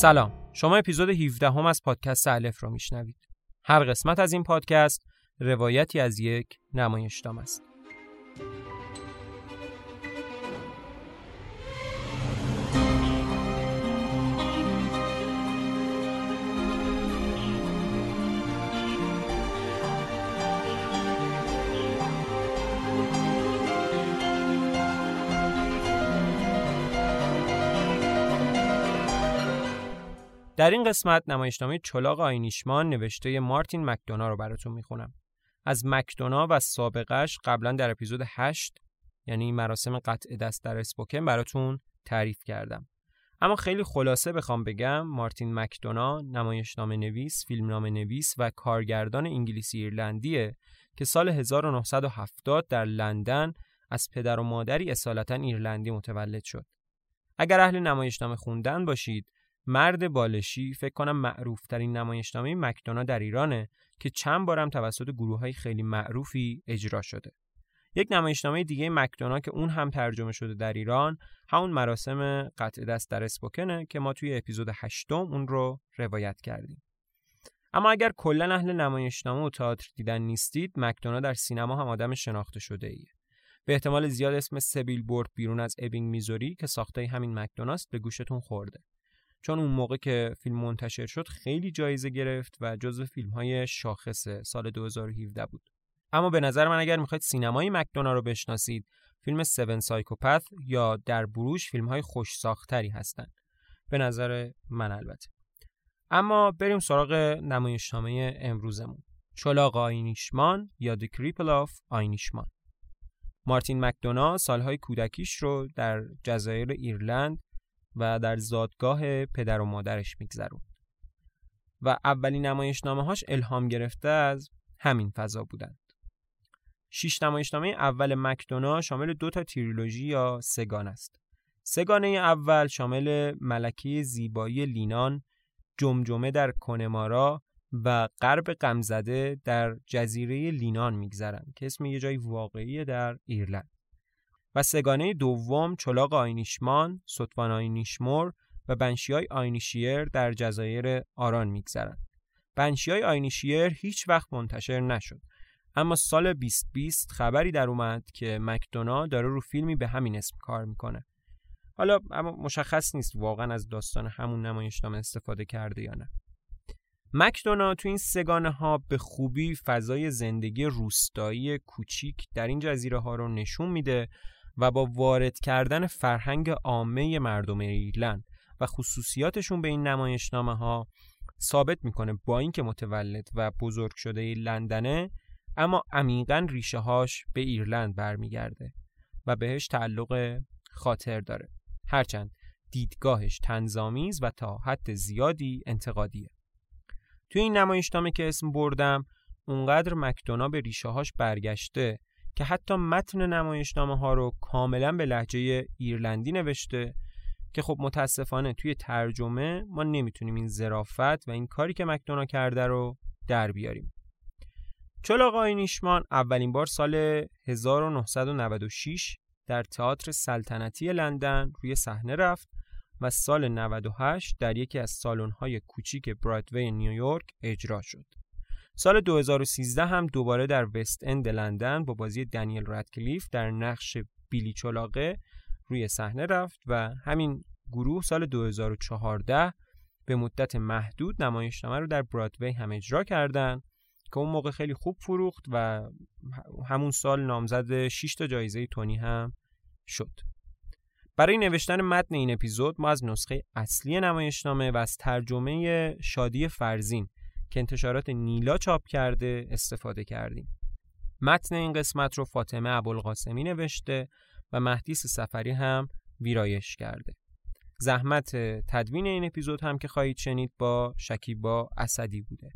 سلام. شما اپیزود 17 هم از پادکست الف رو میشنوید. هر قسمت از این پادکست روایتی از یک نمایشنامه است. در این قسمت نمایشنامه چلاق آینیشمان نوشته مارتین مکدونا رو براتون می‌خونم. از مکدونا و سابقش قبلا در اپیزود 8 یعنی مراسم قطع دست در اسپوکن براتون تعریف کردم. اما خیلی خلاصه بخوام بگم مارتین مکدونا نمایشنامه نویس، فیلمنامه نویس و کارگردان انگلیسی ایرلندیه که سال 1970 در لندن از پدر و مادری اصالتا ایرلندی متولد شد. اگر اهل نمایشنامه خوندن باشید مرد بالشی فکر کنم معروف ترین نمایشنامه مکدونا در ایرانه که چند بارم توسط گروه های خیلی معروفی اجرا شده. یک نمایشنامه دیگه مکدونا که اون هم ترجمه شده در ایران همون مراسم قطع دست در اسپوکنه که ما توی اپیزود هشتم اون رو روایت کردیم. اما اگر کلا اهل نمایشنامه و تئاتر دیدن نیستید مکدونا در سینما هم آدم شناخته شده ایه. به احتمال زیاد اسم سبیل بورد بیرون از ابینگ میزوری که ساخته همین مکدوناست به گوشتون خورده. چون اون موقع که فیلم منتشر شد خیلی جایزه گرفت و جزو فیلم های شاخص سال 2017 بود. اما به نظر من اگر می‌خواید سینمای مکدونا رو بشناسید فیلم 7 سایکوپث یا در بروش فیلم های خوش ساختری هستند به نظر من البته. اما بریم سراغ نمایشنامه امروزمون. چلاق آینیشمان یا The Cripple of آینیشمان. مارتین مکدونا سالهای کودکیش رو در جزایر ایرلند و در زادگاه پدر و مادرش میگذرون و اولین نمایشنامه هاش الهام گرفته از همین فضا بودند. شش نمایشنامه اول مکدونا شامل دو تا تریلوژی یا سگان است. سگانه اول شامل ملکه زیبایی لینان، جمجمه در کنمارا و غرب غمزده در جزیره لینان میگذرند که اسم یه جای واقعی در ایرلند. و سگانه دوم چلاق آینیشمان، ستوان آینیشمور و بنشیای آینیشیر در جزایر آران میگذرند. بنشیای آینیشیر هیچ وقت منتشر نشد. اما سال 2020 خبری در اومد که مکدونا داره رو فیلمی به همین اسم کار می‌کنه. حالا اما مشخص نیست واقعا از داستان همون نمایشنامه استفاده کرده یا نه. مکدونا تو این سگانه ها به خوبی فضای زندگی روستایی کوچیک در این جزیره ها رو نشون میده و با وارد کردن فرهنگ عامه مردم ایرلند و خصوصیاتشون به این نمایشنامه ها ثابت می‌کنه با اینکه متولد و بزرگ شده لندنه اما عمیقا ریشه هاش به ایرلند برمیگرده و بهش تعلق خاطر داره. هرچند دیدگاهش تنظامیز و تا حد زیادی انتقادیه. توی این نمایشنامه که اسم بردم اونقدر مکدونا به ریشه هاش برگشته که حتی متن نمایشنامه ها رو کاملا به لحجه ایرلندی نوشته که خب متاسفانه توی ترجمه ما نمی‌تونیم این زرافت و این کاری که مکدونا کرده رو در بیاریم چلاق نیشمان اولین بار سال 1996 در تئاتر سلطنتی لندن روی صحنه رفت و سال 98 در یکی از سالن‌های کوچیک برادوی نیویورک اجرا شد. سال 2013 هم دوباره در وست اند لندن با بازی دنیل رادکلیف در نقش بیلی چلاقه روی صحنه رفت و همین گروه سال 2014 به مدت محدود نمایشنامه رو در برادوی هم اجرا کردند که اون موقع خیلی خوب فروخت و همون سال نامزد 6 تا جایزه تونی هم شد. برای نوشتن متن این اپیزود ما از نسخه اصلی نمایشنامه و از ترجمه شادی فرزین که انتشارات نیلا چاپ کرده استفاده کردیم. متن این قسمت رو فاطمه ابوالقاسمی نوشته و مهدیس سفری هم ویرایش کرده. زحمت تدوین این اپیزود هم که خواهید شنید با شکیبا اسدی بوده.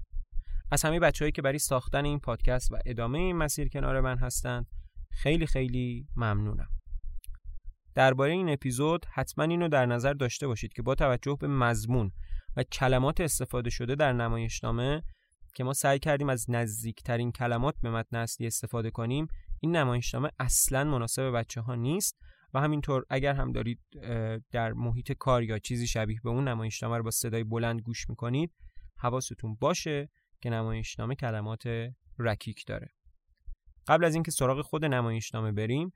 از همه بچههایی که برای ساختن این پادکست و ادامه این مسیر کنار من هستند خیلی خیلی ممنونم. درباره این اپیزود حتما اینو در نظر داشته باشید که با توجه به مضمون و کلمات استفاده شده در نمایشنامه که ما سعی کردیم از نزدیکترین کلمات به متن اصلی استفاده کنیم این نمایشنامه اصلا مناسب بچه ها نیست و همینطور اگر هم دارید در محیط کار یا چیزی شبیه به اون نمایشنامه رو با صدای بلند گوش می‌کنید حواستون باشه که نمایشنامه کلمات رکیک داره. قبل از اینکه سراغ خود نمایشنامه بریم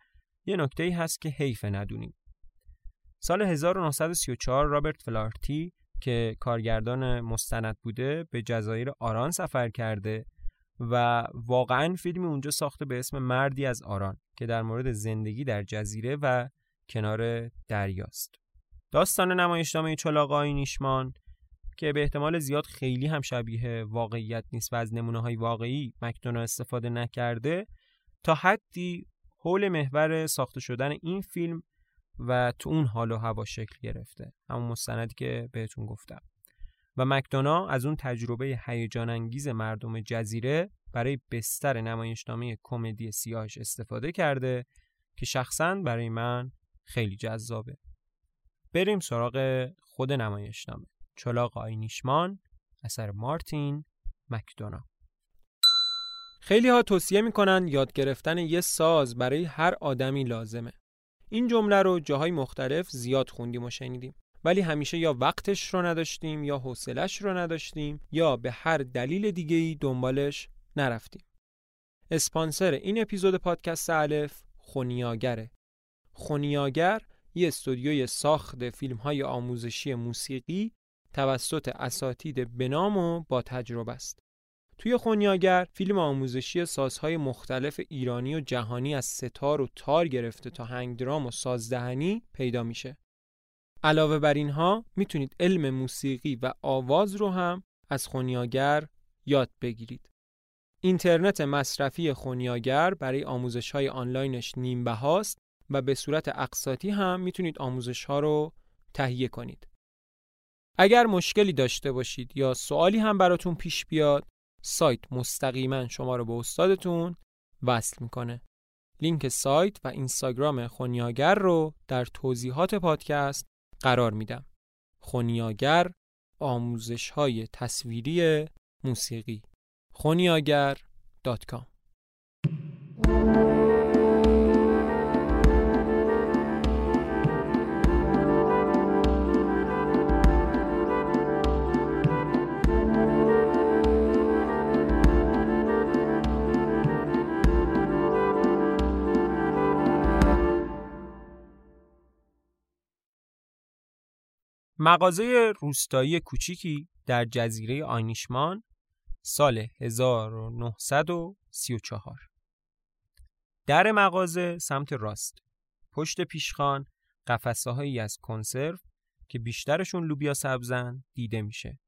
یه نکته ای هست که حیف ندونیم. سال 1934 رابرت فلارتی که کارگردان مستند بوده به جزایر آران سفر کرده و واقعا فیلمی اونجا ساخته به اسم مردی از آران که در مورد زندگی در جزیره و کنار دریاست. داستان نمایشنامه چلاق نیشمان که به احتمال زیاد خیلی هم شبیه واقعیت نیست و از نمونه های واقعی مکدونا استفاده نکرده تا حدی حول محور ساخته شدن این فیلم و تو اون حال و هوا شکل گرفته. همون مستندی که بهتون گفتم. و مکدونا از اون تجربه هیجان انگیز مردم جزیره برای بستر نمایشنامه کمدی سیاهش استفاده کرده که شخصا برای من خیلی جذابه. بریم سراغ خود نمایشنامه. چلاق آینیشمان اثر مارتین مکدونا. خیلی ها توصیه می‌کنن یاد گرفتن یه ساز برای هر آدمی لازمه. این جمله رو جاهای مختلف زیاد خوندیم و شنیدیم ولی همیشه یا وقتش رو نداشتیم یا حوصلش رو نداشتیم یا به هر دلیل دیگه ای دنبالش نرفتیم. اسپانسر این اپیزود پادکست الف خونیاگره. خونیاگر یه استودیوی ساخت فیلم های آموزشی موسیقی توسط اساتید بنام و با تجربه است. توی خونیاگر فیلم آموزشی سازهای مختلف ایرانی و جهانی از ستار و تار گرفته تا هنگ درام و سازدهنی پیدا میشه. علاوه بر اینها می‌تونید علم موسیقی و آواز رو هم از خونیاگر یاد بگیرید. اینترنت مصرفی خونیاگر برای آموزش های آنلاینش نیم بهاست و به صورت اقساطی هم می‌تونید آموزش ها رو تهیه کنید. اگر مشکلی داشته باشید یا سوالی هم براتون پیش بیاد سایت مستقیما شما رو به استادتون وصل می‌کنه. لینک سایت و اینستاگرام خونیاگر رو در توضیحات پادکست قرار میدم. خونیاگر آموزش های تصویری موسیقی خونیاگر.com مغازه روستایی کوچیکی در جزیره آینیشمان سال 1934 در مغازه سمت راست پشت پیشخان قفسه هایی از کنسرو که بیشترشون لوبیا سبزن دیده میشه.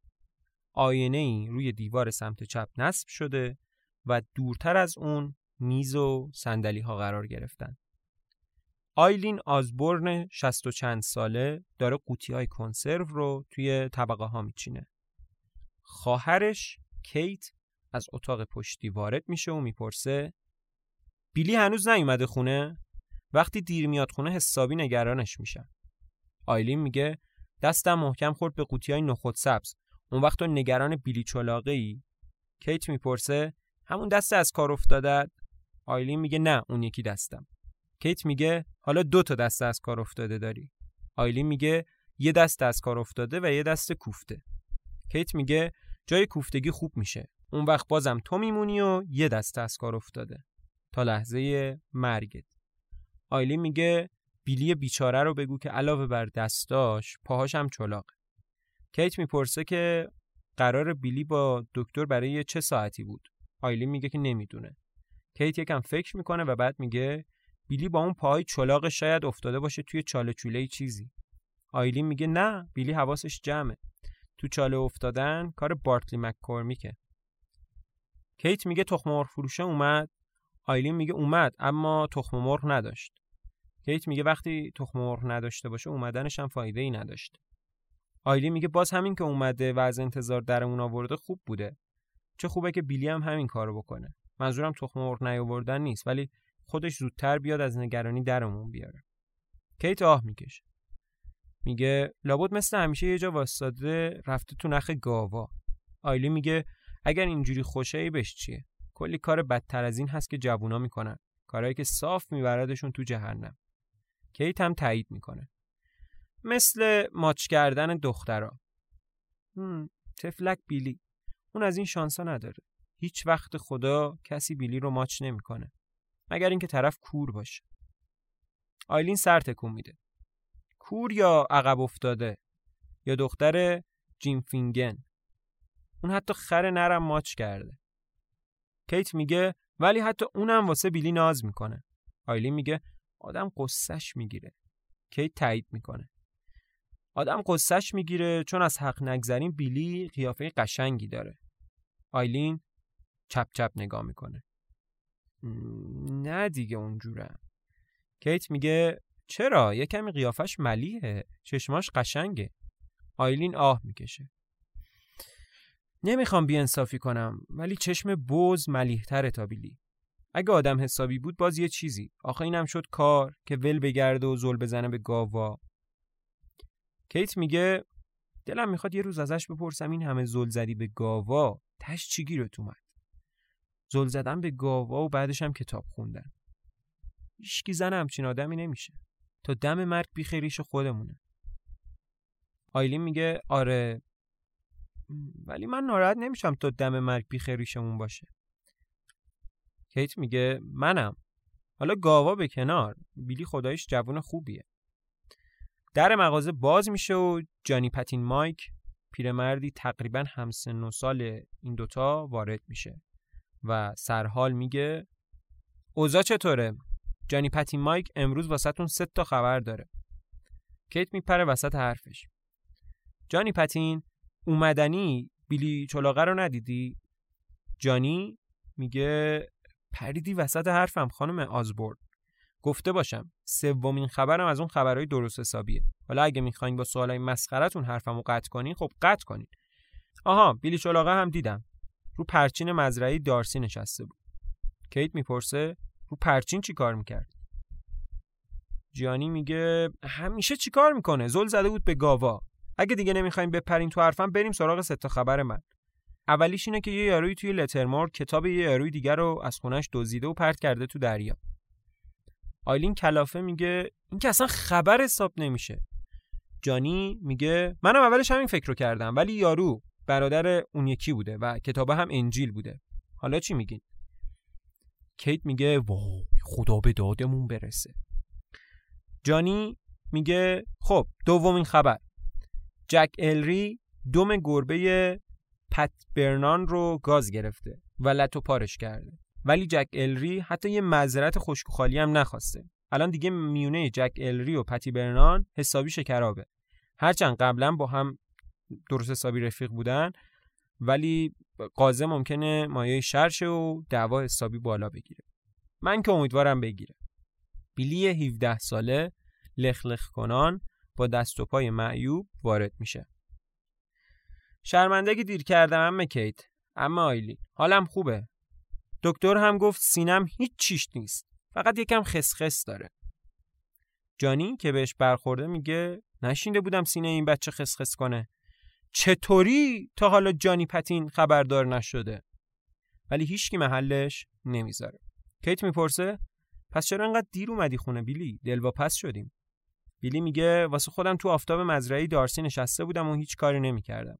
آینه ای روی دیوار سمت چپ نصب شده و دورتر از اون میز و سندلی ها قرار گرفتن. آیلین آزبورن شست و چند ساله داره قوطی های کنسرو رو توی طبقه ها میچینه. خواهرش کیت از اتاق پشتی وارد میشه و می‌پرسه بیلی هنوز نیومده خونه؟ وقتی دیر میاد خونه حسابی نگرانش میشن. آیلین میگه دستم محکم خورد به قوطی های نخود سبز. اون وقت تو نگران بیلی چلاقه ای؟ کیت می‌پرسه همون دست از کار افتاده؟ آیلین میگه نه اون یکی دستم. کیت میگه حالا دو تا دست از کار افتاده داری. آیلین میگه یه دست از کار افتاده و یه دست کوفته. کیت میگه جای کوفتگی خوب میشه. اون وقت بازم تو میمونی و یه دست از کار افتاده. تا لحظه مرگت. آیلین میگه بیلی بیچاره رو بگو که علاوه بر دستاش پاهاش هم چلاقه. کیت می‌پرسه که قرار بیلی با دکتر برای چه ساعتی بود. آیلین میگه که نمی‌دونه. کیت یکم فکر می‌کنه و بعد میگه بیلی با اون پاهای چلاق شاید افتاده باشه توی چاله چوله چیزی. آیلین میگه نه بیلی حواسش جمعه. تو چاله افتادن کار بارتلی مککورمیکه. کیت میگه تخم مرغ فروشه اومد. آیلین میگه اومد اما تخم مرغ نداشت. کیت میگه وقتی تخم مرغ نداشته باشه اومدنش هم فایده ای نداشت. آیلین میگه باز همین که اومده و از انتظار درمون آورده خوب بوده. چه خوبه که بیلی هم همین کارو بکنه. منظورم تخم مرغ نیاوردن نیست ولی خودش زودتر بیاد از نگرانی درمون بیاره. کیت آه می‌کشه. میگه لابد مثل همیشه یه جا واسطاده رفته تو نخ گاوا. آیلی میگه اگر اینجوری خوشه ای بش چیه؟ کلی کار بدتر از این هست که جوونا می‌کنن. کارهایی که صاف میبردشون تو جهنم. کیت هم تایید می‌کنه. مثل ماچ کردن دخترا. طفلک بیلی. اون از این شانسا نداره. هیچ وقت خدا کسی بیلی رو ماچ نمی‌کنه. مگر اینکه طرف کور باشه. آیلین سر تکون میده. کور یا عقب افتاده یا دختر جیم فینگن. اون حتی خر نرم ماچ کرده. کیت میگه ولی حتی اونم واسه بیلی ناز می‌کنه. آیلین میگه آدم غصه‌ش می‌گیره. کیت تایید می‌کنه. آدم قصهش می‌گیره چون از حق نگذرین بیلی قیافه قشنگی داره. آیلین چپ چپ نگاه می‌کنه. نه دیگه اونجوره. کیت میگه چرا؟ یه کمی قیافش ملیه چشماش قشنگه. آیلین آه می‌کشه. نمی‌خوام بیانصافی کنم ولی چشم بوز ملیحتره تا بیلی. اگه آدم حسابی بود باز یه چیزی. آخه اینم شد کار که ول بگرده و زل بزنه به گاوا. کیت میگه دلم می‌خواد یه روز ازش بپرسم این همه زل زدی به گاوا. تش چی گیرت اومد؟ زل زدن به گاوا و بعدش هم کتاب خوندن. هیچکی زن همچین آدمی نمیشه. تا دم مرگ بیخیریش خودمونه. آیلین میگه آره. ولی من ناراحت نمیشم تا دم مرگ بیخیریشمون باشه. کیت میگه منم. حالا گاوا به کنار. بیلی خدایش جوون خوبیه. در مغازه باز میشه و جانی پتین مایک پیرمردی تقریبا همسن و سال این دوتا وارد میشه. و سرحال میگه اوضاع چطوره؟ جانی پتین مایک امروز واسهتون سه تا خبر داره. کیت میپره وسط حرفش. جانی پتین اومدنی بیلی چلاقه رو ندیدی؟ جانی میگه پریدی وسط حرفم خانم آزبورد. گفته باشم سومین خبرم از اون خبرهای درست حسابیه. حالا اگه می‌خواین با سوالای مسخرتون حرفمو قطع کنین خب قطع کنین. آها بیلی چلاقه هم دیدم. رو پرچین مزرعه دارسی نشسته بود. کیت می‌پرسه رو پرچین چی کار می‌کرد؟ جانی میگه همیشه چی کار می‌کنه؟ زل زده بود به گاوا. اگه دیگه نمی‌خوایم بپرین تو حرفم بریم سراغ سه خبر من. اولیش اینه که یه یاروی توی لترمور کتاب یه یاروی دیگر رو از خونش دزدیده و پرت کرده تو دریا. آیلین کلافه میگه این که اصلا خبر حساب نمیشه. جانی میگه منم اولش همین فکر رو کردم ولی یارو برادر اون یکی بوده و کتابه هم انجیل بوده. حالا چی میگین؟ کیت میگه وای خدا به دادمون برسه. جانی میگه خب دومین خبر. جک الری دوم گربه پت برنان رو گاز گرفته و لتو پارش کرده. ولی جک الری حتی یه معذرت خشک خالی هم نخواسته. الان دیگه میونه جک الری و پتی برنان حسابی شکرابه. هرچند قبلا با هم درست حسابی رفیق بودن ولی قازه ممکنه مایه شرشه و دعوا حسابی بالا بگیره. من که امیدوارم بگیره. بیلی 17 ساله لخلخ کنان با دست و پای معیوب وارد میشه. شرمنده که دیر کردم امه کیت. اما آیلی حالم خوبه. دکتر هم گفت سینم هیچ چیش نیست. فقط یکم خسخس داره. جانی که بهش برخورده میگه نشینده بودم سینه این بچه خسخس کنه. چطوری تا حالا جانی پتین خبردار نشده؟ ولی هیچکی محلش نمی‌ذاره. کیت می‌پرسه پس چرا انقدر دیر اومدی خونه بیلی؟ دلواپس شدیم. بیلی میگه واسه خودم تو آفتاب مزرعی دارسی نشسته بودم و هیچ کاری نمی‌کردم.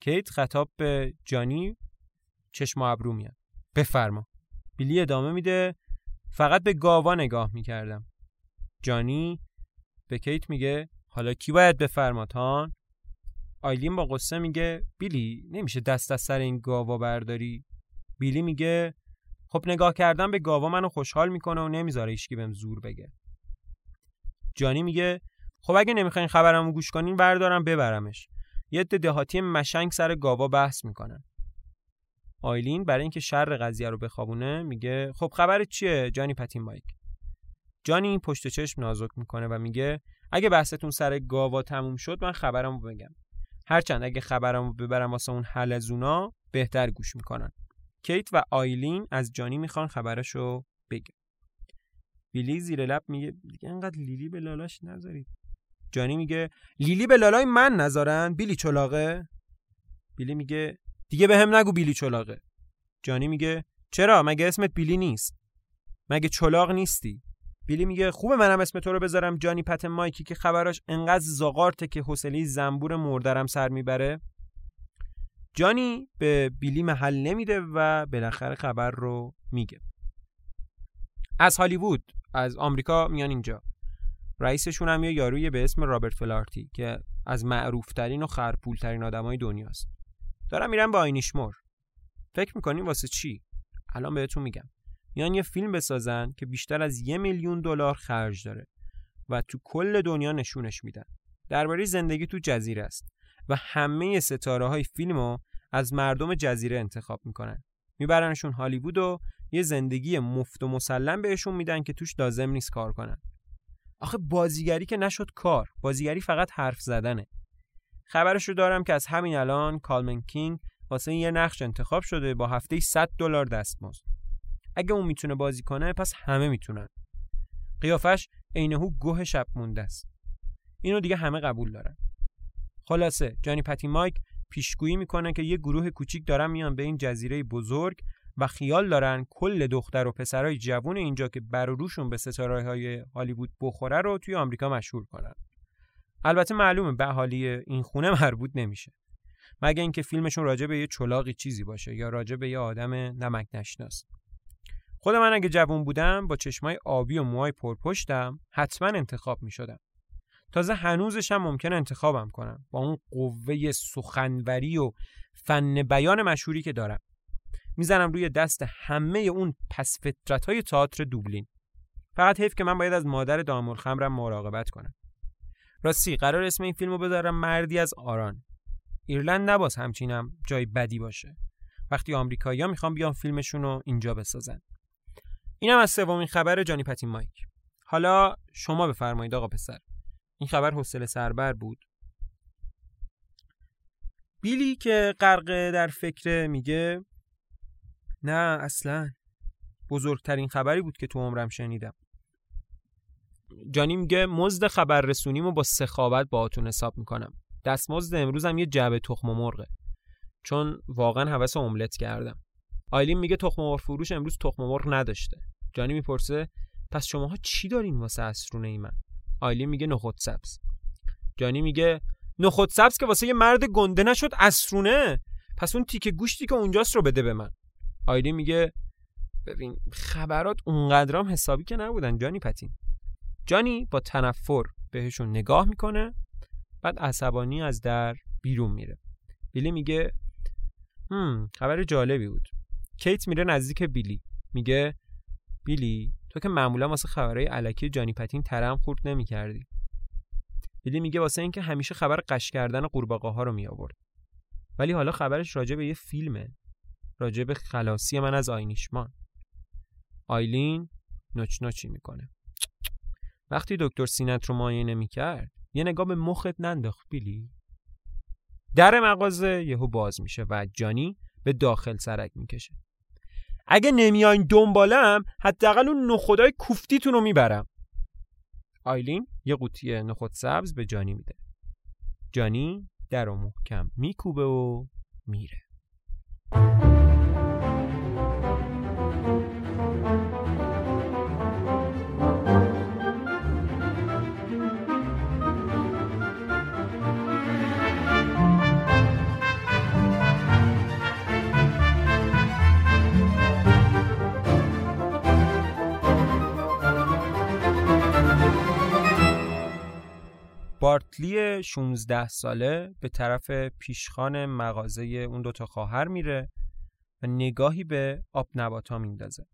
کیت خطاب به جانی چشم ابرو میاد. بفرما. بیلی ادامه میده فقط به گاوا نگاه می‌کردم. جانی به کیت میگه حالا کی باید بفرما تان؟ آیلین با قصه میگه بیلی نمیشه دست از سر این گاوا برداری؟ بیلی میگه خب نگاه کردن به گاوا منو خوشحال می‌کنه و نمی‌ذاره ایشکی بهم زور بگه. جانی میگه خب اگه نمی‌خواین خبرمو گوش کنین بردارم ببرمش. یه ده دهاتی مشنگ سر گاوا بحث می‌کنن. آیلین برای اینکه شر قضیه رو بخوابونه میگه خب خبر چیه؟ جانی پتین بایک جانی پشت چشم نازک می‌کنه و میگه اگه بحثتون سر گاوا تموم شد من خبرمو بگم. هرچند اگه خبرمو ببرم واسه اون حلزونا بهتر گوش می‌کنن. کیت و آیلین از جانی می‌خوان خبرشو بگه بیلی زیر لب میگه دیگه انقدر لیلی به لالاش نذارید. جانی میگه لیلی به لالای من نذارن؟ بیلی چلاقه بیلی میگه دیگه به هم نگو بیلی چلاقه جانی میگه چرا؟ مگه اسمت بیلی نیست؟ مگه چلاق نیستی؟ بیلی میگه خوبه منم اسم تو رو بذارم جانی پت مایکی که خبراش انقدر زاغارته که حوصله زنبور مردرم سر می‌بره. جانی به بیلی محل نمیده و بالاخره خبر رو میگه. از هالیوود از آمریکا میان اینجا. رئیسشون هم یه یاروی به اسم رابرت فلارتی که از معروفترین و خرپولترین آدمای دنیاست. دارم میرم با آینیشمور فکر می‌کنین واسه چی؟ الان بهتون میگم. میان یه فیلم بسازن که بیشتر از یه میلیون دلار خرج داره و تو کل دنیا نشونش میدن. درباره زندگی تو جزیره است و همه ستاره های فیلمو از مردم جزیره انتخاب می‌کنن. میبرنشون هالیوود و یه زندگی مفت و مسلم بهشون میدن که توش لازم نیست کار کنن. آخه بازیگری که نشد کار. بازیگری فقط حرف زدنه. خبرش رو دارم که از همین الان کالمن کینگ واسه یه نقش انتخاب شده با هفته 100 دلار دستمزد. اگه اون می‌تونه بازی کنه پس همه می‌تونن. قیافش عینهو گوه شب مونده است. اینو دیگه همه قبول دارن. خلاصه جانی پتی مایک پیشگویی می‌کنه که یه گروه کوچیک دارن میان به این جزیره بزرگ و خیال دارن کل دختر و پسرای جوون اینجا که بر روشون به ستاره های هالیوود بخوره رو توی آمریکا مشهور کنن. البته معلومه به حالی این خونه مربوط نمیشه. مگه اینکه فیلمشون راجع به یه چلاقی چیزی باشه یا راجع به یه آدم نمک نشناس خود من اگه جوون بودم با چشمای آبی و موهای پرپشتم حتما انتخاب می شدم. تازه هنوزش هم ممکن انتخابم کنم با اون قوه سخنوری و فن بیان مشهوری که دارم. می‌زنم روی دست همه اون پس فطرت های تئاتر دوبلین. فقط حیف که من باید از مادر دامور خمرم مراقبت کنم. راستی قرار اسم این فیلمو بذارم مردی از آران. ایرلند نباز همچینم جای بدی باشه. وقتی آمریکایی‌ها می‌خوان بیان فیلمشون رو اینجا بسازن. اینم از سومین خبر جانی پتین مایک. حالا شما بفرمایید آقا پسر. این خبر حوصله سربر بود. بیلی که غرق در فکر میگه نه اصلا. بزرگترین خبری بود که تو عمرم شنیدم. جانی میگه مزد خبر رسونیمو با سخاوت باهاتون حساب می‌کنم. دستمزد امروزم یه جعبه تخم مرغه. چون واقعا حوس املت کردم. آیلین میگه تخم مرغ فروش امروز تخم مرغ نداشته. جانی می‌پرسه پس شماها چی دارین واسه اسرونه ای من آیلین میگه نخود سبز. جانی میگه نخود سبز که واسه یه مرد گنده نشد اسرونه؟ پس اون تیکه گوشتی که اونجاست رو بده به من. آیلین میگه ببین خبرات اونقدرام حسابی که نبودن جانی پتین. جانی با تنفر بهشون نگاه می‌کنه بعد عصبانی از در بیرون میره. بیلی میگه هم خبر جالبی بود. کیت میره نزدیک بیلی. میگه بیلی تو که معمولا واسه خبرهای علکی جانی پتین ترم خورد نمی‌کردی. بیلی میگه واسه اینکه همیشه خبر قش کردن قورباغه ها رو می آورد ولی حالا خبرش راجع به یه فیلمه. راجع به خلاصی من از آینیشمان. آیلین نوچ نوچی می‌کنه. وقتی دکتر سینت رو معاینه می‌کرد یه نگاه به مخت ننداخت. بیلی؟ در مغازه یهو باز میشه و جانی به داخل سرک می‌کشه. اگه نمیاین دنبالم حداقل اون نخودای کوفتیتون رو می‌برم. آیلین یه قوطی نخود سبز به جانی میده. جانی در و محکم میکوبه و میره. بارتلی 16 ساله به طرف پیشخان مغازه اون دوتا خواهر میره و نگاهی به آب نباتا میندازه.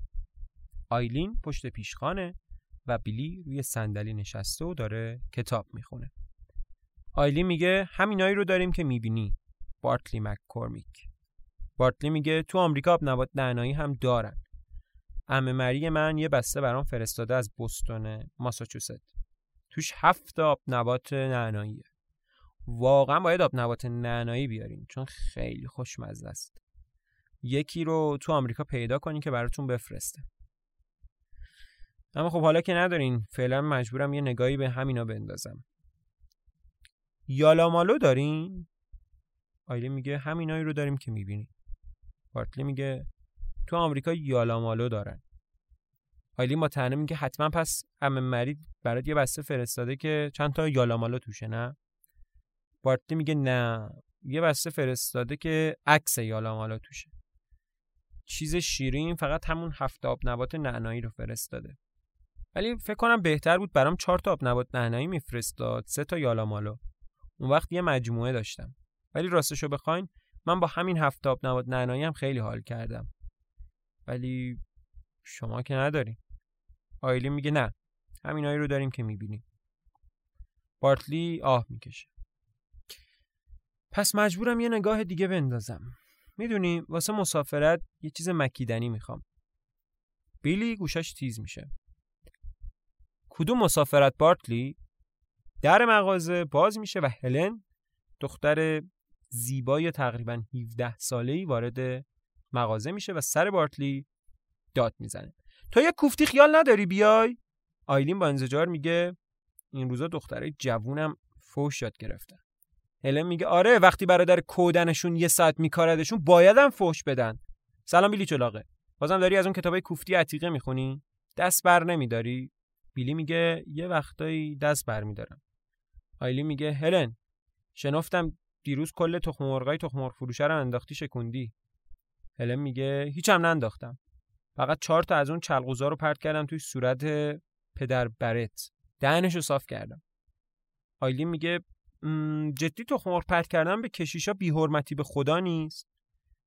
آیلین پشت پیشخانه و بیلی روی صندلی نشسته و داره کتاب می‌خونه. آیلین میگه همینایی رو داریم که می‌بینی. بارتلی مککورمیک. بارتلی میگه تو آمریکا آب نبات نعنایی هم دارن. امه مری من یه بسته برام فرستاده از بوستون ماساچوست. توش هفت آب نبات نعناییه واقعا باید آب نبات نعنایی بیارین چون خیلی خوشمزه است. یکی رو تو آمریکا پیدا کنین که براتون بفرسته. اما خب حالا که ندارین فعلا مجبورم یه نگاهی به همینا بندازم. یالامالو دارین؟ آیلی میگه همینایی رو داریم که می‌بینی بارتلی میگه تو آمریکا یالامالو دارن. آیلین با تنه میگه حتما پس ام مرید برات یه بسته فرستاده که چند تا یالامالا توشه نه؟ بارتلی میگه نه. یه بسته فرستاده که عکس یالامالا توشه. چیز شیرین فقط همون هفت آب نبات نعنایی رو فرستاده. ولی فکر کنم بهتر بود برام چهار تا آب نبات نعنایی میفرستاد سه تا یالامالا. اون وقت یه مجموعه داشتم. ولی راستشو بخواین من با همین هفت آب نبات نعنایی هم خیلی حال کردم. ولی شما که ندارین آیلی میگه نه. همینایی رو داریم که می‌بینیم. بارتلی آه می‌کشه. پس مجبورم یه نگاه دیگه بندازم. می‌دونی واسه مسافرت یه چیز مکیدنی می‌خوام. بیلی گوشاش تیز میشه. کدوم مسافرت بارتلی؟ در مغازه باز میشه و هلن دختر زیبای تقریبا 17 ساله ای وارد مغازه میشه و سر بارتلی داد می‌زنه. تو یه کوفتی خیال نداری بیای؟ آیلین با انزجار میگه این روزا دخترای جوونم فوش یاد گرفتن هلن میگه آره وقتی برادر کودنشون یه ساعت میکاردشون بایدم فوش بدن. سلام بیلی چلاقه بازم داری از اون کتابای کوفتی عتیقه می‌خونی؟ دست بر نمیداری؟ بیلی میگه یه وقتایی دست بر میدارم. آیلی میگه هلن شنفتم دیروز کل تخم مرغای تخم مرغ فروشه رو انداختی شکوندی. هلن میگه هیچم ننداختم. فقط چهار تا از اون چلقوزا رو پرت کردم توی صورت پدر برت. دهنش رو صاف کردم. آیلین میگه جدی تخم مرغ پرت کردن به کشیشا بیحرمتی به خدا نیست؟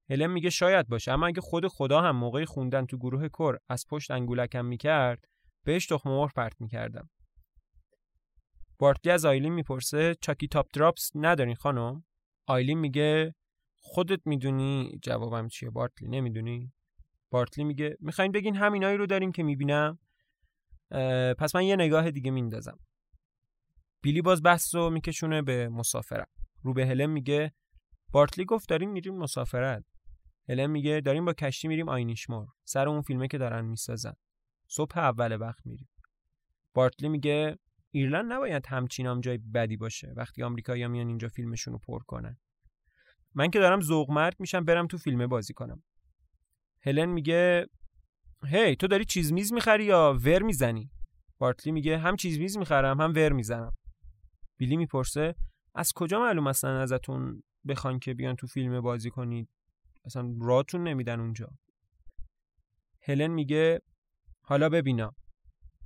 هلن میگه شاید باشه اما اگه خود خدا هم موقعی خوندن تو گروه کر از پشت انگولکم می‌کرد بهش تخم مرغ پرت می‌کردم. بارتلی از آیلین می‌پرسه چاکی تاپ دراپس ندارین خانم؟ آیلین میگه خودت می‌دونی جوابم چیه بارتلی نمی‌دونی؟ بارتلی میگه می‌خواین بگین همینایی رو داریم که می‌بینم؟ پس من یه نگاه دیگه میندازم. بیلی باز بحث رو میکشونه به مسافرت. رو به هلم میگه بارتلی گفت داریم میریم مسافرت. هلم میگه داریم با کشتی میریم آینیشمور سر اون فیلمه که دارن می‌سازن. صبح اول وقت میریم. بارتلی میگه ایرلند نباید همچین جای بدی باشه وقتی آمریکایی‌ها میان اینجا فیلمشون رو پر کنن. من که دارم ذوق مرد میشم برم تو فیلمه بازی کنم. هلن میگه هی تو داری چیز میز می‌خری یا ور می‌زنی؟ بارتلی میگه هم چیز میز می‌خرم هم ور می‌زنم. بیلی می‌پرسه از کجا معلوم اصلا ازتون بخوان که بیان تو فیلم بازی کنید؟ اصلا راتون نمیدن اونجا. هلن میگه حالا ببینا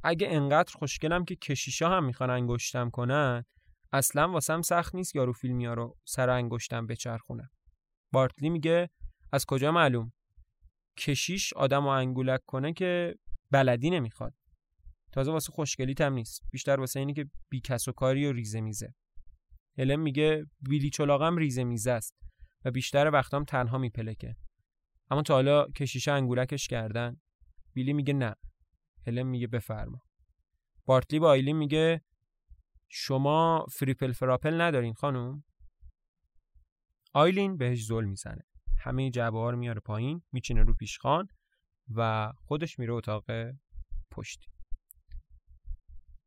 اگه انقدر خوشگلم که کشیشا هم می‌خوان انگشتم کنن اصلا واسم سخت نیست یارو فیلمیا رو سر انگشتم بچرخونم بارتلی میگه از کجا معلوم؟ کشیش آدم و انگولک کنه که بلدی نمی‌خواد. تازه واسه خوشگلیت هم نیست. بیشتر واسه اینی که بی کس و کاری و ریزه میزه. هلم میگه بیلی چلاقم ریزه میزه است و بیشتر وقتام تنها میپلکه. اما تا حالا کشیش انگولکش کردن. بیلی میگه نه. هلم میگه بفرما. بارتلی با آیلین میگه شما فریپل فراپل ندارین خانم آیلین بهش زل می‌زنه. همه جعبه ها رو میاره پایین میچینه رو پیشخان و خودش میره اتاق پشتی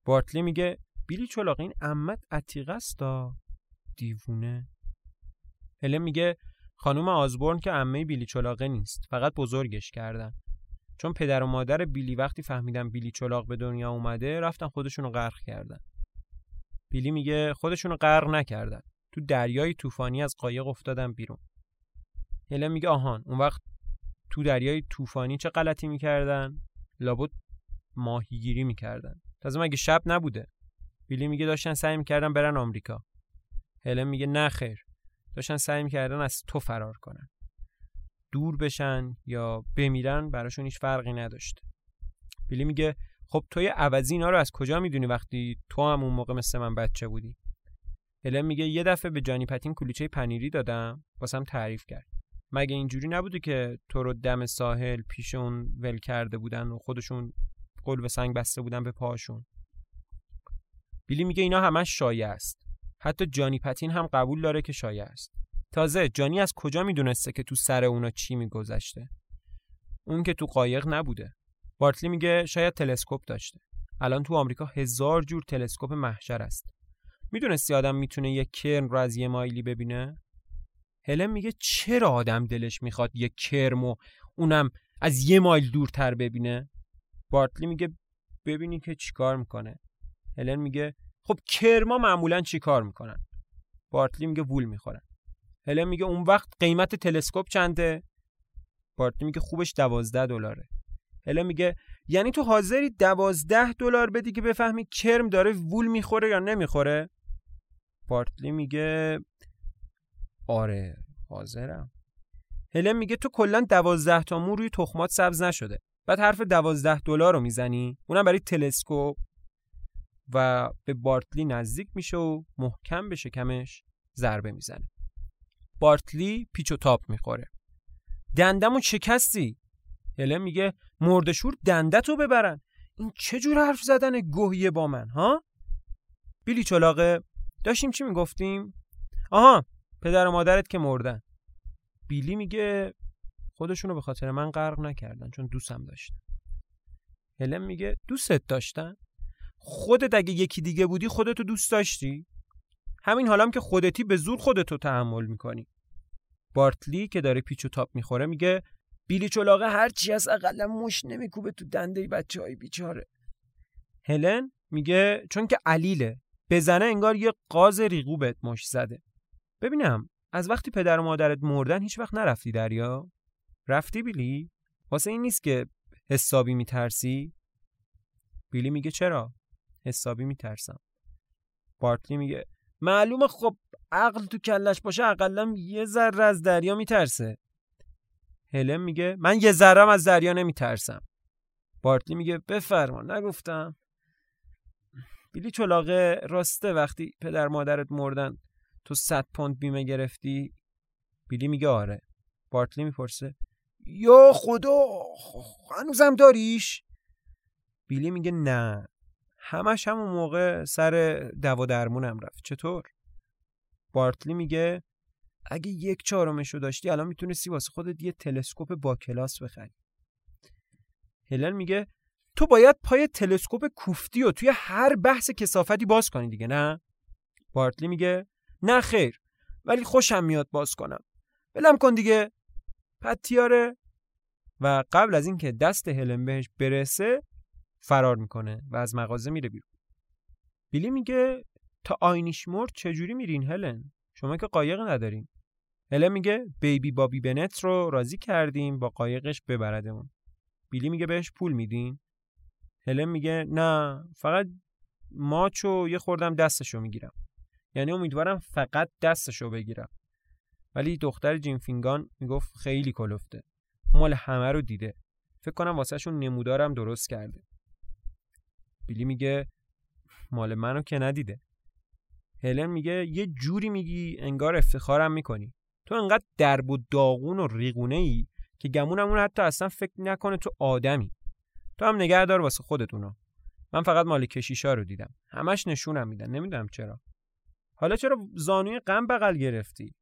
بارتلی میگه بیلی چلاق این امت عتیقه است دیوونه. هلم میگه خانوم آزبورن که امه بیلی چلاقه نیست فقط بزرگش کردن. چون پدر و مادر بیلی وقتی فهمیدن بیلی چلاق به دنیا اومده رفتن خودشونو غرق کردن. بیلی میگه خودشونو غرق نکردن. تو دریای طوفانی از قایق افتادن بیرون. هلن میگه آهان اون وقت تو دریای طوفانی چه غلطی می‌کردن؟ لابد ماهیگیری می‌کردن. تازه مگه شب نبوده؟ بیلی میگه داشتن سعی می‌کردن برن آمریکا. هلن میگه نه خیر. داشتن سعی می‌کردن از تو فرار کنن. دور بشن یا بمیرن براشون هیچ فرقی نداشته بیلی میگه خب توی عوضی اینا رو از کجا می‌دونی وقتی تو هم اون موقع مثل من بچه بودی؟ هلن میگه یه دفعه به جانی پتین کلوچه پنیری دادم واسم تعریف کرد. مگه اینجوری نبوده که تو رو دم ساحل پیش اون ول کرده بودن و خودشون قلب سنگ بسته بودن به پاشون بیلی میگه اینا همش شایع است. حتی جانی پتین هم قبول داره که شایع است. تازه جانی از کجا می‌دونسته که تو سر اونا چی میگذشته؟ اون که تو قایق نبوده. بارتلی میگه شاید تلسکوپ داشته. الان تو آمریکا هزار جور تلسکوپ محشر است. می‌دونستی آدم می‌تونه یک کرم رو از یه مایلی ببینه؟ هلن میگه چرا آدم دلش می‌خواد یه کرم و اونم از یه مایل دورتر ببینه؟ بارتلی میگه ببینی که چیکار می‌کنه. هلن میگه خب کرما معمولا چیکار می‌کنن؟ بارتلی میگه وول می‌خورن. هلن میگه اون وقت قیمت تلسکوپ چنده؟ بارتلی میگه خوبش دوازده دلاره. هلن میگه یعنی تو حاضری دوازده دلار بدی که بفهمی کرم داره وول می‌خوره یا نمی‌خوره؟ بارتلی میگه آره حاضرم. هلن میگه تو کلا دوازده تا مو روی تخمات سبز نشده. بعد حرف دوازده دلار رو می‌زنی؟ اونم برای تلسکوپ. و به بارتلی نزدیک میشه و محکم به شکمش ضربه می‌زنه. بارتلی پیچ و تاپ می‌خوره. دندمو شکستی. هلن میگه مردشور دندتو ببرن. این چه جور حرف زدن گوهیه با من ها؟ بیلی چلاقه داشتیم چی می‌گفتیم؟ آها پدر و مادرت که مردن. بیلی میگه خودشونو به خاطر من غرق نکردن چون دوستم داشتن. هلن میگه دوستت داشتن؟ خودت اگه یکی دیگه بودی خودتو دوست داشتی؟ همین حالام که خودتی به زور خودتو تحمل می‌کنی. بارتلی که داره پیچ و تاپ می‌خوره میگه بیلی چلاقه هر چی از اقلا مش نمیکوبه تو دنده بچه های بیچاره. هلن میگه چون که علیله بزنه انگار یه قاز ریگو بهت مش زده. ببینم از وقتی پدر و مادرت مردن هیچ وقت نرفتی دریا؟ رفتی بیلی؟ واسه این نیست که حسابی میترسی؟ بیلی میگه چرا؟ حسابی میترسم. بارتلی میگه معلومه خب عقل تو کلش باشه اقلا یه ذره از دریا میترسه. هلن میگه من یه ذرم از دریا نمیترسم. بارتلی میگه بفرما نگفتم. بیلی چلاقه راسته وقتی پدر مادرت مردن تو صد پوند بیمه گرفتی؟ بیلی میگه آره. بارتلی می‌پرسه. یا خدا هنوزم داریش؟ بیلی میگه نه. همش همون موقع سر دوا درمونم رفت. چطور؟ بارتلی میگه اگه یک چهارمشو داشتی الان می‌تونستی واسه خودت یه تلسکوپ با کلاس بخری. هلن میگه تو باید پای تلسکوپ کوفتی و توی هر بحث کسافتی باز کنی دیگه نه؟ بارتلی میگه نه خیر ولی خوشم میاد باز کنم. بلم کن دیگه. پتیاره. و قبل از اینکه دست هلن بهش برسه فرار می‌کنه و از مغازه میره بیرون. بیلی میگه تا آینیش مرد چجوری میرین هلن؟ شما که قایق ندارین. هلن میگه بیبی بابی بنت رو راضی کردیم با قایقش ببردمون. بیلی میگه بهش پول میدین؟ هلن میگه نه فقط ماچو یه خوردم دستشو می‌گیرم. یعنی امیدوارم فقط دستشو بگیرم. ولی دختر جیم فینگان می‌گفت خیلی کلفته. مال همه رو دیده. فکر کنم واسه شون نمودارم درست کرده. بیلی میگه مال منو که ندیده. هلن میگه یه جوری میگی انگار افتخارم می‌کنی. تو انقدر درب و داغون و ریگونه ای که گمونمون حتی اصلا فکر نکنه تو آدمی. تو هم نگه دار واسه خودتونا من فقط مال کشیشا رو دیدم. همش نشونم میدن. نمی‌دونم چرا. حالا چرا زانوی غم بغل گرفتی؟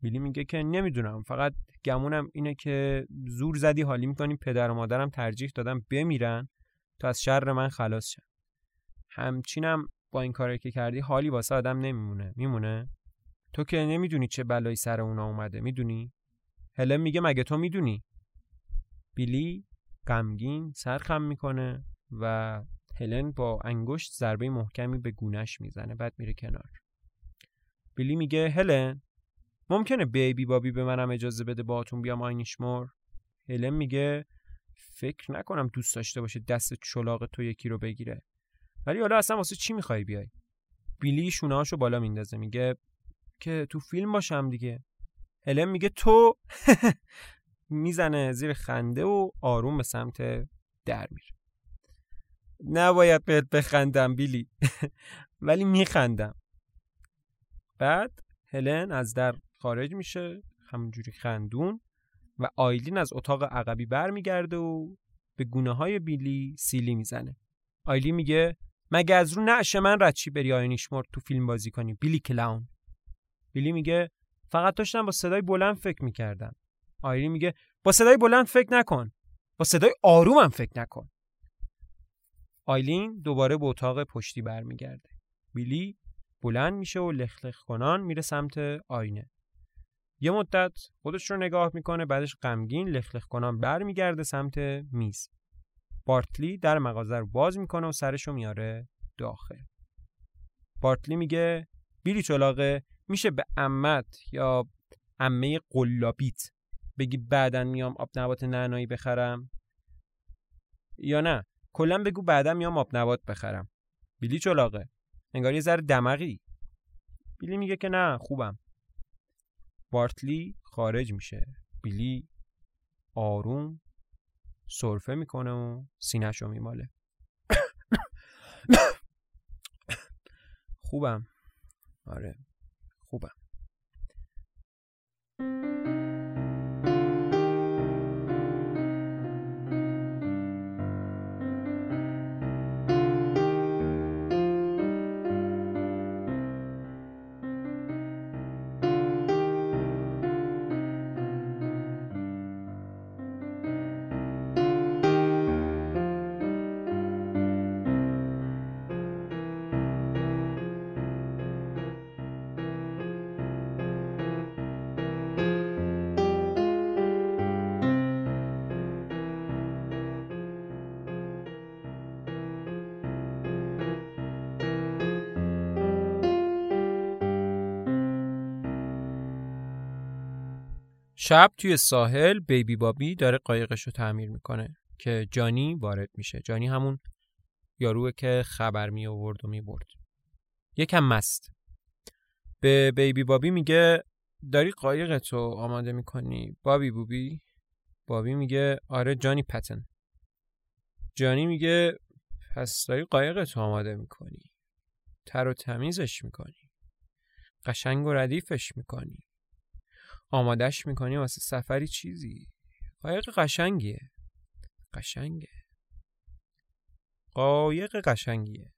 بیلی میگه که نمی‌دونم فقط گمونم اینه که زور زدی حالی می‌کنی پدر و مادرم ترجیح دادم بمیرن تا از شر من خلاص شن. همچینم با این کاری که کردی حالی واسه آدم نمیمونه. میمونه؟ تو که نمی‌دونی چه بلایی سر اونا اومده می‌دونی؟ هلن میگه مگه تو می‌دونی؟ بیلی غمگین سرخم می‌کنه و هلن با انگشت ضربه محکمی به گونش می‌زنه بعد میره کنار. بیلی میگه هلن. ممکنه بیبی بابی به منم اجازه بده باهاتون بیام آینیشمور هلن میگه فکر نکنم دوست داشته باشه دست چلاق تو یکی رو بگیره. ولی حالا اصلا واسه چی می‌خوای بیای؟ بیلی شونهاشو بالا میندازه میگه که تو فیلم باشم دیگه. هلن میگه تو؟ می‌زنه زیر خنده و آروم به سمت در میره. نباید بهت بخندم بیلی. ولی میخندم. بعد هلن از در خارج میشه همونجوری خندون و آیلین از اتاق عقبی برمیگرده و به گونه های بیلی سیلی می‌زنه. آیلین میگه مگه از رو نعش من رچی بری آینیشمور تو فیلم بازی کنی بیلی کلاون؟ بیلی میگه فقط داشتم با صدای بلند فکر می‌کردم. آیلین میگه با صدای بلند فکر نکن با صدای آرومم فکر نکن. آیلین دوباره به اتاق پشتی برمیگرده. بیلی بلند میشه و لخلخ کنان میره سمت آینه. یه مدت خودش رو نگاه می‌کنه بعدش غمگین لخلخ کنان برمیگرده سمت میز. بارتلی در مغازه رو باز می‌کنه و سرشو میاره داخل. بارتلی میگه بیلی چلاقه میشه به امت یا امه قلابیت بگی بعدا میام آب نبات نعنایی بخرم؟ یا نه کلا بگو بعدا میام آب نبات بخرم. بیلی چلاقه انگار یه ذره دمقی بیلی میگه که نه خوبم. بارتلی خارج میشه. بیلی آروم سرفه می‌کنه و سینهش رو میماله. خوبم. آره خوبم. شب توی ساحل بیبی بابی داره قایقش رو تعمیر می‌کنه که جانی وارد میشه. جانی همون یاروه که خبر می آورد و می برد. یکم مست. به بیبی بابی میگه داری قایقتو آماده می‌کنی؟ بابی بوبی بابی میگه آره جانی پتن. جانی میگه پس داری قایقتو آماده می‌کنی؟ تر و تمیزش می‌کنی. قشنگ و ردیفش می‌کنی. آمادش می‌کنی واسه سفری چیزی؟ قایق قشنگیه. قشنگه. قایق قشنگیه.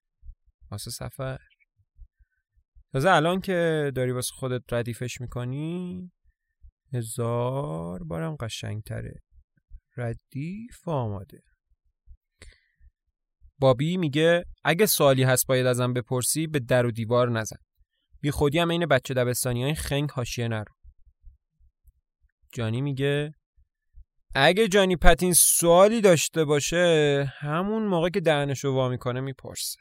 واسه سفر. تازه الان که داری واسه خودت ردیفش می‌کنی هزار بارم قشنگتره. ردیف آماده. بابی میگه اگه سوالی هست باید ازم بپرسی به در و دیوار نزن. بی خودی هم این بچه دبستانی های خنگ حاشیه نرو. جانی میگه؟ اگه جانی پتین سوالی داشته باشه همون موقع که دهنشو وا می‌کنه می‌پرسه.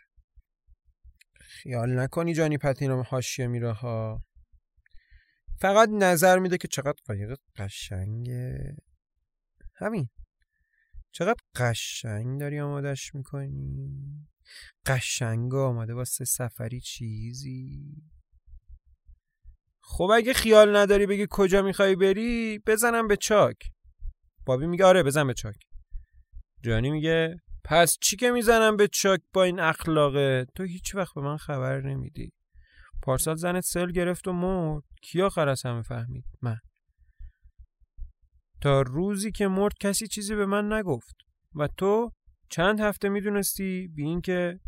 خیال نکنی جانی پتین رو حاشیه میره ها. فقط نظر میده که چقدر قایق قشنگه. همین. چقدر قشنگ داری آمادش می‌کنی. قشنگ آماده واسه سفری چیزی. خب اگه خیال نداری بگی کجا می‌خوای بری بزنم به چاک. بابی میگه آره بزن به چاک. جانی میگه پس چی که می‌زنم به چاک با این اخلاقه تو هیچ وقت به من خبر نمیدی. پارسال زنت سل گرفت و مرد. کی آخر از همه فهمید؟ من. تا روزی که مرد کسی چیزی به من نگفت. و تو چند هفته می‌دونستی بی اینکه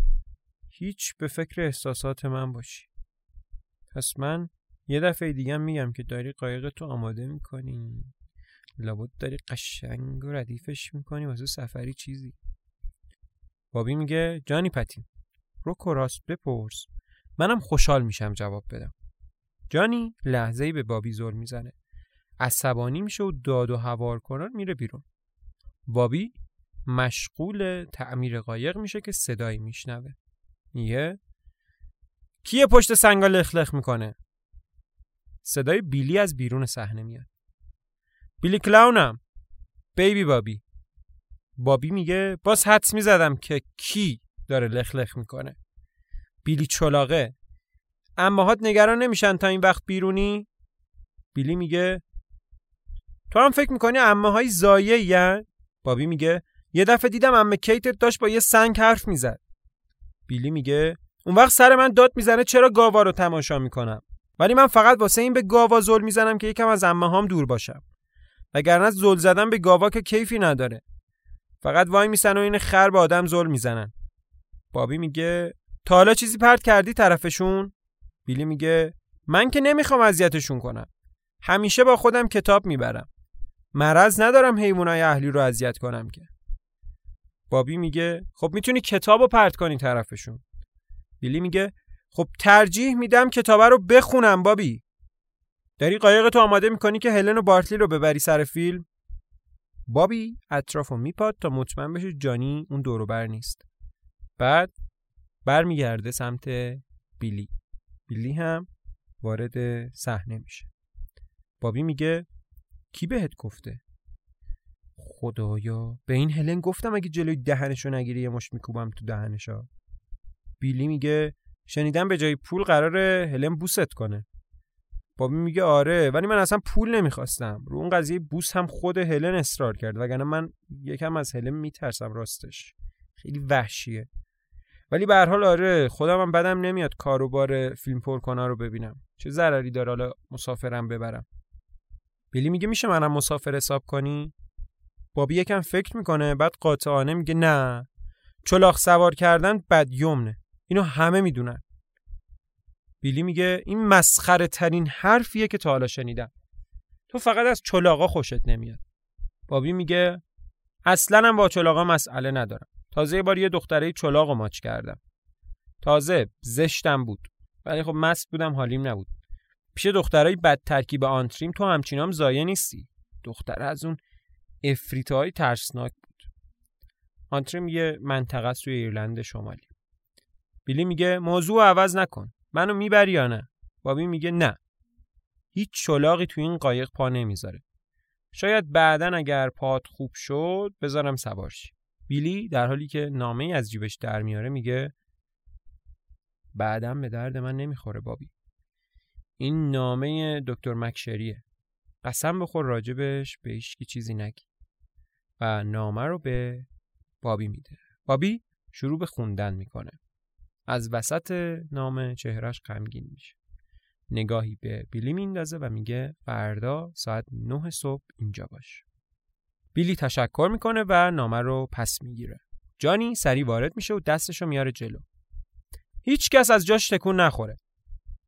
هیچ به فکر احساسات من باشی. پس من یه دفعه دیگه میگم که داری قایق تو آماده می‌کنی. لابد داری قشنگ و ردیفش می‌کنی واسه سفری چیزی. بابی میگه جانی پتین رو کراست بپرس. منم خوشحال میشم جواب بدم. جانی لحظه به بابی زور می‌زنه. عصبانی میشه و داد و هوار کنان میره بیرون. بابی مشغول تعمیر قایق میشه که صدایی میشنوه. میگه کیه پشت سنگا لخلخ می‌کنه؟ صدای بیلی از بیرون صحنه میاد. بیلی کلاونم. بیبی بابی. بابی میگه باز حدس می‌زدم که کی داره لخلخ می‌کنه. بیلی چلاقه اما نگران نمیشن تا این وقت بیرونی؟ بیلی میگه تو هم فکر می‌کنی امه های زایه بابی میگه یه دفعه دیدم امه کیتت داشت با یه سنگ حرف می‌زد. بیلی میگه اون وقت سر من داد می‌زنه چرا گاوا رو تماشا می‌کنم؟ ولی من فقط واسه این به گاوا زل می‌زنم که یکم از امه هام دور باشم. وگرنه زل زدن به گاوا که کیفی نداره. فقط وای میسن و این خر به آدم زل می‌زنن. بابی میگه تا حالا چیزی پرت کردی طرفشون؟ بیلی میگه من که نمی‌خوام اذیتشون کنم. همیشه با خودم کتاب می‌برم. مرض ندارم حیوانای اهلی رو اذیت کنم که. بابی میگه خب می‌تونی کتاب رو پرت کنی طرفشون. بیلی میگه خب ترجیح میدم کتابه رو بخونم بابی. داری قایق تو آماده می‌کنی که هلن و بارتلی رو ببری سر فیلم؟ بابی اطراف رو میپاد تا مطمئن بشه جانی اون دوروبر نیست. بعد برمیگرده سمت بیلی. بیلی هم وارد صحنه میشه. بابی میگه کی بهت گفته؟ خدایا به این هلن گفتم اگه جلوی دهنشو نگیری یه مش میکوبم تو دهنشا. بیلی میگه شنیدم به جای پول قرار هلن بوست کنه. بابی میگه آره ولی من اصلا پول نمی‌خواستم. رو اون قضیه بوس هم خود هلن اصرار کرد وگرنه من یکم از هلن میترسم راستش. خیلی وحشیه. ولی به هر حال آره خودم هم بدم نمیاد کاروبار فیلم پرکنا رو ببینم. چه ضرری داره حالا مسافرم ببرم. بیلی میگه میشه منم مسافر حساب کنی؟ بابی یکم فکر می‌کنه بعد قاطعانه میگه نه. چلاق سوار کردن بد یمنه. اینو همه می‌دونن. بیلی میگه این مسخره ترین حرفیه که تا حالا شنیدم. تو فقط از چلاقا خوشت نمیاد. بابی میگه اصلا هم با چلاقا مسئله ندارم. تازه یه بار یه دختره چلاق ماچ کردم. تازه زشتم بود. ولی خب مست بودم حالیم نبود. پیش دخترای بد ترکیب آنتریم تو همچینام زایه نیستی. دختره از اون افریتای ترسناک بود. آنتریم یه منطقه توی ایرلند شمالی. بیلی میگه موضوع عوض نکن. منو می‌بری یا نه؟ بابی میگه نه. هیچ چلاقی تو این قایق پا نمی‌ذاره. شاید بعدا اگر پات خوب شد بذارم سوارشی بیلی در حالی که نامه از جیبش در میاره میگه بعدم به درد من نمی‌خوره بابی. این نامه دکتر مکشریه. قسم بخور راجبش به هیچکی چیزی نگی. و نامه رو به بابی میده. بابی شروع به خوندن می‌کنه. از وسط نامه چهرش غمگین میشه. نگاهی به بیلی میندازه و میگه فردا ساعت نه صبح اینجا باش. بیلی تشکر می‌کنه و نامه رو پس می‌گیره. جانی سری وارد میشه و دستشو میاره جلو. هیچ کس از جاش تکون نخوره.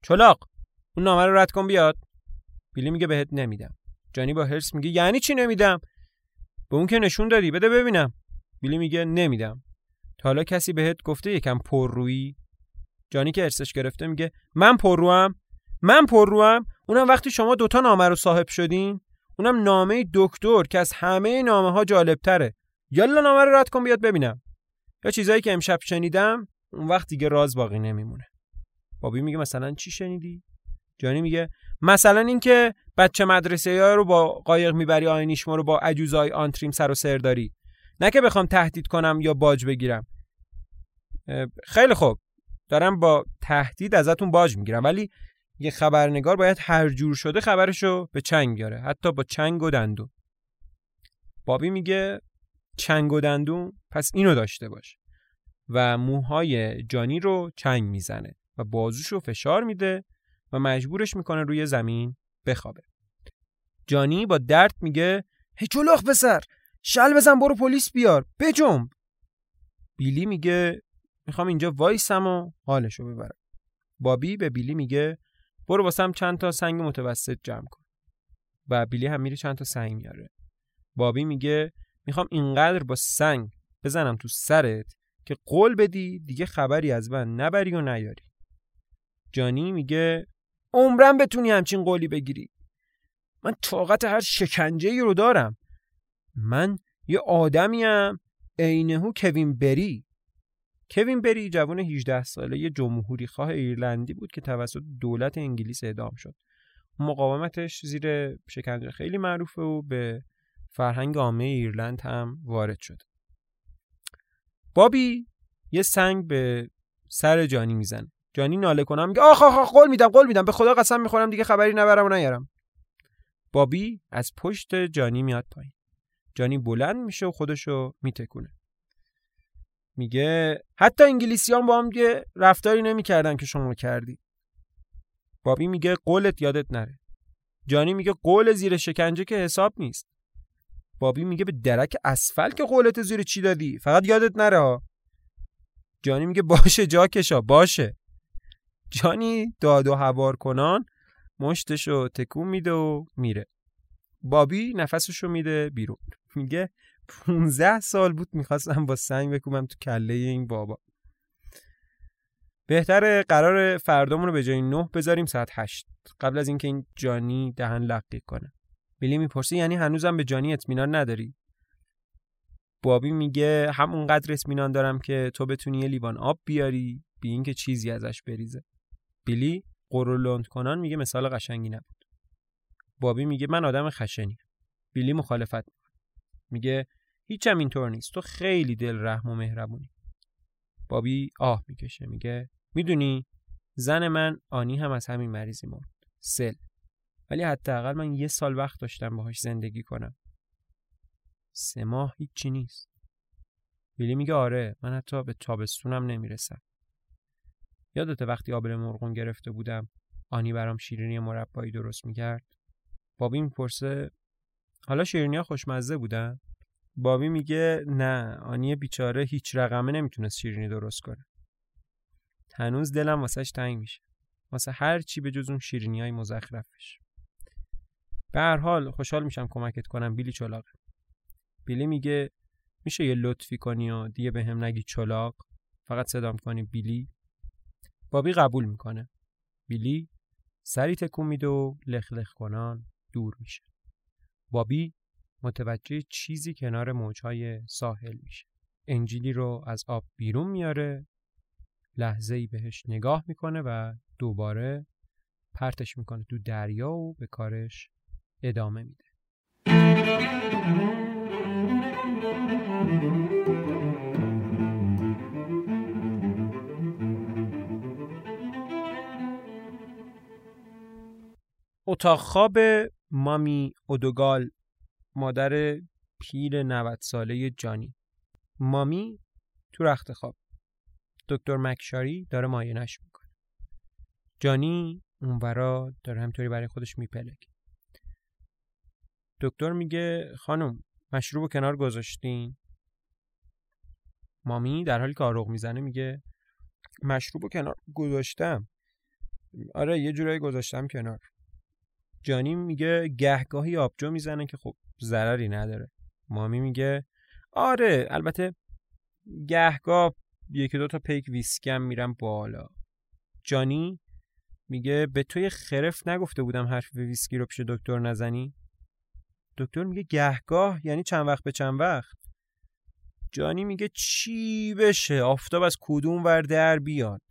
چلاق اون نامه رو رد کن بیاد. بیلی میگه بهت نمیدم. جانی با هرس میگه یعنی چی نمیدم؟ به اون که نشون دادی بده ببینم. بیلی میگه نمیدم. حالا کسی بهت گفته یکم پررویی؟ جانی که ارسش گرفته میگه من پرروام من پرروام. اونم وقتی شما دوتا نامه رو صاحب شدین اونم نامه دکتر که از همه نامه ها جالب تره یالا نامه رو رد کن بیاد ببینم. یا چیزایی که امشب شنیدم اون وقت دیگه راز باقی نمیمونه. بابی میگه مثلا چی شنیدی؟ جانی میگه مثلا اینکه بچه مدرسه ها رو با قایق می‌بری آینیشما رو با عجوزای آنتریم سر و سر داری. نه که بخوام تهدید کنم یا باج بگیرم. خیلی خوب. دارم با تهدید ازتون باج می‌گیرم. ولی یه خبرنگار باید هر جور شده خبرشو به چنگ بیاره. حتی با چنگ و دندون. بابی میگه چنگ و دندون پس اینو داشته باش. و موهای جانی رو چنگ می‌زنه و بازوشو فشار میده و مجبورش می‌کنه روی زمین بخوابه. جانی با درد میگه هی چلاخ بسر شل بزن برو پلیس بیار. بجنب بیلی میگه می‌خوام اینجا وایسم و حالشو ببرم. بابی به بیلی میگه برو واسم چند تا سنگ متوسط جمع کن. و بیلی هم میره چند تا سنگ میاره. بابی میگه می‌خوام اینقدر با سنگ بزنم تو سرت که قول بدی دیگه خبری از من نبری و نیاری. جانی میگه عمرم بتونی همچین قولی بگیری. من طاقت هر شکنجه رو دارم. من یه آدمیم عینهو کوین بری. کوین بری جوان 18 ساله یه جمهوری خواه ایرلندی بود که توسط دولت انگلیس اعدام شد. مقاومتش زیر شکنجه خیلی معروفه و به فرهنگ عامه ایرلند هم وارد شد. بابی یه سنگ به سر جانی می‌زنه. جانی ناله کنم میگه آخ آخ قول میدم قول میدم به خدا قسم می‌خورم دیگه خبری نبرم و نیارم. بابی از پشت جانی میاد پایین. جانی بلند میشه و خودشو میتکونه. میگه حتی انگلیسیان با هم یه رفتاری نمی‌کردن که شما کردی. بابی میگه قولت یادت نره. جانی میگه قول زیر شکنجه که حساب نیست. بابی میگه به درک اسفل که قولت زیر چی دادی؟ فقط یادت نره ها. جانی میگه باشه جا کشا باشه. جانی داد و هوار کنان مشتشو تکون میده و میره. بابی نفسشو میده بیرون. میگه 15 سال بود می‌خواستم با سنگ بکوبم تو کله این بابا. بهتر قرار فردامون رو به جای 9 بذاریم ساعت 8 قبل از اینکه این جانی دهن لقی کنه. بیلی می‌پرسه یعنی هنوزم به جانی اطمینان نداری؟ بابی میگه همونقدر اطمینان دارم که تو بتونی یه لیوان آب بیاری بی اینکه چیزی ازش بریزه. بیلی قرولند کنان میگه مثال قشنگی نبود. بابی میگه من آدم خشنی. بیلی مخالفت میگه هیچم اینطور نیست. تو خیلی دل رحم و مهربونی. بابی آه می‌کشه میگه می‌دونی زن من آنی هم از همین مریضی مرد. سل. ولی حداقل من یه سال وقت داشتم باهاش زندگی کنم. سه ماه هیچی نیست. بیلی میگه آره من حتی به تابستونم نمی‌رسم. یادته وقتی آبر مرغون گرفته بودم آنی برام شیرینی مربایی درست می‌کرد؟ بابی می‌پرسه حالا شیرینی ها خوشمزه بودن؟ بابی میگه نه آنی بیچاره هیچ رقمه نمی‌تونست شیرینی درست کنه. هنوز دلم واسهش تنگ میشه. واسه هر چی به جز اون شیرینی های مزخرفش. به هر حال خوشحال میشم کمکت کنم بیلی چلاق بیلی میگه میشه یه لطفی کنی و دیگه به هم نگی چلاق فقط صدام کنی بیلی؟ بابی قبول می‌کنه. بیلی سری تکون میده و لخ لخ کنان دور میشه. بابی متوجه چیزی کنار موجهای ساحل میشه. انجیلی رو از آب بیرون میاره لحظه ای بهش نگاه می‌کنه و دوباره پرتش می‌کنه تو دریا و به کارش ادامه میده. اتاق خواب مامی اودوگال مادر پیر 90 ساله جانی. مامی تو رخت خواب. دکتر مکشاری داره ماینش می‌کنه. جانی اونورا داره همطوری برای خودش میپلک دکتر میگه خانم مشروب کنار گذاشتین. مامی در حالی که آروغ می‌زنه میگه مشروب کنار گذاشتم. آره یه جورایی گذاشتم کنار. جانی میگه گهگاهی آبجو می‌زنه که خب ضرری نداره. مامی میگه آره البته گهگاه یکی دو تا پیک ویسکم میرم بالا. جانی میگه به توی خرف نگفته بودم حرف به ویسکی رو پیش دکتر نزنی؟ دکتر میگه گهگاه؟ یعنی چند وقت به چند وقت؟ جانی میگه چی بشه؟ آفتاب از کدوم ور در بیاد؟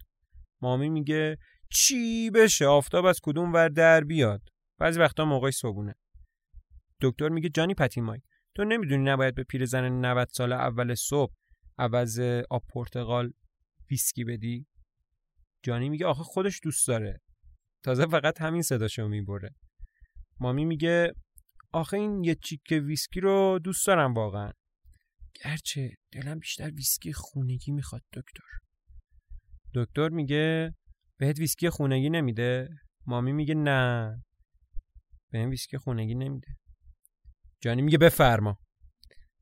مامی میگه چی بشه؟ آفتاب از کدوم ور در بیاد؟ بعضی وقتا موقعی صبونه دکتر میگه جانی پتیمای تو نمی‌دونی نباید به پیرزن 90 سال اول صبح عوض آب پرتقال ویسکی بدی؟ جانی میگه آخه خودش دوست داره. تازه فقط همین صداشو می‌بره. مامی میگه آخه این یه چیک ویسکی رو دوست دارم واقعا. گرچه دلم بیشتر ویسکی خونگی می‌خواد دکتر. دکتر میگه بهت ویسکی خونگی نمیده؟ مامی میگه نه. به این ویسکی خونگی نمیده. جانی میگه بفرما.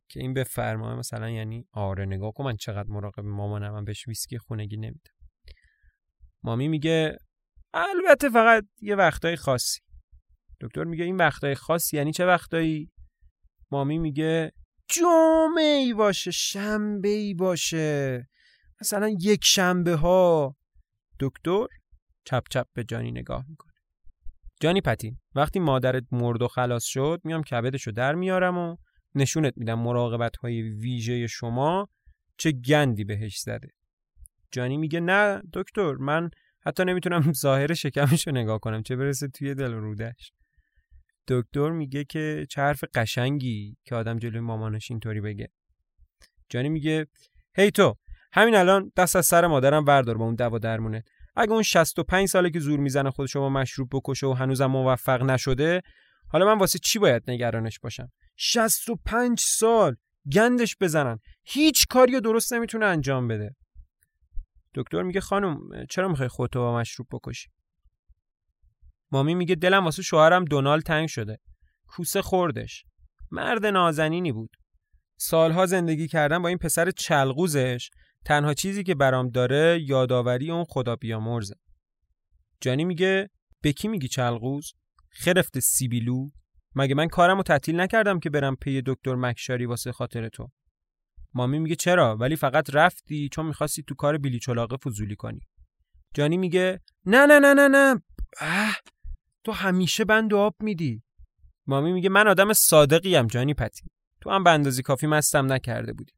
که این بفرما مثلا یعنی آره نگاه کن من چقدر مراقب مامانم من بهش ویسکی خونگی نمیده مامی میگه البته فقط یه وقتای خاصی. دکتر میگه این وقتای خاصی یعنی چه وقتایی؟ مامی میگه جمعه ای باشه شنبه ای باشه. مثلا یک شنبه ها دکتر چپ چپ به جانی نگاه می‌کنه. جانی پتین وقتی مادرت مرد و خلاص شد میام کبدشو در میارم و نشونت میدم مراقبت های ویژه شما چه گندی بهش زده. جانی میگه نه دکتر من حتی نمی‌تونم ظاهر شکمش رو نگاه کنم چه برسه توی دل رودش. دکتر میگه که چه حرف قشنگی که آدم جلوی مامانش اینطوری بگه. جانی میگه هی تو همین الان دست از سر مادرم بردار با اون دوا درمونه. اگه اون 65 ساله که زور می‌زنه خودش رو مشروب بکشه و هنوزم موفق نشده حالا من واسه چی باید نگرانش باشم؟ 65 سال گندش بزنن. هیچ کاری رو درست نمی‌تونه انجام بده. دکتر میگه خانم چرا می‌خوای خودتو با مشروب بکشی؟ مامی میگه دلم واسه شوهرم دونالد تنگ شده. کوسه خوردش. مرد نازنینی بود. سالها زندگی کردن با این پسر چلغوزش تنها چیزی که برام داره یادآوری اون خدا بیامرزه. جانی میگه به کی میگی چلغوز؟ خرفت سیبیلو؟ مگه من کارمو تعطیل نکردم که برم پی دکتر مکشاری واسه خاطر تو؟ مامی میگه چرا؟ ولی فقط رفتی چون می‌خواستی تو کار بیلی چلاقه فضولی کنی. جانی میگه نه نه نه نه نه. اه تو همیشه بند آب میدی. مامی میگه من آدم صادقیم جانی پتی. تو هم به اندازی کافی مستم نکرده بودی.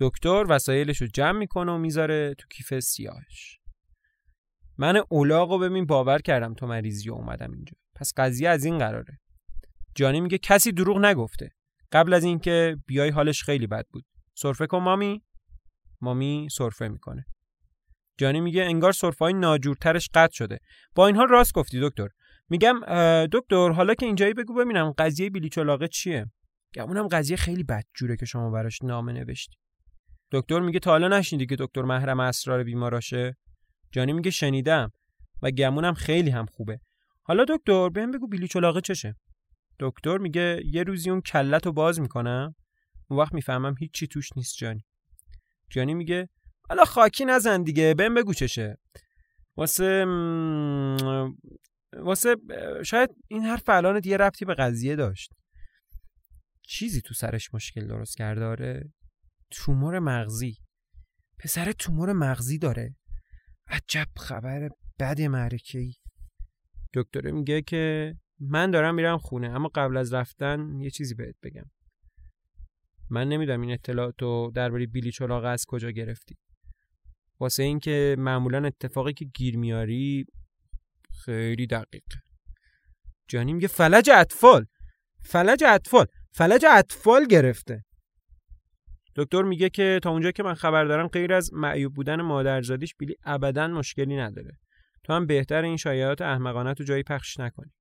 دکتر وسایلش رو جمع می‌کنه و می‌ذاره تو کیف سیاهش. من اولاغ رو ببین باور کردم تو مریضی اومدم اینجا. پس قضیه از این قراره. جانی میگه کسی دروغ نگفته. قبل از اینکه بیای حالش خیلی بد بود. سرفه کن مامی. مامی سرفه می‌کنه. جانی میگه انگار های ناجورترش قطع شده. با این حال راست گفتی دکتر. میگم دکتر حالا که اینجایی بگو ببینم قضیه بیلی چلاقه چیه اونم قضیه خیلی بدجوره که شما براش نامه نوشتی. دکتر میگه تا حالا نشنیدی که دکتر محرم اسرار بیماراشه؟ جانی میگه شنیدم و گمونم خیلی هم خوبه. حالا دکتر بهم بگو بیلی چلاقه چشه. دکتر میگه یه روزی اون کلت رو باز می‌کنم. اون وقت می‌فهمم هیچی توش نیست جانی. جانی میگه حالا خاکی نزن دیگه بهم بگو چشه. واسه واسه شاید این حرف الان یه ربطی به قضیه داشت. چیزی تو سرش مشکل درست کرده داره تومور مغزی. پسر تومور مغزی داره. عجب خبر بد معرکه ای دکتره میگه که من دارم میرم خونه اما قبل از رفتن یه چیزی بهت بگم. من نمی‌دونم این اطلاعات رو درباره بیلی چراغ از کجا گرفتی. واسه اینکه معمولا اتفاقی که گیر میاری خیلی دقیق. جانی میگه فلج اطفال فلج اطفال فلج اطفال گرفته. دکتر میگه که تا اونجا که من خبر دارم غیر از معیوب بودن مادرزادیش بیلی ابدا مشکلی نداره. تو هم بهتر این شایعات احمقانه تو جایی پخش نکنی.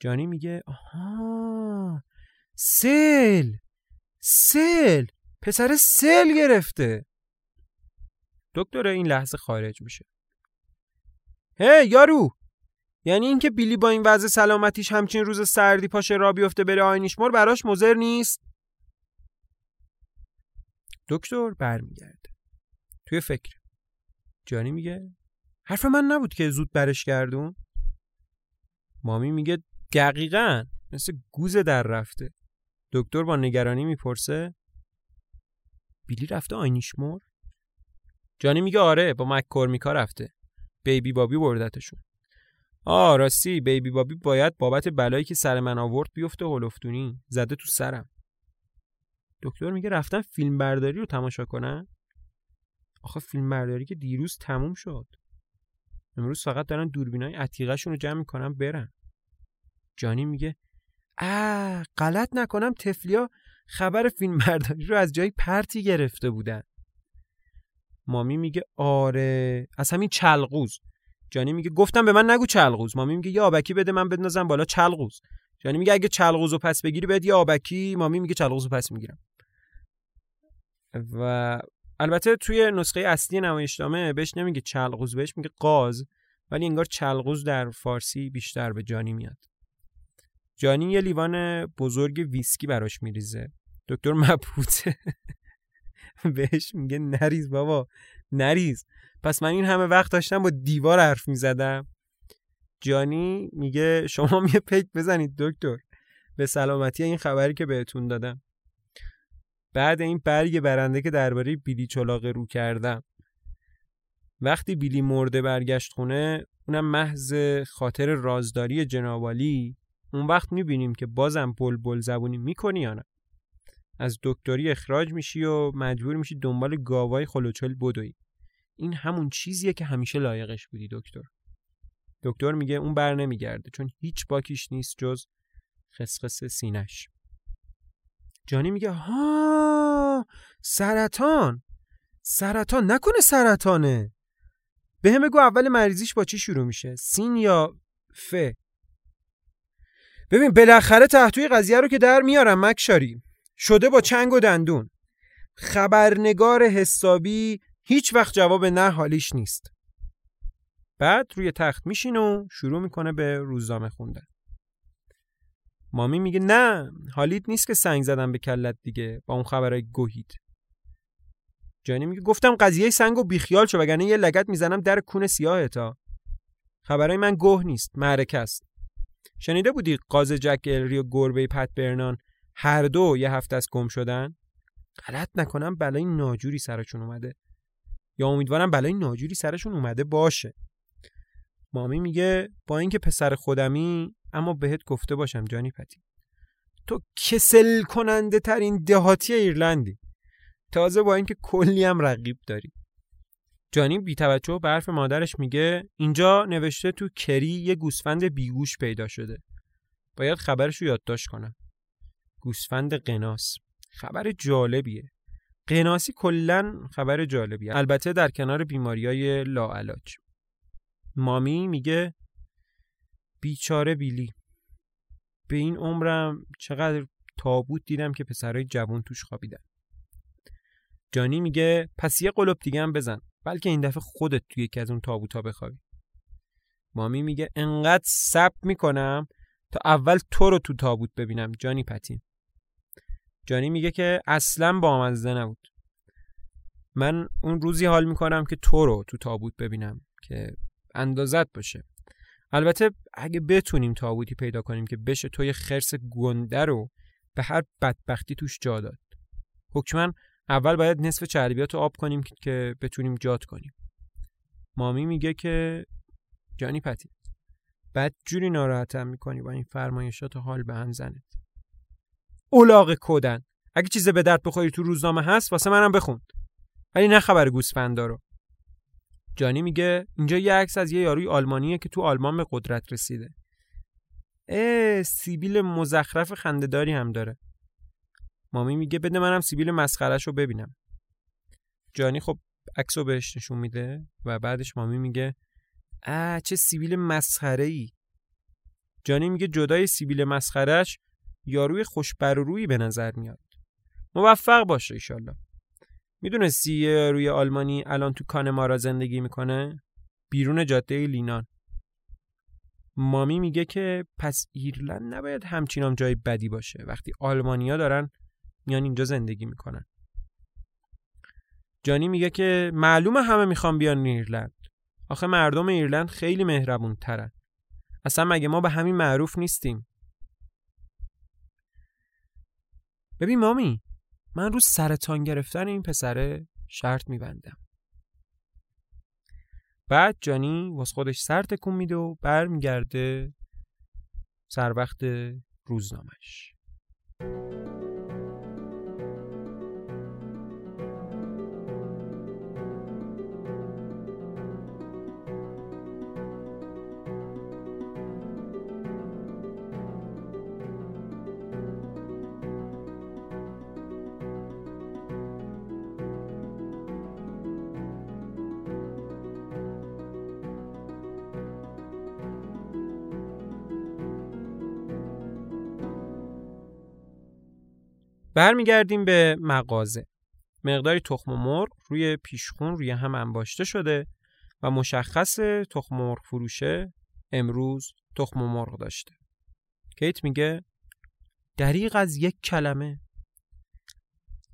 جانی میگه آها سل سل پسر سل گرفته. دکتر این لحظه خارج میشه. هی یارو! یعنی اینکه بیلی با این وضع سلامتیش همچین روز سردی پاشه را بیفته بره آینیشمور براش مزر نیست؟ دکتر برمیگرده. توی فکر. جانی میگه حرف من نبود که زود برش گردون؟ مامی میگه دقیقا مثل گوز در رفته. دکتر با نگرانی می‌پرسه بیلی رفته آینیشمور جانی میگه آره با مککورمیکا رفته. بیبی بابی بردتشون آ راستی بیبی بابی باید بابت بلایی که سر من آورد بیفته هلفتونی زده تو سرم. دکتر میگه رفتن فیلم برداری رو تماشا کنن؟ آخه فیلم برداری که دیروز تموم شد. امروز فقط دارن دوربینای عتیقهشون رو جمع می‌کنن برن. جانی میگه اه غلط نکنم تفلیا خبر فیلم برداری رو از جای پرتی گرفته بودن. مامی میگه آره از همین چلقوز جانی میگه گفتم به من نگو چلقوز مامی میگه یا آبکی بده من بدنازم بالا چلقوز جانی میگه اگه چلقوز رو پس بگیری بده یا آبکی. مامی میگه چلقوز رو پس می‌گیرم. و البته توی نسخه اصلی نمایشنامه بهش نمیگه چلقوز بهش میگه قاز ولی انگار چلقوز در فارسی بیشتر به جانی میاد. جانی یه لیوان بزرگ ویسکی براش میریزه. دکتر مبهوته بهش میگه نریز بابا نریز. پس من این همه وقت داشتم با دیوار حرف می‌زدم. جانی میگه شما یه پیک بزنید دکتر. به سلامتی این خبری که بهتون دادم. بعد این برگ برنده که درباره بیلی چلاقه رو کردم. وقتی بیلی مرده برگشت خونه اونم محض خاطر رازداری جنابالی اون وقت می‌بینیم که بازم بل بل زبونی می‌کنی یا نه. از دکتری اخراج میشی و مجبور میشی دنبال گاوای خلوچل بدوی. این همون چیزیه که همیشه لایقش بودی دکتر. دکتر میگه اون بر نمیگرده چون هیچ باکیش نیست جز خسخس سینش جانی میگه ها سرطان. سرطان؟ نکنه سرطانه. به همه گو اول مریضیش با چی شروع میشه؟ سین یا ف؟ ببین بالاخره تحتوی قضیه رو که در میارم مکشاری. شده با چنگ و دندون. خبرنگار حسابی هیچ وقت جواب نه حالیش نیست. بعد روی تخت میشین و شروع می‌کنه به روزنامه خوندن. مامی میگه نه حالیت نیست که سنگ زدم به کلت دیگه با اون خبرای گوهید جانی میگه گفتم قضیه سنگ و بیخیال شو وگرنه یه لگت می‌زنم در کون سیاه تا. خبرای من گوه نیست معرکه است. شنیده بودی قاز جک الری و گربه پت برنان هر دو یه هفته از گم شدن؟ غلط نکنم بلای ناجوری سرشون اومده. یا امیدوارم بلای ناجوری سرشون اومده باشه. مامی میگه با اینکه پسر خودمی اما بهت گفته باشم جانی پتی. تو کسل کننده ترین دهاتی ایرلندی. تازه با اینکه کلی هم رقیب داری. جانی بی توجه به حرف مادرش میگه اینجا نوشته تو کری یه گوسفند بیگوش پیدا شده. باید خبرش رو یادداشت کنم. گوسفند قناس. خبر جالبیه. قناسی کلا خبر جالبیه. البته در کنار بیماریای لاعلاج. مامی میگه بیچاره بیلی. به این عمرم چقدر تابوت دیدم که پسرای جوون توش خوابیدن. جانی میگه پس یه قلوب دیگه هم بزن بلکه این دفعه خودت توی یکی از اون تابوتا بخوابی. مامی میگه انقدر سب می‌کنم تا اول تو رو تو تابوت ببینم جانی پتین. جانی میگه که اصلا با آمزده نبود. من اون روزی حال می‌کنم که تو رو تو تابوت ببینم که اندازت باشه. البته اگه بتونیم تابوتی پیدا کنیم که بشه توی خرس گنده رو به هر بدبختی توش جا داد. حکما اول باید نصف چربیات رو آب کنیم که بتونیم جات کنیم. مامی میگه که جانی پتی بد جوری ناراحتم می‌کنی با این فرمایشات حال به هم زنت اولاغ کودن اگه چیز به درد بخوری تو روزنامه هست واسه منم بخون ولی نه خبر گوسفندا رو. جانی میگه اینجا یه عکس از یه یاروی آلمانیه که تو آلمان به قدرت رسیده. اه سیبیل مزخرف خندهداری هم داره. مامی میگه بده منم سیبیل مسخرش رو ببینم. جانی خب عکس رو بهش نشون میده و بعدش مامی میگه اه چه سیبیل مسخره ای جانی میگه جدای سیبیل مسخرش یاروی خوش روی به نظر میاد. موفق باشه ایشالله می‌دونستی روی آلمانی الان تو کانمارا زندگی می‌کنه؟ بیرون جاده لینان. مامی میگه که پس ایرلند نباید همچینام جای بدی باشه. وقتی آلمانیا دارن میان اینجا زندگی می‌کنن. جانی میگه که معلومه همه می‌خوان بیان ایرلند. آخه مردم ایرلند خیلی مهربون ترن اصلا مگه ما به همین معروف نیستیم؟ ببین مامی من رو سرطان گرفتن این پسره شرط میبندم. بعد جانی واس خودش سر تکون میده و برمیگرده سر وقت روزنامش برمیگردیم به مغازه. مقداری تخم مرغ روی پیشخون روی هم انباشته شده و مشخص تخم مرغ فروشه امروز تخم مرغ داشته. کیت میگه دریغ از یک کلمه.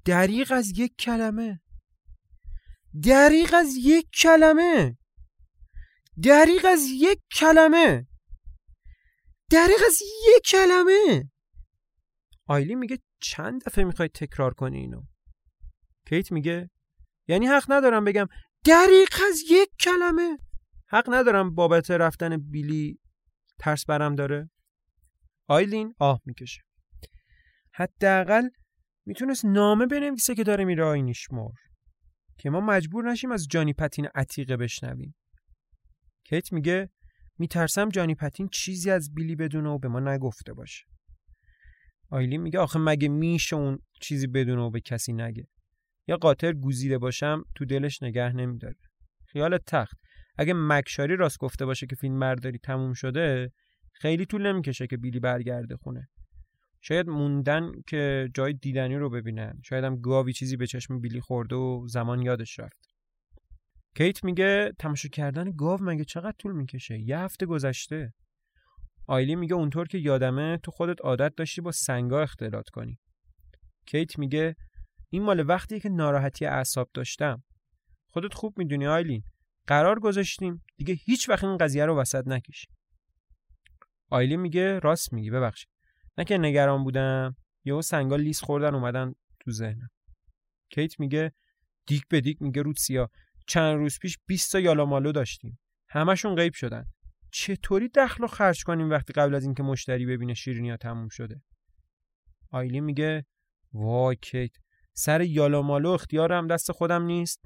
دریغ از یک کلمه. دریغ از یک کلمه. دریغ از یک کلمه. دریغ از یک کلمه. آیلی میگه چند دفعه می‌خوای تکرار کنی اینو؟ کیت میگه یعنی حق ندارم بگم دریق از یک کلمه. حق ندارم بابت رفتن بیلی ترس برم داره. آیلین آه می‌کشه. حداقل می‌تونست نامه بنویسه که داره میره آینیشمور که ما مجبور نشیم از جانی پتین عتیقه بشنویم. کیت میگه میترسم جانی پتین چیزی از بیلی بدونه و به ما نگفته باشه. آیلین میگه آخه مگه میشه اون چیزی بدونه و به کسی نگه؟ یا قاطر گوزیده باشم تو دلش نگه نمیداره. خیال تخت. اگه مکشاری راست گفته باشه که فیلم برداری تموم شده خیلی طول نمی‌کشه که بیلی برگرده خونه. شاید موندن که جای دیدنی رو ببینن. شاید هم گاوی چیزی به چشم بیلی خورده و زمان یادش رفت. کیت میگه تماشا کردن گاو مگه چقدر طول می‌کشه؟ یه هفته گذشته. آیلی میگه اونطور که یادمه تو خودت عادت داشتی با سنگا اختلاط کنی. کیت میگه این مال وقتی که ناراحتی اعصاب داشتم. خودت خوب می‌دونی آیلین. قرار گذاشتیم. دیگه هیچ وقت این قضیه رو وسط نکشی آیلی میگه راست میگی ببخشید. نه که نگران بودم. یهو سنگا لیس خوردن اومدن تو ذهنم. کیت میگه دیک به دیک میگه رود سیا چند روز پیش 20 تا یالامالو داشتیم. همشون غیب شدن. چطوری دخل و خرج کنیم وقتی قبل از اینکه مشتری ببینه شیرینی ها تموم شده؟ آیلی میگه وای کیت سر یالا مالو اختیارم دست خودم نیست.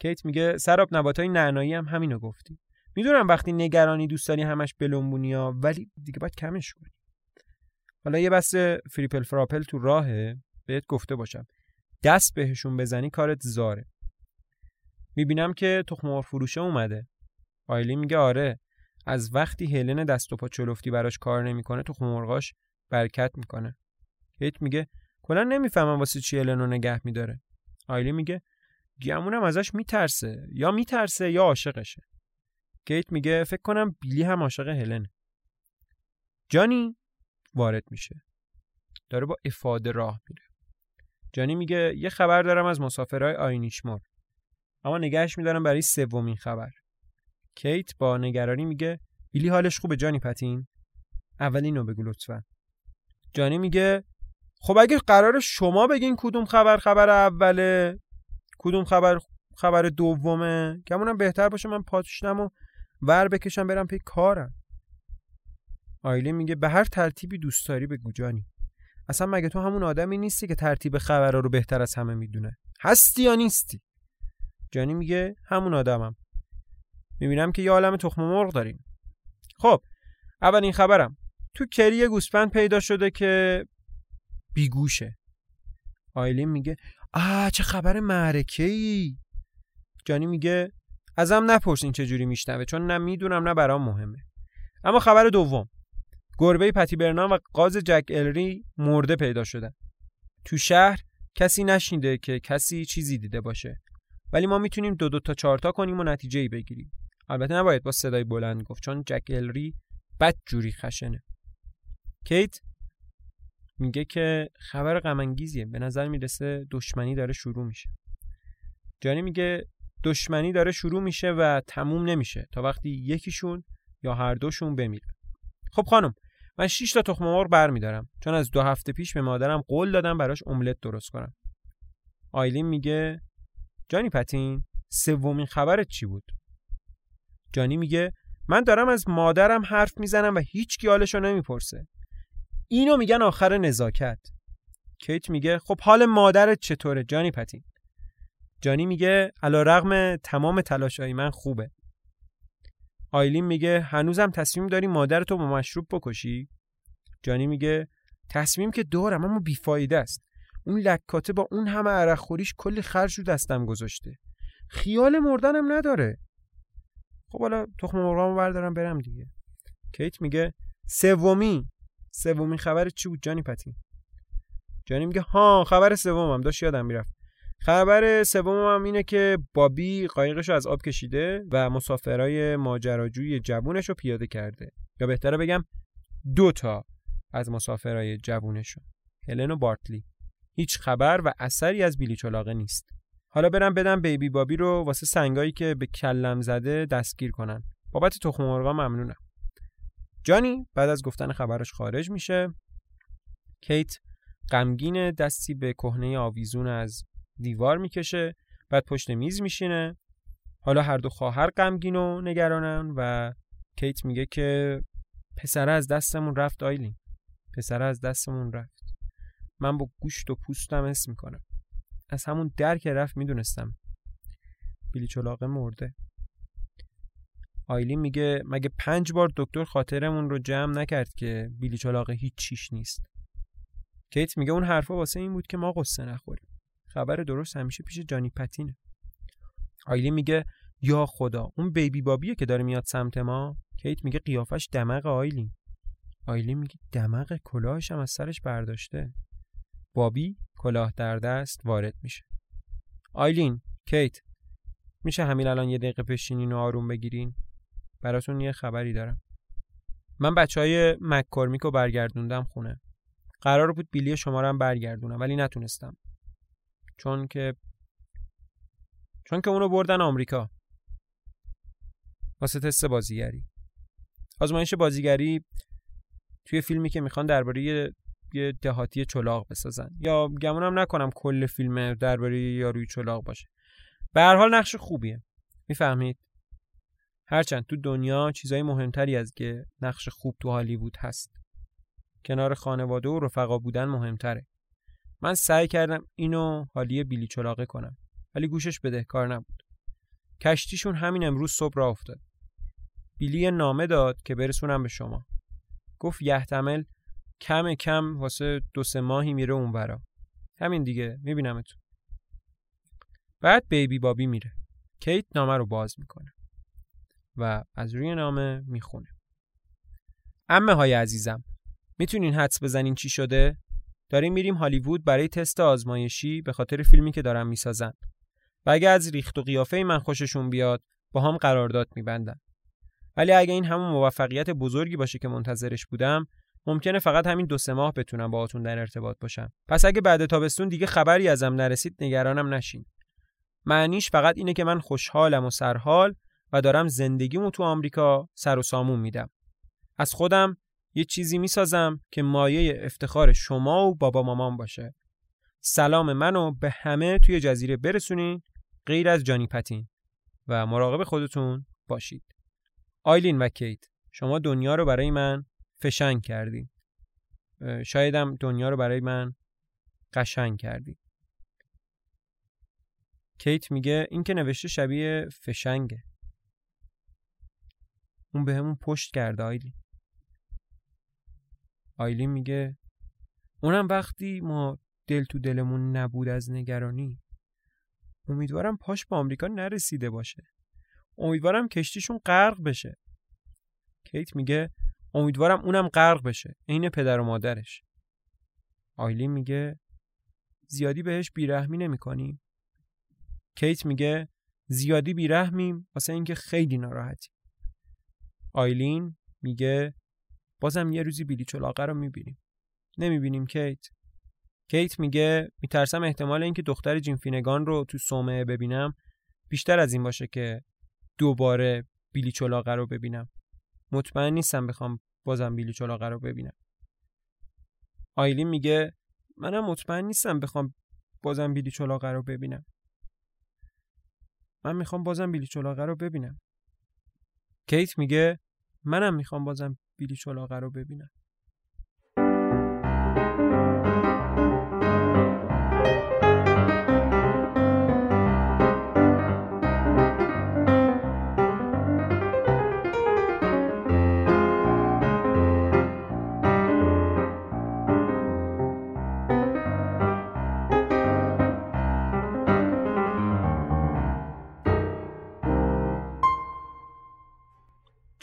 کیت میگه سراب نباتای نعنایی هم همینو گفتی. می‌دونم وقتی نگرانی دوست داری همش بلونبونی ها ولی دیگه باید کمش کنی. حالا یه بسته فریپل فراپل تو راهه. بهت گفته باشم. دست بهشون بزنی کارت زاره. می‌بینم که تخم‌مرغ فروشه اومده. آیلی میگه آره. از وقتی هلن دست و پا چلفتی براش کار نمی‌کنه تو مرغاش برکت می‌کنه. کیت میگه کلا نمی‌فهمم واسه چی هلن رو نگه میداره. آیلی میگه گمونم ازش میترسه یا میترسه یا عاشقشه. کیت میگه فکر کنم بیلی هم عاشق هلنه. جانی وارد میشه. داره با افاده راه میره. جانی میگه یه خبر دارم از مسافرهای آینیشمور اما نگهش میدارم برای سومین خبر. کیت با نگرانی میگه بیلی حالش خوبه جانی پتین؟ اولینو بگو لطفا. جانی میگه خب اگه قرار شما بگین کدوم خبر خبر اوله کدوم خبر خبر دومه کمونم بهتر باشه من پاتشنم و ور بکشم برم پی کارم. آیلی میگه به هر ترتیبی دوست داری بگو جانی. اصلا مگه تو همون آدمی نیستی که ترتیب خبرها رو بهتر از همه می‌دونه؟ هستی یا نیستی؟ جانی میگه همون آدمم. می‌بینم که یه عالم تخم مرغ داریم خب اولین خبرم. تو کری یه گوسفند پیدا شده که بیگوشه. آیلین میگه آه چه خبر معرکه ای جانی میگه ازم نپرس این چجوری میشنوه چون نه می‌دونم نه برام مهمه. اما خبر دوم. گربه پتی برنام و قاز جک الری مرده پیدا شدن. تو شهر کسی نشنیده که کسی چیزی دیده باشه. ولی ما می‌تونیم دو دو تا چهار تا کنیم و نتیجه ای بگیریم. البته نباید با صدای بلند گفت چون جک الری بد جوری خشنه. کیت میگه که خبر غم به نظر می‌رسه دشمنی داره شروع میشه. جانی میگه دشمنی داره شروع میشه و تموم نمیشه تا وقتی یکیشون یا هر دوشون بمیره خب خانم من 6 تا تخم مرغ برمیدارم چون از دو هفته پیش به مادرم قول دادم براش املت درست کنم. آیلین میگه جانی پتین سومین خبرت چی بود؟ جانی میگه من دارم از مادرم حرف می‌زنم و هیچ کی حالشو نمی‌پرسه. اینو میگن آخر نزاکت. کیت میگه خب حال مادرت چطوره جانی پتین؟ جانی میگه علا رغم تمام تلاشای من خوبه. آیلین میگه هنوزم تصمیم داری مادرتو با مشروب بکشی؟ جانی میگه تصمیم که دارم اما بیفایده است. اون لکاته با اون همه عرق خوریش کلی خرج رو دستم گذاشته. خیال مردنم نداره. خب حالا تخم مرغامو بردارم برم دیگه. کیت میگه سومی. سومین خبر چی بود جانی پتی؟ جانی میگه ها خبر سومم. داشت یادم می‌رفت. خبر سومم اینه که بابی قایقش از آب کشیده و مسافرای ماجراجوی جوونش رو پیاده کرده. یا بهتره بگم دو تا از مسافرای جوونش هلن و بارتلی. هیچ خبر و اثری از بیلی چلاقه نیست. حالا برم بدم بیبی بابی رو واسه سنگایی که به کلم زده دستگیر کنن. بابت تخم مرغا ممنونم. جانی بعد از گفتن خبرش خارج میشه. کیت غمگین دستی به کهنه آویزون از دیوار می‌کشه. بعد پشت میز میشینه. حالا هر دو خواهر غمگین و نگرانن و کیت میگه که پسره از دستمون رفت آیلین. پسره از دستمون رفت. من با گوشت و پوستم اسم می‌کنم. از همون در که رفت می‌دونستم. بیلی چلاقه مرده. آیلین میگه مگه پنج بار دکتر خاطرمون رو جمع نکرد که بیلی چلاقه هیچ چیش نیست. کیت میگه اون حرفا واسه این بود که ما قصه نخوریم. خبر درست همیشه پیش جانی پتینه. آیلین میگه یا خدا اون بیبی بابیه که داره میاد سمت ما؟ کیت میگه قیافش دمق آیلین. آیلین میگه دمق کلاهش هم از سرش برداشته. بابی کلاه در دست وارد میشه. آیلین کیت میشه همین الان یه دقیقه بشینین و آروم بگیرین؟ براتون یه خبری دارم. من بچه های مککورمیک برگردوندم خونه. قرار بود بیلی شما رو هم برگردونم ولی نتونستم. چون که چون که اونو بردن آمریکا. واسه تست بازیگری. آزمایش بازیگری توی فیلمی که می‌خوان درباره یه دهاتی چلاق بسازن. یا گمونم نکنم کل فیلم درباره یاروی چلاق باشه. به هر حال نقش خوبیه. می‌فهمید؟ هرچند تو دنیا چیزای مهمتری از که نقش خوب تو هالیوود هست. کنار خانواده و رفقا بودن مهمتره. من سعی کردم اینو حالی بیلی چلاقه کنم. ولی گوشش بدهکار نبود. کشتیشون همین امروز صبح را افتاد. بیلی نامه داد که برسونم به شما. گفت یحتمل کم کم واسه دو سه ماهی میره اونورا همین دیگه میبینمتون. بعد بیبی بابی میره. کیت نامه رو باز می‌کنه و از روی نامه می‌خونه. امه های عزیزم می‌تونین حدس بزنین چی شده؟ داریم میریم هالیوود برای تست آزمایشی به خاطر فیلمی که دارم می‌سازن. و اگه از ریخت و قیافه من خوششون بیاد با هم قرارداد میبندن. ولی اگه این همون موفقیت بزرگی باشه که منتظرش بودم ممکنه فقط همین دو سه ماه بتونم باهاتون در ارتباط باشم. پس اگه بعد تابستون دیگه خبری ازم نرسید نگرانم نشین. معنیش فقط اینه که من خوشحالم و سرحال و دارم زندگیمو تو آمریکا سر و سامون میدم. از خودم یه چیزی می‌سازم که مایه افتخار شما و بابا مامان باشه. سلام منو به همه توی جزیره برسونین. غیر از جانی پتین. و مراقب خودتون باشید. آیلین و کیت شما دنیا رو برای من فشنگ کردین شایدم دنیا رو برای من قشنگ کردین کیت میگه این که نوشته شبیه فشنگه. اون به همون پشت کرده آیلین. آیلین میگه اونم وقتی ما دل تو دلمون نبود از نگرانی امیدوارم پاش به آمریکا نرسیده باشه. امیدوارم کشتیشون غرق بشه. کیت میگه امیدوارم اونم غرق بشه. عین پدر و مادرش. آیلین میگه زیادی بهش بیرحمی نمی‌کنیم. کیت میگه زیادی بیرحمیم واسه اینکه خیلی ناراحتیم. آیلین میگه بازم یه روزی بیلی چلاقه رو می‌بینیم. نمی‌بینیم کیت. کیت میگه میترسم احتمال اینکه دختر جینفینگان رو تو صومعه ببینم. بیشتر از این باشه که دوباره بیلی چلاقه رو ببینم. مطمئن نیستم بخوام بازم بیلی چلاقه رو ببینم. آیلین میگه منم مطمئن نیستم بخوام بازم بیلی چلاقه رو ببینم. من می‌خوام بازم بیلی چلاقه رو ببینم. کیت میگه منم می‌خوام بازم بیلی چلاقه رو ببینم.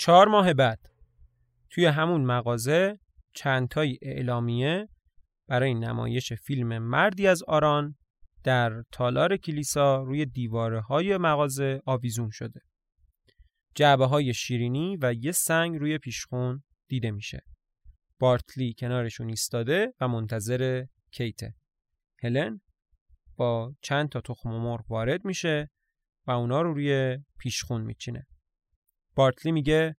چهار ماه بعد توی همون مغازه چندتایی اعلامیه برای نمایش فیلم مردی از آران در تالار کلیسا روی دیواره های مغازه آویزون شده. جعبه های شیرینی و یه سنگ روی پیشخون دیده میشه. بارتلی کنارشون ایستاده و منتظر کیته. هلن با چند تا تخم مرغ وارد میشه و اونا رو روی پیشخون میچینه. بارتلی میگه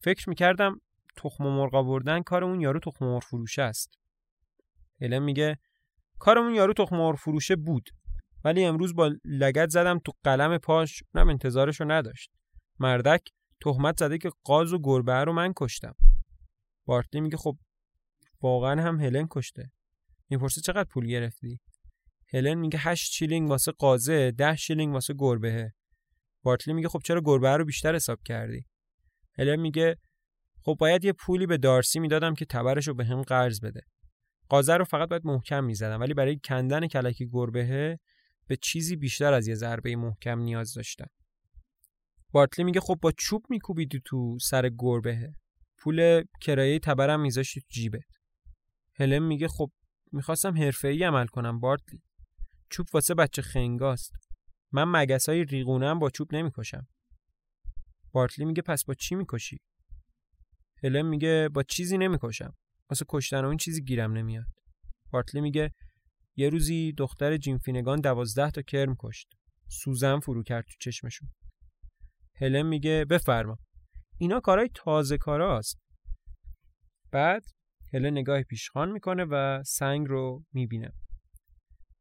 فکر می‌کردم تخم مرغ آوردن کار اون یارو تخم مرغ فروشه است. هلن میگه کار اون یارو تخم مرغ فروشه بود ولی امروز با لگت زدم تو قلم پاش اونم انتظارشو نداشت. مردک تهمت زده که قاز و گربه رو من کشتم. بارتلی میگه خب واقعا هم هلن کشته. می‌پرسه چقدر پول گرفتی؟ هلن میگه 8 شیلینگ واسه قازه 10 شیلینگ واسه گربهه. بارتلی میگه خب چرا گربه رو بیشتر حساب کردی؟ هلن میگه خب باید یه پولی به دارسی می‌دادم که تبرش رو بهم قرض بده. قازه رو فقط باید محکم می‌زدم ولی برای کندن کلک گربهه به چیزی بیشتر از یه ضربه محکم نیاز داشتم. بارتلی میگه خب با چوب میکوبیدی تو سر گربهه. پول کرایه تبرم میذاشتی تو جیبت. هلم میگه خب می‌خواستم حرفه‌ای عمل کنم بارتلی چوب واسه بچه خنگاست. من مگسای ریغونم با چوب نمی‌کشم. بارتلی میگه پس با چی می‌کشی؟ هلن میگه با چیزی نمی‌کشم. واسه کشتن اون چیزی گیرم نمیاد. بارتلی میگه یه روزی دختر جیمفینگان دوازده تا کرم کشت. سوزن فرو کرد تو چشمشون. هلن میگه بفرما. اینا کارهای تازه کاراست. بعد هلن نگاه پیشخان می‌کنه و سنگ رو می‌بینه.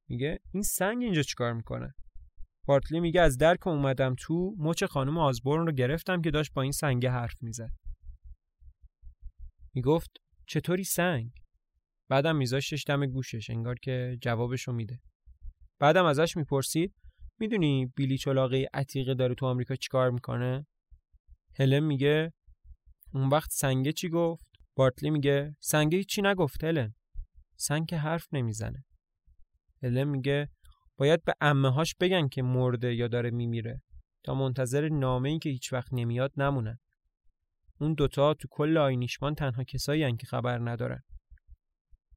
میگه این سنگ اینجا چیکار می‌کنه؟ بارتلی میگه از درک اومدم تو مچ خانم آزبورن رو گرفتم که داشت با این سنگ حرف می‌زد. می‌گفت چطوری سنگ؟ بعدم میذاشتش دم گوشش انگار که جوابشو میده. بعدم ازش می‌پرسید می‌دونی بیلی چلاقه عتیقه داره تو آمریکا چیکار می‌کنه؟ هلن میگه اون وقت سنگه چی گفت؟ بارتلی میگه سنگه چی نگفت هلن. سنگ که حرف نمی‌زنه. هلن میگه باید به امه هاش بگن که مرده یا داره میمیره تا منتظر نامه ای که هیچ وقت نمیاد نمونن. اون دوتا تو کل آینیشمان تنها کسایی که خبر ندارن.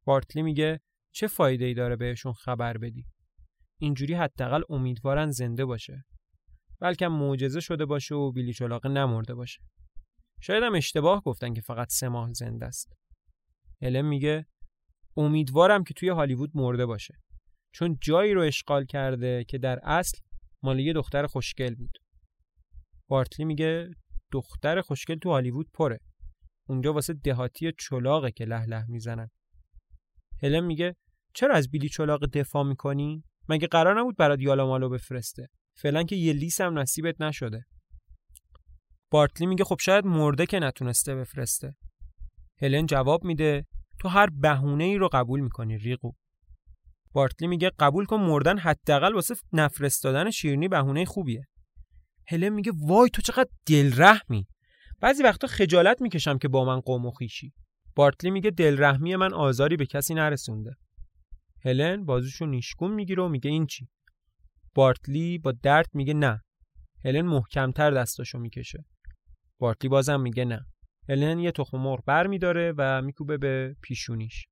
بارتلی میگه چه فایده ای داره بهشون خبر بدی؟ اینجوری حداقل امیدوارن زنده باشه. بلکه معجزه شده باشه و بیلی چلاقه نمرده باشه. شاید هم اشتباه گفتن که فقط سه ماه زنده است. هلن میگه امیدوارم که توی هالیوود مرده باشه. چون جایی رو اشغال کرده که در اصل مال یه دختر خوشگل بود. بارتلی میگه دختر خوشگل تو هالیوود پره. اونجا واسه دهاتی چلاقه که له له می‌زنن. هلن میگه چرا از بیلی چلاق دفاع می‌کنی؟ مگه قرار نبود برات یالا مالو بفرسته؟ فعلا که یه لیس هم نصیبت نشده. بارتلی میگه خب شاید مرده که نتونسته بفرسته. هلن جواب میده تو هر بهونه ای رو قبول می‌کنی ریقو. بارتلی میگه قبول کن مردن حداقل واسه نفرستادن شیرنی بهونه خوبیه. هلن میگه وای تو چقدر دلرحمی. بعضی وقتا خجالت می‌کشم که با من قوم و خیشی بارتلی میگه دلرحمی من آزاری به کسی نرسونده. هلن بازوشو نیشگون می‌گیره و میگه این چی؟ بارتلی با درد میگه نه. هلن محکمتر دستاشو می‌کشه. بارتلی بازم میگه نه. هلن یه تخم مرغ بر میداره و میکوبه به پیشونیش.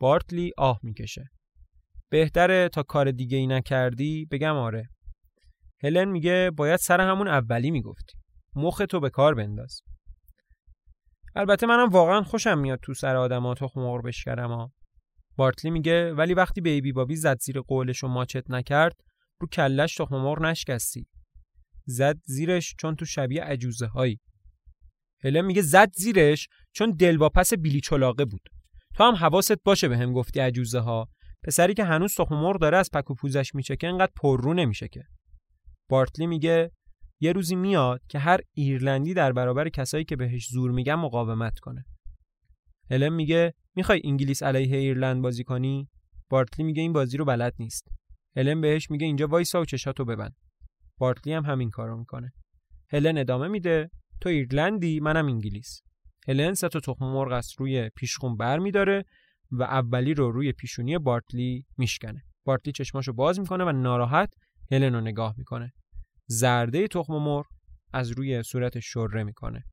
بارتلی آه می‌کشه. بهتره تا کار دیگه ای نکردی؟ بگم آره. هلن میگه باید سر همون اولی می‌گفتی. مخ تو به کار بنداز. البته منم واقعا خوشم میاد تو سر آدما تخم مرغ بشکرم ها. بارتلی میگه ولی وقتی بیبی بابی زد زیر قولش و ماچت نکرد رو کلش تخم مرغ نشکستی. زد زیرش چون تو شبیه عجوزه هایی هلن میگه زد زیرش چون دلواپس بیلی چلاقه بود. تو هم حواست باشه به هم گفتی عجوزه ها پسری که هنوز تخم مرغ داره از پک و پوزش میچکه انقدر پررو نمیشه که بارتلی میگه یه روزی میاد که هر ایرلندی در برابر کسایی که بهش زور میگن مقاومت کنه. هلن میگه می‌خوای انگلیس علیه ایرلند بازی کنی؟ بارتلی میگه این بازی رو بلد نیست. هلن بهش میگه اینجا وایسا و چشاتو ببند. بارتلی هم همین کارو می‌کنه. هلن ادامه میده تو ایرلندی منم انگلیس. هلن سه تا تخم مرغ از روی پیشخون بر میداره و اولی رو روی پیشونی بارتلی میشکنه. بارتلی چشماشو باز می‌کنه و ناراحت هلن رو نگاه می‌کنه. زرده تخم مرغ از روی صورت شره می‌کنه.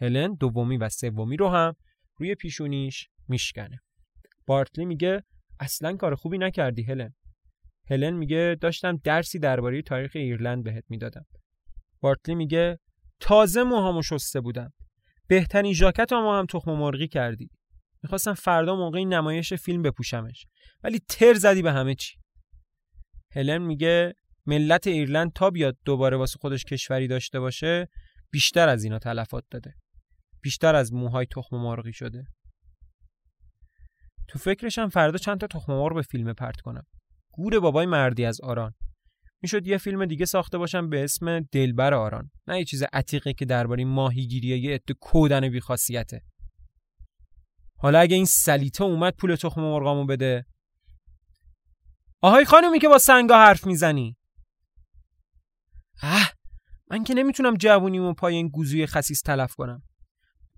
هلن دومی و سومی رو هم روی پیشونیش میشکنه. بارتلی میگه اصلا کار خوبی نکردی هلن. هلن میگه داشتم درسی درباره تاریخ ایرلند بهت می‌دادم. بارتلی میگه تازه موهامو شسته بودم. بهترین ژاکت هم تخم مرغی کردی. می‌خواستم فردا موقع نمایش فیلم بپوشمش. ولی تر زدی به همه چی. هلن میگه ملت ایرلند تا بیاد دوباره واسه خودش کشوری داشته باشه بیشتر از اینا تلفات داده. بیشتر از موهای تخم مرغی شده. تو فکرشم فردا چند تا تخم مرغ به فیلم پرت کنم. گور بابای مردی از آران. می‌شد یه فیلم دیگه ساخته باشم به اسم دلبر آران. نه یه چیز عتیقه که درباره ماهیگیری یه عده کودن بیخاصیته. حالا اگه این سلیته اومد پول تخم مرغامو بده. آهای خانومی که با سنگا حرف می‌زنی. اه من که نمی‌تونم جوونیمو پای این گوزوی خسیس تلف کنم.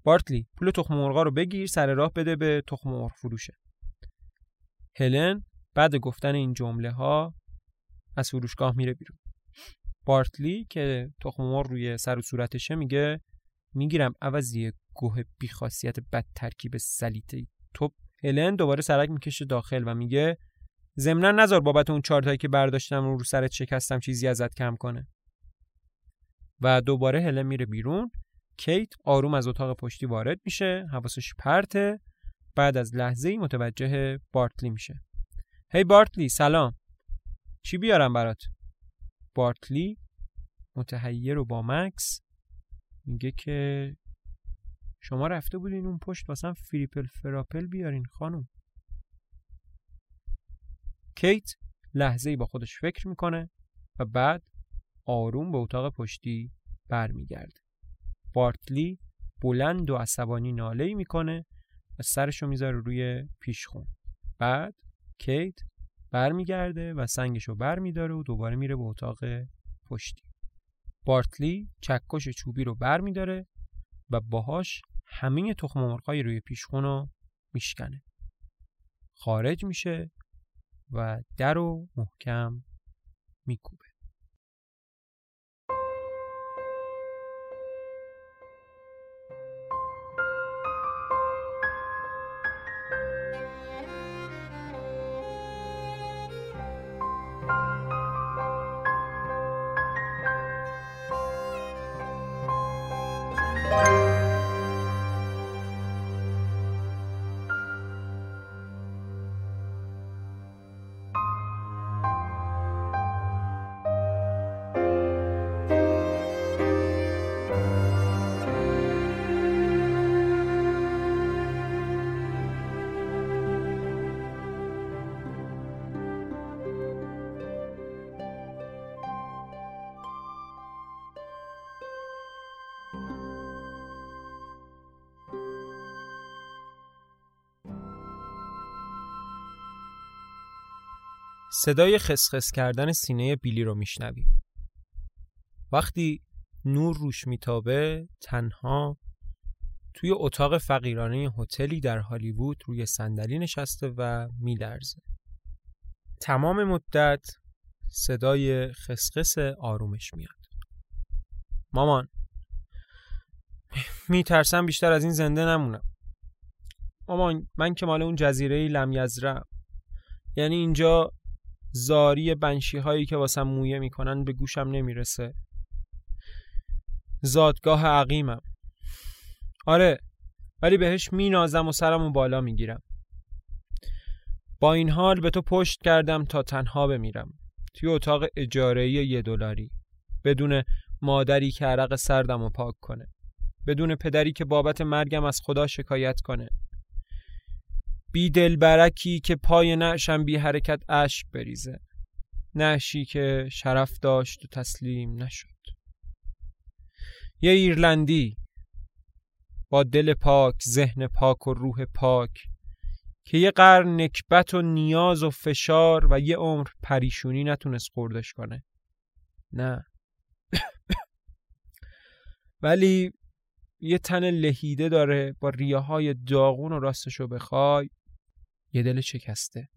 بارتلی پول تخم مرغا رو بگیر سر راه بده به تخم مرغ فروشه. هلن بعد گفتن این جمله ها از فروشگاه میره بیرون. بارتلی که تخم مرغ روی سر و صورتشه میگه می‌گیرم. عوضی گوه بیخاصیت بد ترکیب سلیته تو هلن دوباره سرک می‌کشه داخل و میگه ضمنا نظر بابت اون چارتایی که برداشتم رو, رو سرت شکستم چیزی ازت کم کنه. و دوباره هلن میره بیرون. کیت آروم از اتاق پشتی وارد میشه. حواسش پرته. بعد از لحظه ای متوجه بارتلی میشه. هی hey بارتلی سلام. چی بیارم برات؟ بارتلی متحیر و با مکس میگه که شما رفته بودین اون پشت واسم فریپل فراپل بیارین خانم. کیت لحظه ای با خودش فکر می‌کنه و بعد آروم به اتاق پشتی برمیگرده. بارتلی بلند و عصبانی ناله می‌کنه و سرشو می‌ذاره روی پیشخون. بعد کیت برمیگرده و سنگشو برمیداره و دوباره میره به اتاق پشتی. بارتلی چکش چوبی رو برمیداره و باهاش همه تخم مرغای روی پیشخون رو میشکنه. خارج میشه و در رو محکم میکوبه. صدای خسخس کردن سینه بیلی رو میشنویم. وقتی نور روش میتابه تنها توی اتاق فقیرانه هتلی در هالیوود روی صندلی نشسته و میلرزه. تمام مدت صدای خسخس آرومش میاد. مامان میترسم بیشتر از این زنده نمونم. مامان من که مال اون جزیره لمیزرم یعنی اینجا زاری بنشی هایی که واسم مویه می‌کنن به گوشم نمی‌رسه. زادگاه عقیمم. آره ولی بهش مینازم و سرمو بالا می‌گیرم. با این حال به تو پشت کردم تا تنها بمیرم. توی اتاق اجاره یه دلاری. بدون مادری که عرق سردم و پاک کنه. بدون پدری که بابت مرگم از خدا شکایت کنه. بی دلبرکی که پای نعشم بی حرکت اشک بریزه. نعشی که شرف داشت و تسلیم نشد. یه ایرلندی با دل پاک ذهن پاک و روح پاک که یه قرن نکبت و نیاز و فشار و یه عمر پریشونی نتونست خوردش کنه. نه. ولی یه تن لهیده داره با ریه های داغون و راستشو بخوای. یه دل شکسته.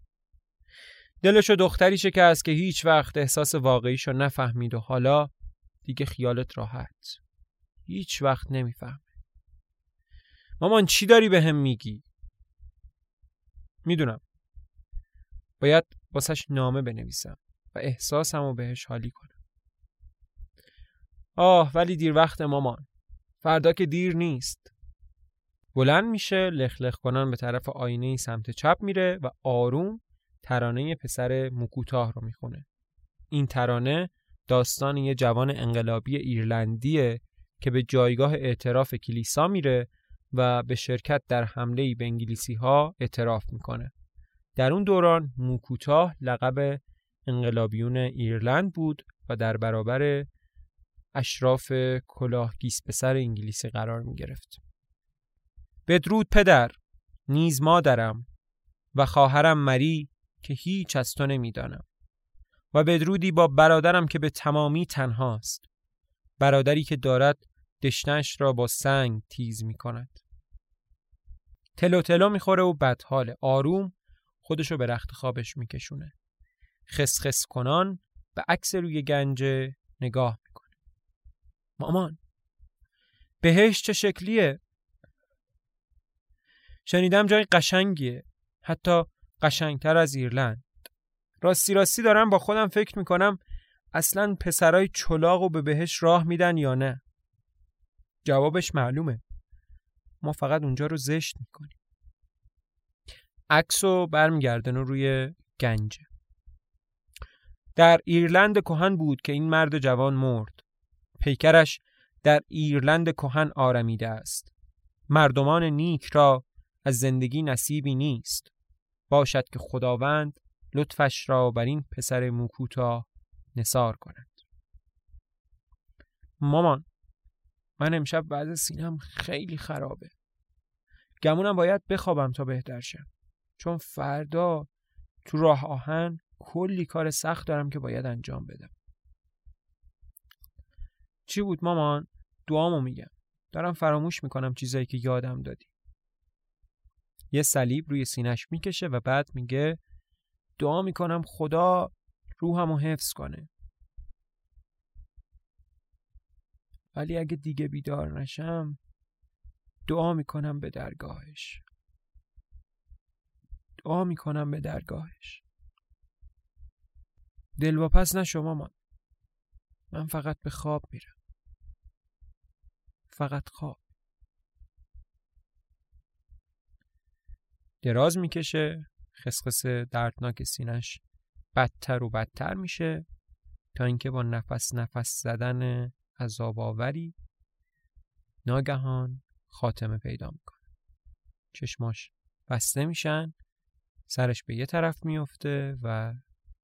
دلشو دختری شکست که هیچ وقت احساس واقعیشو نفهمید و حالا دیگه خیالت راحت. هیچ وقت نمی‌فهمه. مامان چی داری به هم میگی؟ می‌دونم. باید واسش نامه بنویسم و احساسم رو بهش حالی کنم. آه ولی دیر وقت مامان. فردا که دیر نیست. بلند میشه لخلخ کنن به طرف آینه سمت چپ میره و آروم ترانه پسر موکوتاه رو می‌خونه. این ترانه داستان یه جوان انقلابی ایرلندیه که به جایگاه اعتراف کلیسا میره و به شرکت در حمله به انگلیسی ها اعتراف می‌کنه. در اون دوران موکوتاه لقب انقلابیون ایرلند بود و در برابر اشراف کلاه گیس پسر انگلیسی قرار می گرفت. بدرود پدر نیز مادرم و خواهرم مری که هیچ از تو نمی‌دانم و بدرودی با برادرم که به تمامی تنهاست برادری که دارد دشنش را با سنگ تیز می کند تلو تلو می‌خوره و بدحال آروم خودشو به رخت خوابش میکشونه. خسخس کنان به عکس روی گنج نگاه می‌کنه. مامان بهش چه شکلیه؟ شنیدم جای قشنگیه. حتی قشنگتر از ایرلند. راستی راستی دارم با خودم فکر می‌کنم اصلا پسرای چلاق و به بهش راه میدن یا نه. جوابش معلومه. ما فقط اونجا رو زشت می‌کنیم. عکس و برمیگردن روی گنجه در ایرلند کهن بود که این مرد جوان مرد. پیکرش در ایرلند کهن آرمیده است. مردمان نیک را از زندگی نصیبی نیست. باشد که خداوند لطفش را بر این پسر موکوتا نصار کند. مامان من امشب بعد سینم خیلی خرابه. گمونم باید بخوابم تا بهتر شم چون فردا تو راه آهن کلی کار سخت دارم که باید انجام بدم. چی بود مامان؟ دعامو میگم. دارم فراموش می‌کنم چیزایی که یادم دادی. یه صلیب روی سینش می‌کشه و بعد میگه دعا می‌کنم خدا روحمو حفظ کنه. ولی اگه دیگه بیدار نشم دعا می‌کنم به درگاهش. دعا می‌کنم به درگاهش. دلواپس نشو مامان من فقط به خواب میرم. فقط خواب. دراز می‌کشه خسخس دردناک سینش بدتر و بدتر میشه تا اینکه با نفس نفس زدن عذاب آوری ناگهان خاتمه پیدا می‌کنه. چشماش بسته میشن سرش به یه طرف میفته و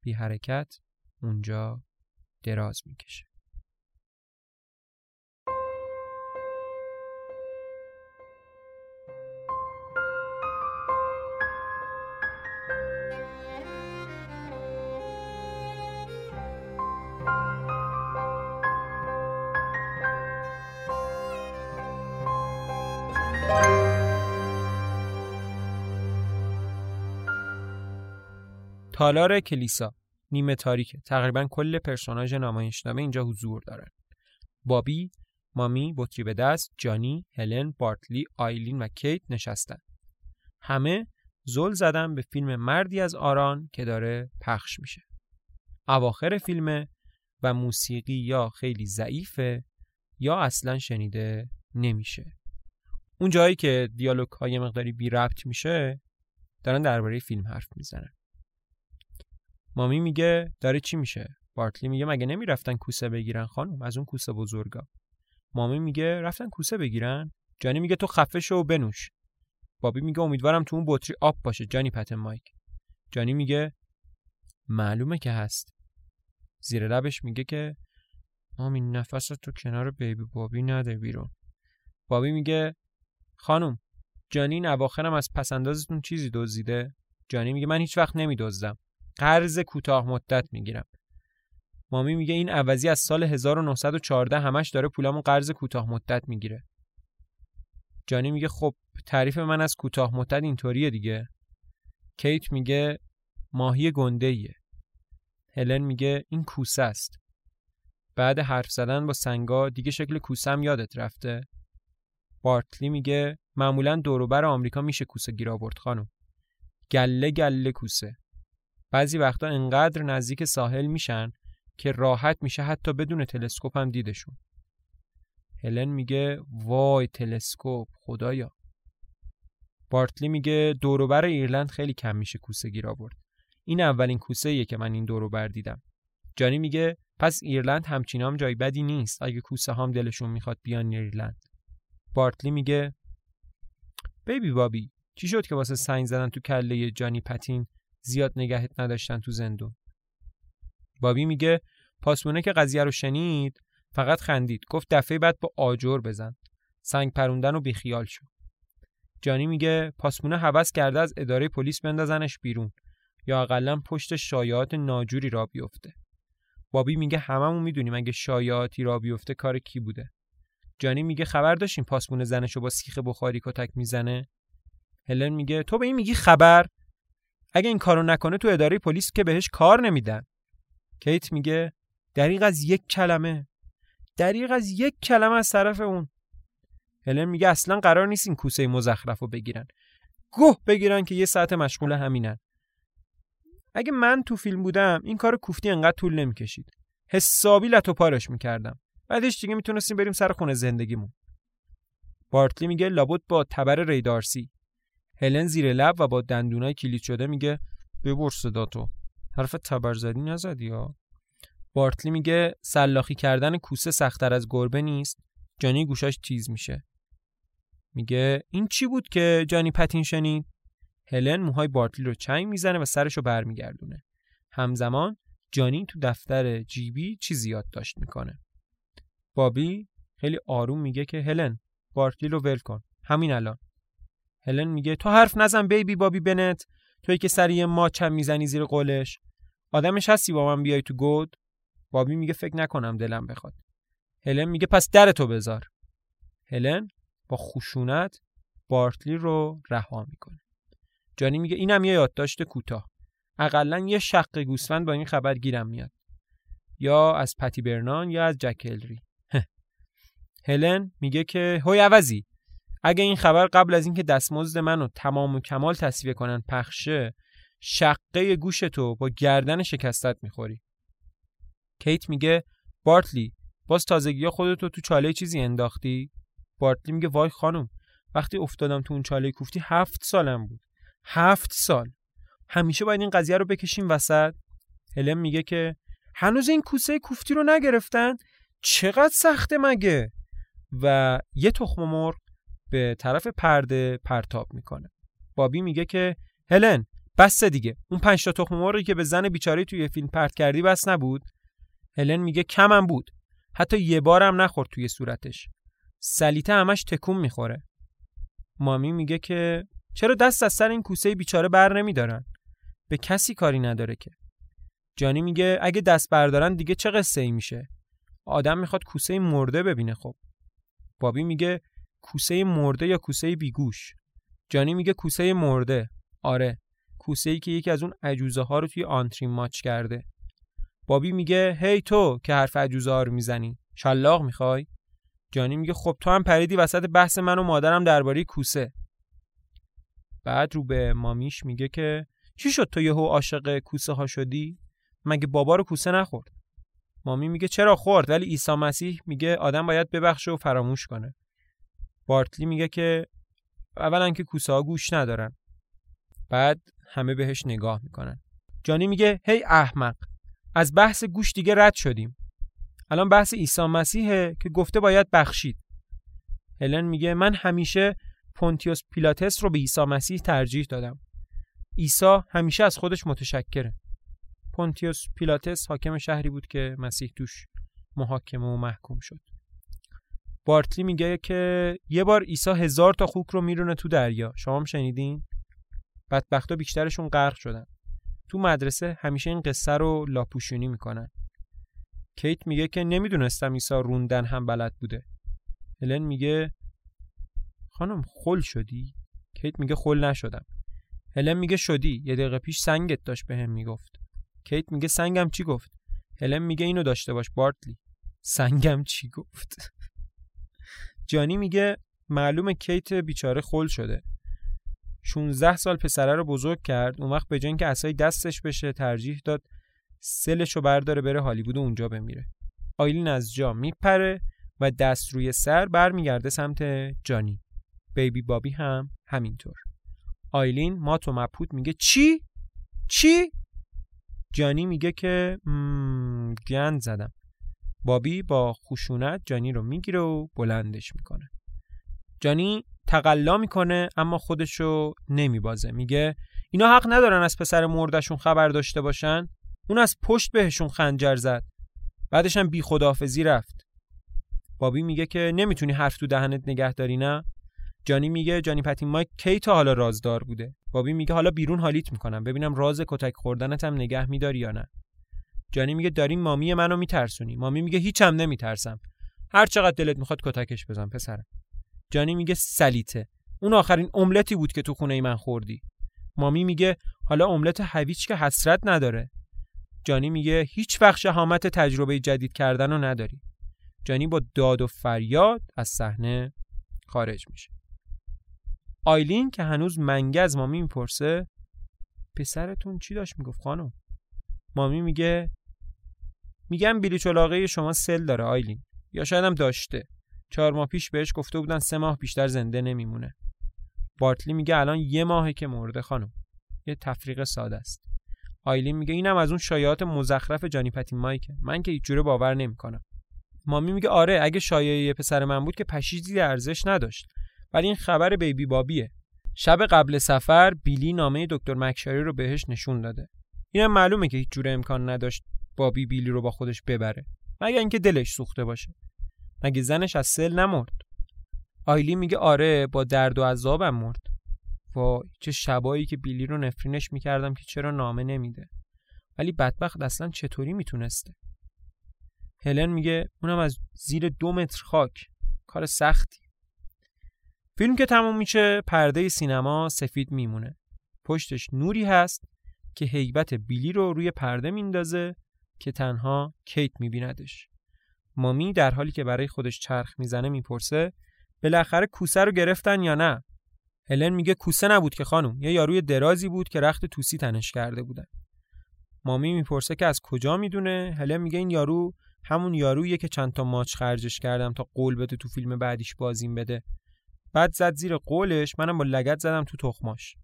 بی حرکت اونجا دراز می‌کشه. تالار کلیسا. نیمه تاریکه تقریبا کل پرسوناژ نمایشنامه اینجا حضور دارن بابی مامی بطری به دست جانی هلن بارتلی آیلین و کیت نشستن. همه زل زدن به فیلم مردی از آران که داره پخش میشه. اواخر فیلم و موسیقی یا خیلی ضعیفه یا اصلا شنیده نمیشه. اون جایی که دیالوگ های مقداری بی ربط میشه دارن درباره فیلم حرف می‌زنن. مامی میگه داره چی میشه؟ بارتلی میگه مگه نمی‌رفتن کوسه بگیرن خانم؟ از اون کوسه بزرگا. مامی میگه رفتن کوسه بگیرن؟ جانی میگه تو خفه شو و بنوش. بابی میگه امیدوارم تو اون بطری آب باشه. جانی پتن مایک. جانی میگه معلومه که هست. زیر لبش میگه که مامی نفس تو کنار بیبی بابی نده بیرون. بابی میگه خانم جانی اواخرم از پسندازتون چیزی دزدیده؟ جانی میگه من هیچ وقت نمیدزدم. قرض کوتاه مدت می‌گیرم. مامی میگه این عوضی از سال 1914 همش داره پولامو قرض کوتاه مدت می‌گیره. جانی میگه خب تعریف من از کوتاه مدت اینطوریه دیگه. کیت میگه ماهی گنده ایه. هلن میگه این کوسه است. بعد حرف زدن با سنگا دیگه شکل کوسه هم یادت رفته. بارتلی میگه معمولا دوروبر آمریکا میشه کوسه گیر آورد خانم. گله گله کوسه. بعضی وقتا انقدر نزدیک ساحل میشن که راحت میشه حتی بدون تلسکوپ هم دیدشون. هلن میگه وای تلسکوپ خدایا. بارتلی میگه دوروبر ایرلند خیلی کم میشه کوسه گیر آورد. این اولین کوسه ایه که من این دوروبر دیدم. جانی میگه پس ایرلند همچینام جای بدی نیست. اگه کوسه هم دلشون می‌خواد بیان ایرلند. بارتلی میگه بیبی بابی چی شد که واسه سنگ زدن تو کله جانی پتین زیاد نگهت نداشتن تو زندون. بابی میگه پاسمونه که قضیه رو شنید فقط خندید. گفت دفعه بعد با آجر بزن. سنگ پروندن و بیخیال شد جانی میگه پاسمونه حوض کرده از اداره پلیس بندازنش بیرون. یا اقلا پشت شایعات ناجوری را بیفته. بابی میگه هممون می‌دونیم اگه شایعاتی را بیفته کار کی بوده. جانی میگه خبر داشتیم پاسمون زنشو با سیخ بخاری کتک می‌زنه؟ هلن میگه تو به این میگی خبر؟ اگه این کارو نکنه تو اداره پلیس که بهش کار نمیدن. کیت میگه دریغ از یک کلمه. دریغ از یک کلمه از طرف اون. هلن میگه اصلا قرار نیست این کوسه مزخرف رو بگیرن. گوه بگیرن که یه ساعت مشغول همینن. اگه من تو فیلم بودم این کار کوفتی انقدر طول نمی‌کشید. حسابی لتو پارش می‌کردم. بعدش دیگه می‌تونستیم بریم سر خونه زندگیمون. بارتلی میگه لابد با تبر ریدارسی. هلن زیر لب و با دندونای کلید شده میگه ببر صداتو حرف تبر زدی نزدی یا بارتلی میگه سلاخی کردن کوسه سختتر از گربه نیست. جانی گوشاش تیز میشه. میگه این چی بود که جانی پتین شنید؟ هلن موهای بارتلی رو چنگ می‌زنه و سرشو برمیگردونه. همزمان جانی تو دفتر جیبی چیزی یادداشت می‌کنه. بابی خیلی آروم میگه که هلن بارتلی رو ول کن. همین الان. هلن میگه تو حرف نزن بیبی بابی بنت توی که سری ما چم می‌زنی زیر قولش. آدمش هستی با من بیای تو گود؟ بابی میگه فکر نکنم دلم بخواد. هلن میگه پس در تو بذار. هلن با خشونت بارتلی رو رها می‌کنه. جانی میگه اینم یه یادداشت کوتاه. اقلا یه شق گوسفند با این خبر گیرم میاد. یا از پتی برنان یا از جکلری هلن میگه که هوی عوضی. اگه این خبر قبل از اینکه دستمزد منو تمام و کمال تصویه کنن پخشه شقه گوش تو با گردن شکستت می‌خوری. کیت میگه بارتلی باز تازگی خودتو تو چاله چیزی انداختی؟ بارتلی میگه وای خانم وقتی افتادم تو اون چاله کوفتی هفت سالم بود. هفت سال. همیشه باید این قضیه رو بکشیم وسط. هلم میگه که هنوز این کوسه کوفتی رو نگرفتن؟ چقدر سخته مگه؟ و یه تخم مرغ به طرف پرده پرتاب می‌کنه. بابی میگه که هلن بس دیگه. اون پنج تا تخم مرغی که به زن بیچاره توی فیلم پرت کردی بس نبود. هلن میگه کمم بود. حتی یه بارم نخورد توی صورتش. سلیته همش تکون می‌خوره. مامی میگه که چرا دست از سر این کوسه بیچاره بر نمیدارن؟ به کسی کاری نداره که. جانی میگه اگه دست بردارن دیگه چه قصه ای میشه؟ آدم می‌خواد کوسه مرده ببینه خب. بابی میگه کوسه مرده یا کوسه بیگوش؟ جانی میگه کوسه مرده. آره کوسه ای که یکی از اون عجوزه ها رو توی آنتریم ماچ کرده. بابی میگه هی تو که حرف عجوزه ها رو می‌زنی شلاق می‌خوای؟ جانی میگه خب تو هم پریدی وسط بحث من و مادرم درباره کوسه. بعد رو به مامیش میگه که چی شد تو یهو عاشق کوسه ها شدی؟ مگه بابا رو کوسه نخورد؟ مامی میگه چرا خورد؟ ولی عیسی مسیح میگه آدم باید ببخشه و فراموش کنه. بارتلی میگه که اولا که کوسه ها گوش ندارن. بعد همه بهش نگاه می‌کنن. جانی میگه هی احمق از بحث گوش دیگه رد شدیم. الان بحث عیسی مسیحه که گفته باید بخشید. هلن میگه من همیشه پونتیوس پیلاتس رو به عیسی مسیح ترجیح دادم. عیسی همیشه از خودش متشکره. پونتیوس پیلاتس حاکم شهری بود که مسیح توش محاکمه و محکوم شد. بارتلی میگه که یه بار عیسی هزار تا خوک رو میرونه تو دریا. شما هم شنیدین؟ بدبختا بیشترشون غرق شدن. تو مدرسه همیشه این قصه رو لاپوشونی می‌کنن. کیت میگه که نمی‌دونستم عیسی روندن هم بلد بوده. هلن میگه خانم خل شدی؟ کیت میگه خل نشدم. هلن میگه شدی. یه دقیقه پیش سنگت داشت به هم می‌گفت. کیت میگه سنگم چی گفت؟ هلن میگه اینو داشته باش بارتلی. سنگم چی گفت؟ جانی میگه معلومه کیت بیچاره خل شده. 16 سال پسره رو بزرگ کرد اون وقت به جای اینکه اسای دستش بشه ترجیح داد سلش رو برداره بره هالیوود و اونجا بمیره. آیلین از جا میپره و دست روی سر برمیگرده سمت جانی. بیبی بابی هم همینطور. آیلین ما تو مبهوت میگه چی؟ چی؟ جانی میگه که گند زدم. بابی با خشونت جانی رو می‌گیره و بلندش می‌کنه. جانی تقلا می‌کنه اما خودشو نمیبازه. میگه اینا حق ندارن از پسر مردشون خبر داشته باشن. اون از پشت بهشون خنجر زد. بعدش هم بی خدافزی رفت. بابی میگه که نمی‌تونی حرف تو دهنت نگه داری نه؟ جانی میگه جانی پتین مایک کی تا حالا رازدار بوده؟ بابی میگه حالا بیرون حالیت می‌کنم. ببینم راز کتک خوردنت هم نگه میداری یا نه؟ جانی میگه داری مامی منو میترسونی. مامی میگه هیچم نمیترسم. هر چقدر دلت می‌خواد کتکش بزن پسرم. جانی میگه سلیته اون آخرین املتی بود که تو خونه من خوردی. مامی میگه حالا املت هویچ که حسرت نداره. جانی میگه هیچ وقت شهامت تجربه جدید کردن رو نداری. جانی با داد و فریاد از صحنه خارج میشه. آیلین که هنوز منگه از مامی می‌پرسه پسرتون چی داشت می‌گفت خانم؟ مامی میگه میگم بیلی چلاقه شما سل داره آیلین. یا شاید هم داشته. چهار ماه پیش بهش گفته بودن سه ماه بیشتر زنده نمیمونه. بارتلی میگه الان یه ماهه که مرده خانم. یه تفریق ساده است. آیلین میگه اینم از اون شایعات مزخرف جانی پتین مایکه. من که هیچ باور نمی‌کنم. مامی میگه آره اگه شایعه پسر من بود که پشیزی ارزش نداشت. ولی این خبر بیبی بابیه. شب قبل سفر بیلی نامه دکتر مکشاری رو بهش نشون داده. اینم معلومه که هیچ جوره امکان نداشت. بابی بیلی رو با خودش ببره. مگر اینکه دلش سوخته باشه. مگه زنش از سل نمرد. آیلی میگه آره با درد و عذابم مرد. وای چه شبایی که بیلی رو نفرینش می‌کردم که چرا نامه نمیده. ولی بدبخت اصلا چطوری می‌تونسته؟ هلن میگه اونم از زیر دو متر خاک. کار سختی. فیلم که تموم میشه پرده سینما سفید میمونه. پشتش نوری هست که هیبت بیلی رو روی پرده میندازه که تنها کیت میبیندش. مامی در حالی که برای خودش چرخ می‌زنه می‌پرسه بالاخره کوسه رو گرفتن یا نه؟ هلن میگه کوسه نبود که خانم یه یاروی درازی بود که رخت توسی تنش کرده بودن. مامی می‌پرسه که از کجا می‌دونه؟ هلن میگه این یارو همون یارویه که چند تا ماچ خرجش کردم تا قول بده تو فیلم بعدیش بازیم بده. بعد زد زیر قولش منم با لگت زدم تو تخماش.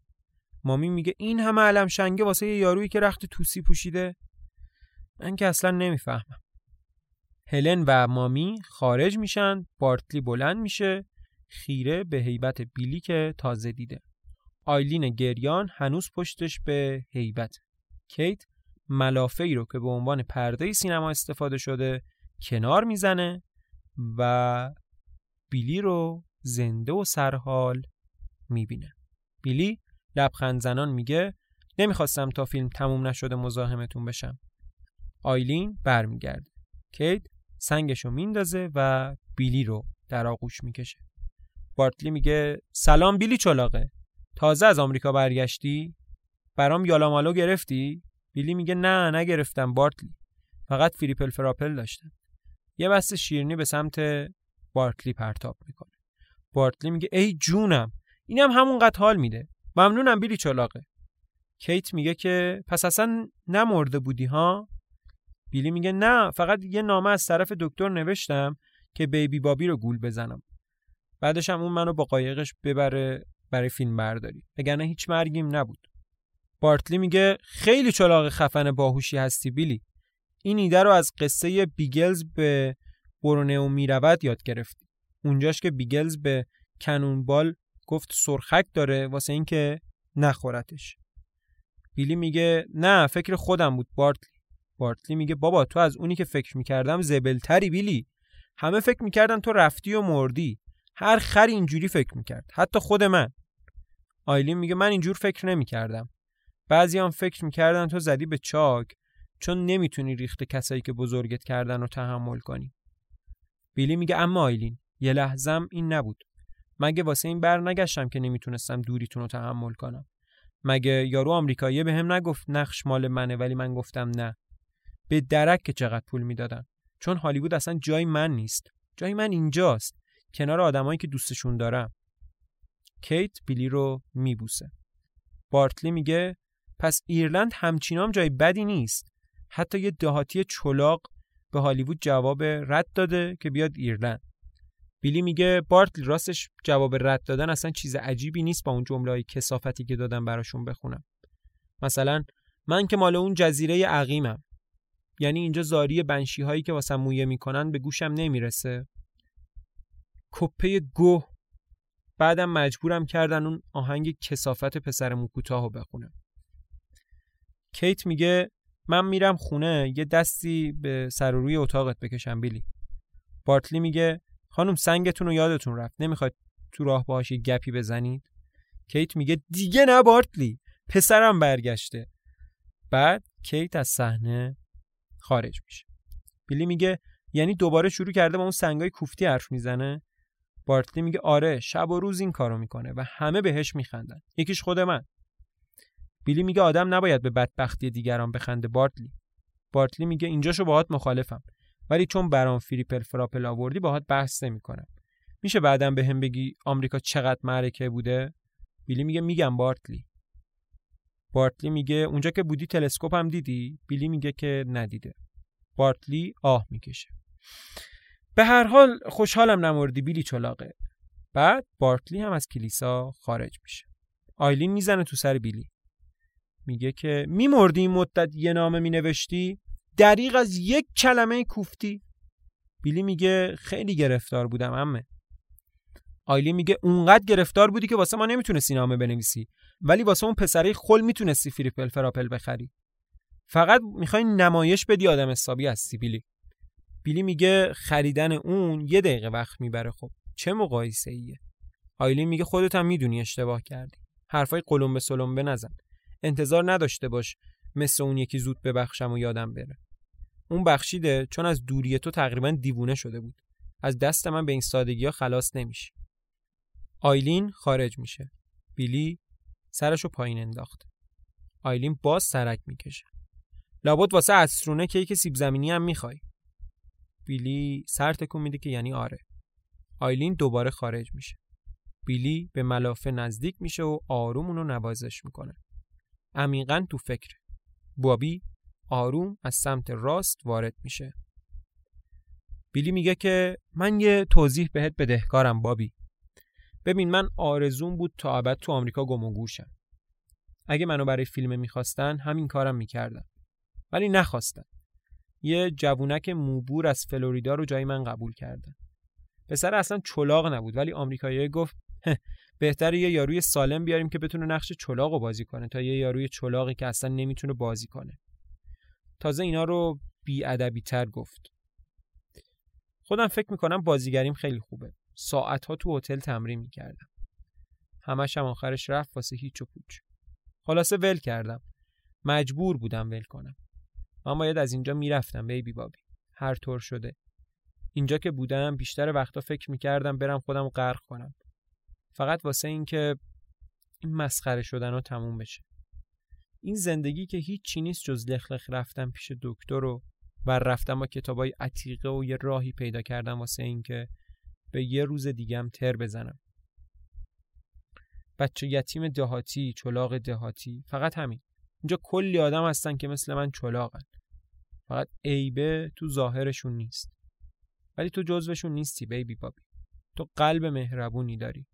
مامی میگه این همه علم شنگه واسه یه یارویی که رخت توسی پوشیده؟ من که اصلا نمی‌فهمم. هلن و مامی خارج میشن بارتلی بلند میشه خیره به هیبت بیلی که تازه دیده. آیلین گریان هنوز پشتش به هیبت. کیت ملافه ای رو که به عنوان پرده سینما استفاده شده کنار می‌زنه و بیلی رو زنده و سرحال می‌بینه. بیلی لبخند زنان میگه نمی‌خواستم تا فیلم تموم نشده مزاحمتون بشم. آیلین برمیگرده. کیت سنگشو میندازه و بیلی رو در آغوش می‌کشه. بارتلی میگه سلام بیلی چلاقه تازه از آمریکا برگشتی؟ برام یالامالو گرفتی؟ بیلی میگه نه نگرفتم بارتلی. فقط فریپل فراپل داشتم. یه بسته شیرنی به سمت بارتلی پرتاب می‌کنه. بارتلی میگه ای جونم اینم همونقدر حال میده. ممنونم بیلی چلاقه کیت میگه که پس اصلا نمرده بودی ها؟ بیلی میگه نه فقط یه نامه از طرف دکتر نوشتم که بیبی بابی رو گول بزنم. بعدش هم اون منو با قایقش ببره برای فیلم برداری. وگرنه هیچ مرگیم نبود. بارتلی میگه خیلی چلاق خفن باهوشی هستی بیلی. این ایده رو از قصه بیگلز به برونئو می‌رود یاد گرفتی. اونجاش که بیگلز به کنونبال گفت سرخک داره واسه اینکه نخورتش. بیلی میگه نه فکر خودم بود بارتلی. بارتلی میگه بابا تو از اونی که فکر می‌کردم زبلتری بیلی. همه فکر می‌کردن تو رفتی و مردی. هر خری اینجوری فکر می‌کرد حتی خود من. آیلین میگه من اینجور فکر نمی‌کردم. بعضی هم فکر می‌کردن تو زدی به چاک چون نمی‌تونی ریخت کسایی که بزرگت کردن رو تحمل کنی. بیلی میگه اما آیلین یه لحظم این نبود. مگه واسه این بر نگشتم که نمی‌تونستم دوریتون رو تحمل کنم؟ مگه یارو آمریکایی به هم نگفت نقش مال منه ولی من گفتم نه؟ به درک که چقدر پول می‌دادن. چون هالیوود اصلا جای من نیست. جای من اینجاست. کنار آدمایی که دوستشون دارم. کیت بیلی رو میبوسه. بارتلی میگه پس ایرلند همچینام جای بدی نیست. حتی یه دهاتی چلاق به هالیوود جواب رد داده که بیاد ایرلند. بیلی میگه بارتلی راستش جواب رد دادن اصلا چیز عجیبی نیست با اون جمله کسافتی که دادم براشون بخونم. مثلا من که مال اون جزیره عقیمم. یعنی اینجا زاری بنشی هایی که واسه مویه می‌کنن به گوشم نمی‌رسه. کپه گوه. بعدم مجبورم کردن اون آهنگ کسافت پسر موکوتاهو بخونم. کیت میگه من میرم خونه یه دستی به سر روی اتاقت بکشم بیلی. بارتلی میگه خانم سنگتون رو یادتون رفت نمی‌خواد تو راه باهاش یه گپی بزنید؟ کیت میگه دیگه نه بارتلی پسرم برگشته. بعد کیت از صحنه خارج میشه. بیلی میگه یعنی دوباره شروع کرده با اون سنگای کوفتی حرف می‌زنه؟ بارتلی میگه آره شب و روز این کارو می‌کنه و همه بهش میخندن. یکیش خود من. بیلی میگه آدم نباید به بدبختی دیگران بخنده بارتلی. بارتلی میگه اینجاشو باهات مخالفم ولی چون برام فریپل فراپل آوردی باهات بحث نمی‌کنم. میشه بعدم به هم بگی آمریکا چقدر معرکه بوده؟ بیلی میگه میگم بارتلی. بارتلی میگه اونجا که بودی تلسکوپ هم دیدی؟ بیلی میگه که ندیده. بارتلی آه می‌کشه. به هر حال خوشحالم نمردی بیلی چلاقه بعد بارتلی هم از کلیسا خارج میشه. آیلین می‌زنه تو سر بیلی. میگه که میمردی این مدت یه نامه مینوشتی؟ دریغ از یک کلمه کوفتی. بیلی میگه خیلی گرفتار بودم امه. آیلی میگه اونقدر گرفتار بودی که واسه ما نمی‌تونستی نامه بنویسی. ولی واسه اون پسره خل می‌تونستی فریپل فراپل بخری. فقط می‌خوای نمایش بدی آدم حسابی هستی بیلی. بیلی میگه خریدن اون یه دقیقه وقت می‌بره خب. چه مقایسه ایه آیلین میگه خودت هم می‌دونی اشتباه کردی. حرفای قلم به سلم نزن. انتظار نداشته باش مثل اون یکی زود ببخشم و یادم بره. اون بخشیده چون از دوری تو تقریبا دیوونه شده بود. از دست من به این سادگی ها خلاص نمیشه آیلین خارج میشه. بیلی سرشو پایین انداخت. آیلین باز سرک می‌کشه. لابد واسه اسرونه کیک سیب زمینی هم می‌خوای. بیلی سر تکون میده که یعنی آره. آیلین دوباره خارج میشه. بیلی به ملافه نزدیک میشه و آروم اونو نوازش می‌کنه. عمیقا تو فکر بابی آروم از سمت راست وارد میشه. بیلی میگه که من یه توضیح بهت بدهکارم بابی. ببین من آرزوم بود تا ابد تو آمریکا گم و گوشم اگه منو برای فیلم می‌خواستن همین کارم می‌کردم ولی نخواستن. یه جوونک موبور از فلوریدا رو جای من قبول کردن. پسر اصلا چلاق نبود ولی آمریکایی گفت بهتره یه یاروی سالم بیاریم که بتونه نقش چلاق رو بازی کنه تا یه یاروی چلاقی که اصلا نمی‌تونه بازی کنه. تازه اینا رو بی تر گفت. خودم فکر می‌کنم بازیگریم خیلی خوبه. ساعتها تو هتل تمرین می‌کردم. همش هم آخرش رفت واسه هیچ و پوچ. خلاصه ول کردم. مجبور بودم ول کنم. من باید از اینجا می‌رفتم بیبی بابی. هر طور شده. اینجا که بودم بیشتر وقتا فکر می‌کردم برم خودم غرق کنم. فقط واسه اینکه این مسخره شدن رو تموم بشه. این زندگی که هیچ نیست جز لخلخ رفتم پیش دکتر و و رفتم با کتابای عتیقه و یه راهی پیدا کردم واسه اینکه به یه روز دیگم تر بزنم. بچه یتیم دهاتی چلاق دهاتی فقط همین. اینجا کلی آدم هستن که مثل من چلاقن فقط عیبه تو ظاهرشون نیست. ولی تو جزوشون نیستی بیبی بابی. تو قلب مهربونی داری.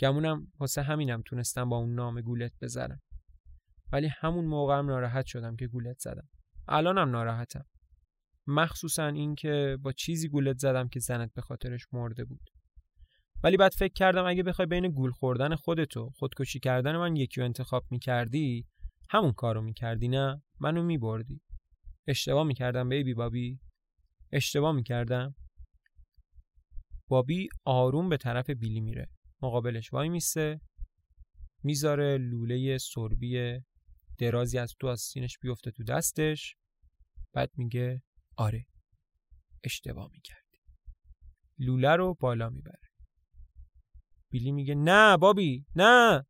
گمونم واسه همینم تونستم با اون نام گولت بزنم. ولی همون موقعم ناراحت شدم که گولت زدم. الانم ناراحتم. مخصوصا اینکه با چیزی گولت زدم که زنت به خاطرش مرده بود. ولی بعد فکر کردم اگه بخوای بین گول خوردن خودتو خودکشی کردن من یکی رو انتخاب می‌کردی همون کارو می‌کردی نه؟ منو میبردی. اشتباه می‌کردم بیبی بابی. اشتباه می‌کردم. بابی آروم به طرف بیلی میره. مقابلش وای میسته می‌ذاره لوله سربی درازی از تو از سینش بیفته تو دستش. بعد میگه آره. اشتباه می‌کردی. لوله رو بالا می‌بره. بیلی میگه نه بابی نه.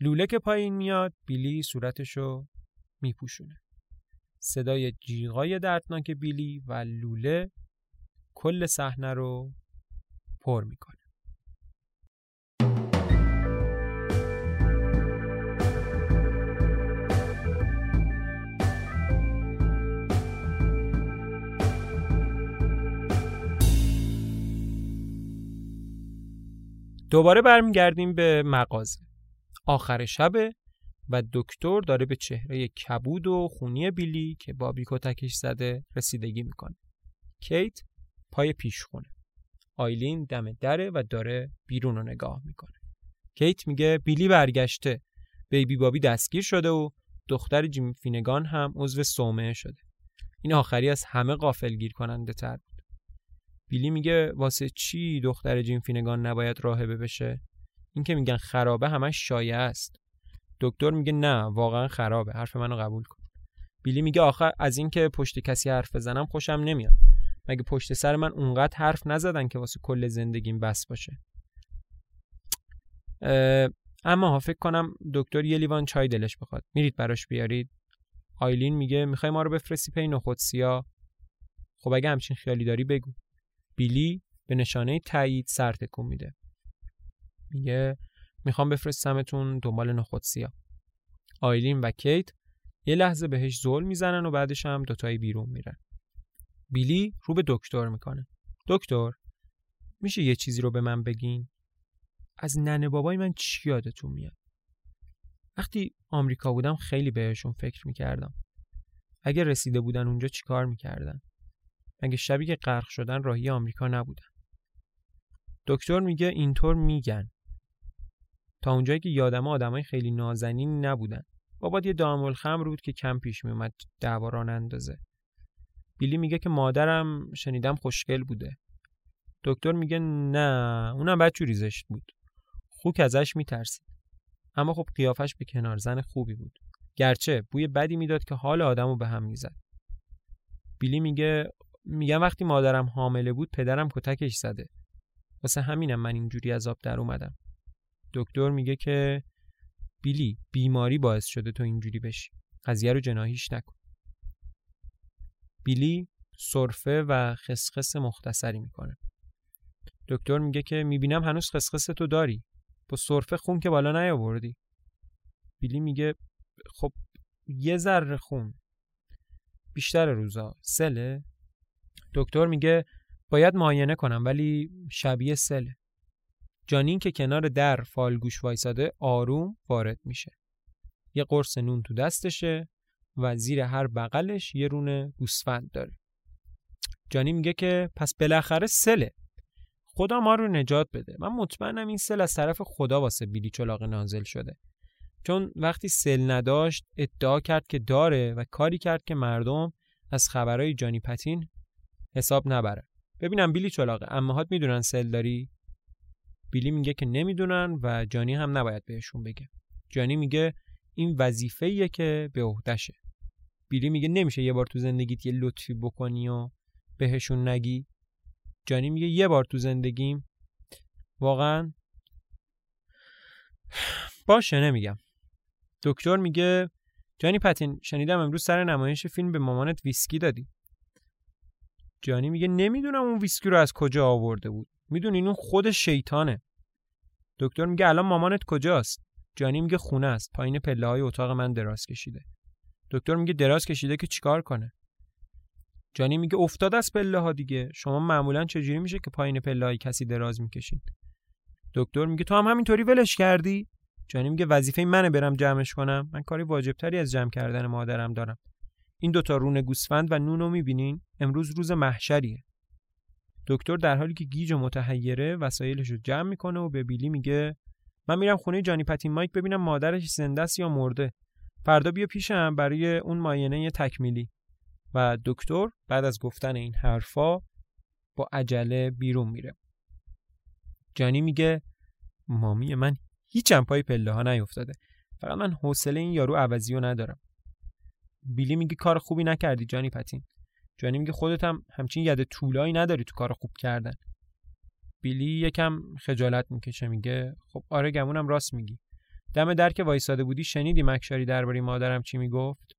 لوله که پایین میاد بیلی صورتشو میپوشونه. صدای جیغای دردناک بیلی و لوله کل صحنه رو پر می‌کنه. دوباره برمیگردیم به مغازه. آخر شبه و دکتر داره به چهره کبود و خونی بیلی که بابی کتکش زده رسیدگی می‌کنه. کیت پای پیش خونه آیلین دم دره و داره بیرون رو نگاه می‌کنه. کیت میگه بیلی برگشته. بیبی بابی دستگیر شده و دختر جیم فینگان هم عضو صومعه شده. این آخری از همه غافل گیر کننده تر بیلی میگه واسه چی دختر جیم فینگان نباید راهبه بشه؟ این که میگن خرابه همش شایعه است. دکتر میگه نه واقعا خرابه. حرف منو قبول کن. بیلی میگه آخر از اینکه پشت کسی حرف بزنم خوشم نمیاد. مگه پشت سر من اونقدر حرف نزدن که واسه کل زندگیم بس باشه؟ اما فکر کنم دکتر یه لیوان چای دلش بخواد. میرید براش بیارید. آیلین میگه می‌خوای ما رو بفرستی پی نخود سیا خب اگه همچین خیالی داری بگو. بیلی به نشانه تایید سر تکون میده. میگه می‌خوام بفرستمتون دنبال نخود سیا آیلین و کیت یه لحظه بهش زول می‌زنن و بعدش هم دوتایی بیرون میرن. بیلی رو به دکتر می‌کنه. دکتر میشه یه چیزی رو به من بگین؟ از ننه بابای من چی یادتون میاد؟ وقتی آمریکا بودم خیلی بهشون فکر می‌کردم. اگه رسیده بودن اونجا چیکار می‌کردن؟ مگه شبی که غرق شدن راهی آمریکا نبودن دکتر میگه اینطور میگن. تا اونجایی که یادم آدمای خیلی نازنین نبودن. بابات یه دامل خمر بود که کم پیش میومد دعوا اندازه بیلی میگه که مادرم شنیدم خوشگل بوده. دکتر میگه نه اونم بچه ریزشت بود. خوک ازش میترسید. اما خب قیافش به کنار زن خوبی بود. گرچه بوی بدی می‌داد که حال آدمو به هم می‌زد. بیلی میگه میگم وقتی مادرم حامله بود پدرم کتکش زده. واسه همینم من اینجوری از آب در اومدم. دکتر میگه که بیلی بیماری باعث شده تو اینجوری بشی. قضیه رو جناهیش نکن. بیلی سرفه و خسخس مختصری می‌کنه. دکتر میگه که می‌بینم هنوز خسخس تو داری. با سرفه خون که بالا نیاوردی. بیلی میگه خب یه ذره خون. بیشتر روزا. سله؟ دکتر میگه باید معاینه کنم ولی شبیه سله جانین که کنار در فالگوش وایساده آروم وارد میشه. یه قرص نون تو دستشه و زیر هر بغلش یه رونه گوسفند داره. جانی میگه که پس بالاخره سله. خدا ما رو نجات بده. من مطمئنم این سل از طرف خدا واسه بیلی چلاق نازل شده. چون وقتی سل نداشت ادعا کرد که داره و کاری کرد که مردم از خبرهای جانی پتین حساب نبره. ببینم بیلی چلاقه. امهات می‌دونن سل داری؟ بیلی میگه که نمی‌دونن و جانی هم نباید بهشون بگه. جانی میگه این وظیفه‌ایه که به عهدهشه. بیلی میگه نمیشه یه بار تو زندگیت یه لطفی بکنی و بهشون نگی. جانی میگه یه بار تو زندگیم. واقعا باشه نمیگم. دکتر میگه جانی پتین شنیدم امروز سر نمایش فیلم به مامانت ویسکی دادی. جانی میگه نمی‌دونم اون ویسکی رو از کجا آورده بود. می‌دونین اون خود شیطانه. دکتر میگه الان مامانت کجاست؟ جانی میگه خونه است. پایین پله های اتاق من دراز کشیده. دکتر میگه دراز کشیده که چیکار کنه؟ جانی میگه افتاد از پله ها دیگه. شما معمولا چجوری میشه که پایین پله های کسی دراز می‌کشید دکتر میگه تو هم همینطوری ولش کردی؟ جانی میگه وظیفه منه برم جمعش کنم. من کاری واجبتری از جمع کردن مادرم دارم. این دوتا رونه گوسفند و نونو می‌بینین؟ امروز روز محشریه. دکتر در حالی که گیج و متحیره وسایلش رو جمع می‌کنه و به بیلی میگه من میرم خونه جانی پتین مایک ببینم مادرش زنده است یا مرده. فردا بیا پیشم برای اون ماینه تکمیلی. و دکتر بعد از گفتن این حرفا با عجله بیرون میره. جانی میگه مامی من هیچم پای پله ها نیفتاده. فقط من حوصله این یارو عوضی رو ندارم. بیلی میگه کار خوبی نکردی جانی پتین. جانی میگه خودت هم همچین ید طولایی نداری تو کار خوب کردن. بیلی یکم خجالت می‌کشه میگه خب آره گمونم راست میگی. دم در که وایساده بودی شنیدی مکشاری درباره مادرم چی می‌گفت؟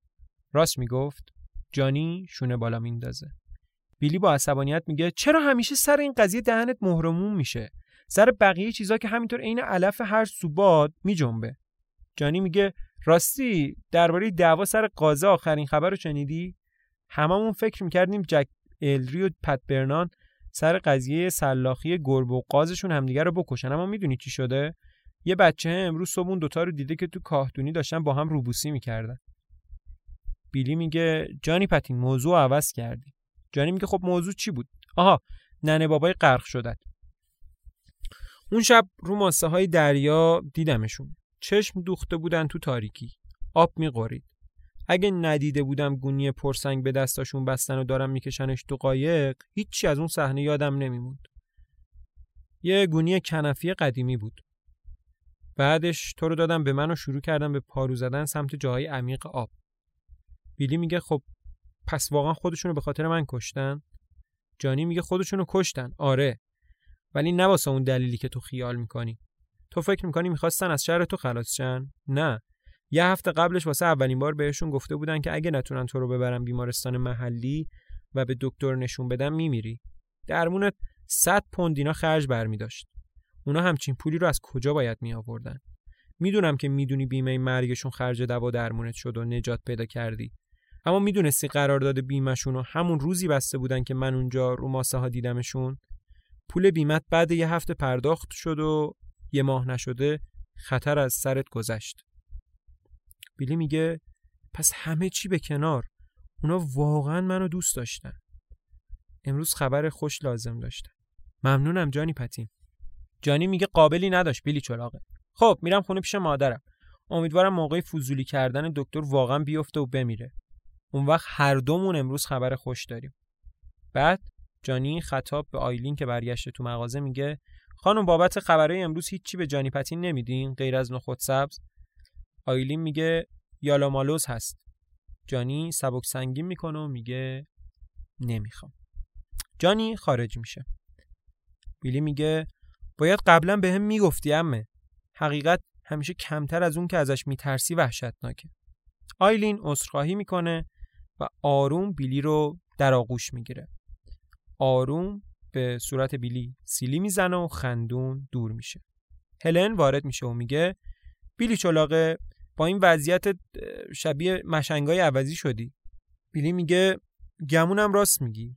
راست می‌گفت جانی شونه بالا میندازه. بیلی با عصبانیت میگه چرا همیشه سر این قضیه دهنت مهرموم میشه؟ سر بقیه چیزا که همینطور عین علف هر سوباد میجنبه. جانی میگه راستی درباره دعوا سر قازه آخرین خبر رو شنیدی؟ هممون فکر می‌کردیم جک الری و پت برنان سر قضیه سلاخی گربه و قازشون همدیگه رو بکشن. اما می‌دونی چی شده؟ یه بچه امروز صبح اون دوتا رو دیده که تو کاهتونی داشتن با هم روبوسی می‌کردن. بیلی میگه جانی پتین موضوع عوض کردی. جانی میگه خب موضوع چی بود؟ آها ننه بابای غرق شدن. اون شب رو ماسه های دریا دیدمشون. چشم دوخته بودن تو تاریکی. آب میقورید اگه ندیده بودم گونی پرسنگ به دستاشون بستن و دارم میکشنش تو قایق هیچی از اون صحنه یادم نمیموند. یه گونی کنفی قدیمی بود. بعدش تو رو دادم به من و شروع کردم به پارو زدن سمت جاهای عمیق آب. بیلی میگه خب پس واقعا خودشونو به خاطر من کشتن؟ جانی میگه خودشونو کشتن آره. ولی نه واسه اون دلیلی که تو خیال می‌کنی. تو فکر می‌کنی می‌خواستن از شهر تو خلاص شن؟ نه. یه هفته قبلش واسه اولین بار بهشون گفته بودن که اگه نتونن تو رو ببرن بیمارستان محلی و به دکتر نشون بدن میمیری. درمونت 100 پوند اینا خرج برمی داشت اونا همچین پولی رو از کجا باید می آوردن می‌دونم که می‌دونی بیمه مرگشون خرج دوا درمونت شد و نجات پیدا کردی. اما می‌دونستی قرارداد بیمهشون رو همون روزی بسته بودن که من اونجا رو ماسه ها دیدمشون؟ پول بیمت بعد یه هفته پرداخت شد و یه ماه نشده خطر از سرت گذشت. بیلی میگه پس همه چی به کنار. اونا واقعا منو دوست داشتن. امروز خبر خوش لازم داشتن ممنونم جانی پتین جانی میگه قابلی نداشت بیلی چلاقه خب میرم خونه پیش مادرم. امیدوارم موقع فضولی کردن دکتر واقعا بیفته و بمیره. اون وقت هر دومون امروز خبر خوش داریم. بعد جانی خطاب به آیلین که برگشته تو مغازه میگه خانم بابت خبرهای امروز هیچی به جانی پتین نمیدین؟ غیر از نخود سبز؟ آیلین میگه یالامالوز هست. جانی سبک سنگین می‌کنه و میگه نمی‌خوام. جانی خارج میشه. بیلی میگه باید قبلا به هم می‌گفتی امه. حقیقت همیشه کمتر از اون که ازش میترسی وحشتناکه. آیلین عذرخواهی می‌کنه و آروم بیلی رو در آغوش می‌گیره. آروم به صورت بیلی سیلی می‌زنه و خندون دور میشه. هلن وارد میشه و میگه بیلی چلاقه با این وضعیت شبیه مشنگای عوضی شدی. بیلی میگه گمونم راست میگی.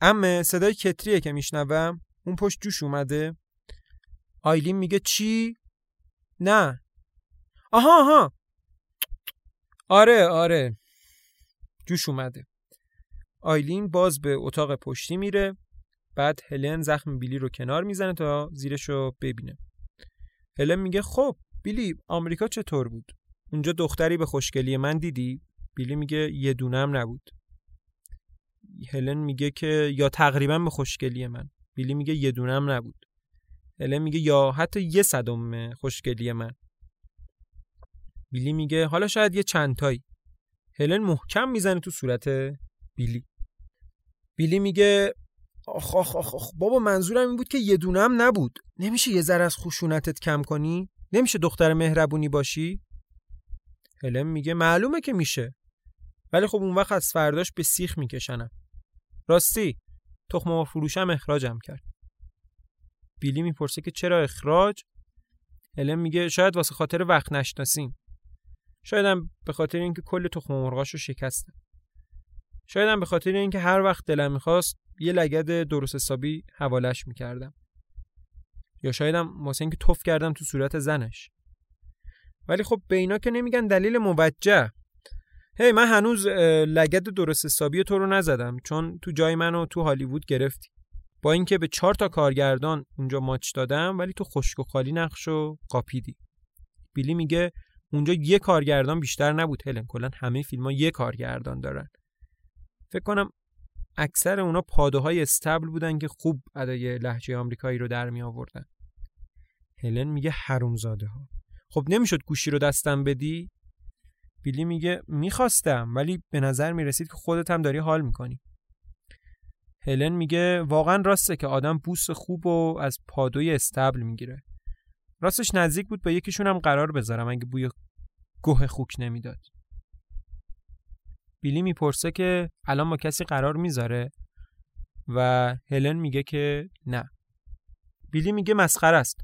امه صدای کتریه که میشنوم اون پشت جوش اومده. آیلین میگه چی؟ نه. آها آها. آره آره. جوش اومده. آیلین باز به اتاق پشتی میره بعد هلن زخم بیلی رو کنار می‌زنه تا زیرش رو ببینه. هلن میگه خب بیلی آمریکا چطور بود؟ اونجا دختری به خوشگلی من دیدی؟ بیلی میگه یه دونم نبود. هلن میگه که یا تقریبا به خوشگلی من. بیلی میگه یه دونم نبود. هلن میگه یا حتی یه صدم خوشگلی من. بیلی میگه حالا شاید یه چندتایی هلن محکم می‌زنه تو صورت بیلی. بیلی میگه آخ آخ آخ, آخ بابا منظورم این بود که یه دونم نبود. نمیشه یه ذره از خشونتت کم کنی؟ نمیشه دختر مهربونی باشی؟ هلن میگه معلومه که میشه. ولی خب اون وقت از فرداش به سیخ میکشنم. راستی تخم فروشم اخراجم کرد. بیلی می‌پرسه که چرا اخراج؟ هلن میگه شاید واسه خاطر وقت نشناسیم. شایدم به خاطر اینکه کل تخم مرغاشو شکستم. شایدم به خاطر اینکه هر وقت دلم می‌خواست یه لگد درست حسابی حوالش می‌کردم. یا شایدم واسه اینکه توف کردم تو صورت زنش. ولی خب به اینا که نمیگن دلیل موجه. هی من هنوز لگد درست حسابی تو رو نزدم چون تو جای منو تو هالیوود گرفتی. با اینکه به چهار تا کارگردان اونجا ماچ دادم ولی تو خشک و خالی نقش و قاپیدی. بیلی میگه اونجا یه کارگردان بیشتر نبود هلن کلا همه فیلم ها یه کارگردان دارن. فکر کنم اکثر اونا پاده های استبل بودن که خوب ادای لحجه آمریکایی رو در می آوردن. هلن میگه حرومزاده ها خب نمی‌شد گوشی رو دستم بدی؟ بیلی میگه می‌خواستم ولی به نظر می‌رسید که خودت هم داری حال می‌کنی. هلن میگه واقعا راسته که آدم بوس خوب و از پادوی استبل می‌گیره. راستش نزدیک بود با یکیشون هم قرار بذارم اگه بوی گوه خوک نمی‌داد. بیلی می‌پرسه که الان با کسی قرار می‌ذاره؟ و هلن میگه که نه. بیلی میگه مسخره است.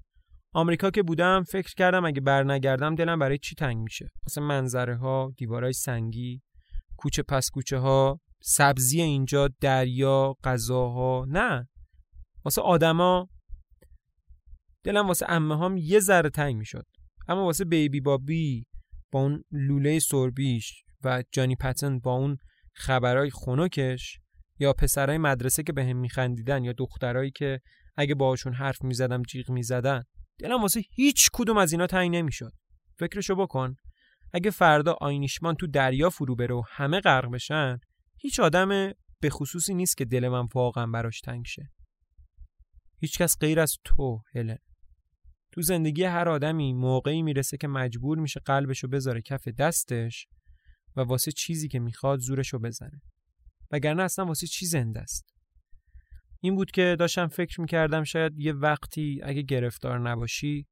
آمریکا که بودم فکر کردم اگه برنگردم دلم برای چی تنگ میشه؟ مثلا منظره ها دیوارای سنگی کوچه پس کوچه ها سبزی اینجا دریا غذاها. نه. واسه آدما دلم واسه امه هم یه ذره تنگ می‌شد. اما واسه بیبی بابی با اون لوله سربیش و جانی پتن با اون خبرای خونکش یا پسرای مدرسه که به هم میخندیدن یا دخترایی که اگه باهاشون حرف می‌زدم جیغ می‌زدن دلم واسه هیچ کدوم از اینا تنگ نمی‌شد. فکرشو بکن اگه فردا آینیشمان تو دریا فرو بره و همه غرق بشن هیچ آدم به خصوصی نیست که دل من واقعا براش تنگ شه. هیچکس غیر از تو هلن. تو زندگی هر آدمی موقعی می‌رسه که مجبور میشه قلبشو بذاره کف دستش و واسه چیزی که می‌خواد زورشو بزنه. وگرنه اصلا واسه چی زنده است؟ این بود که داشتم فکر می‌کردم شاید یه وقتی اگه گرفتار نباشی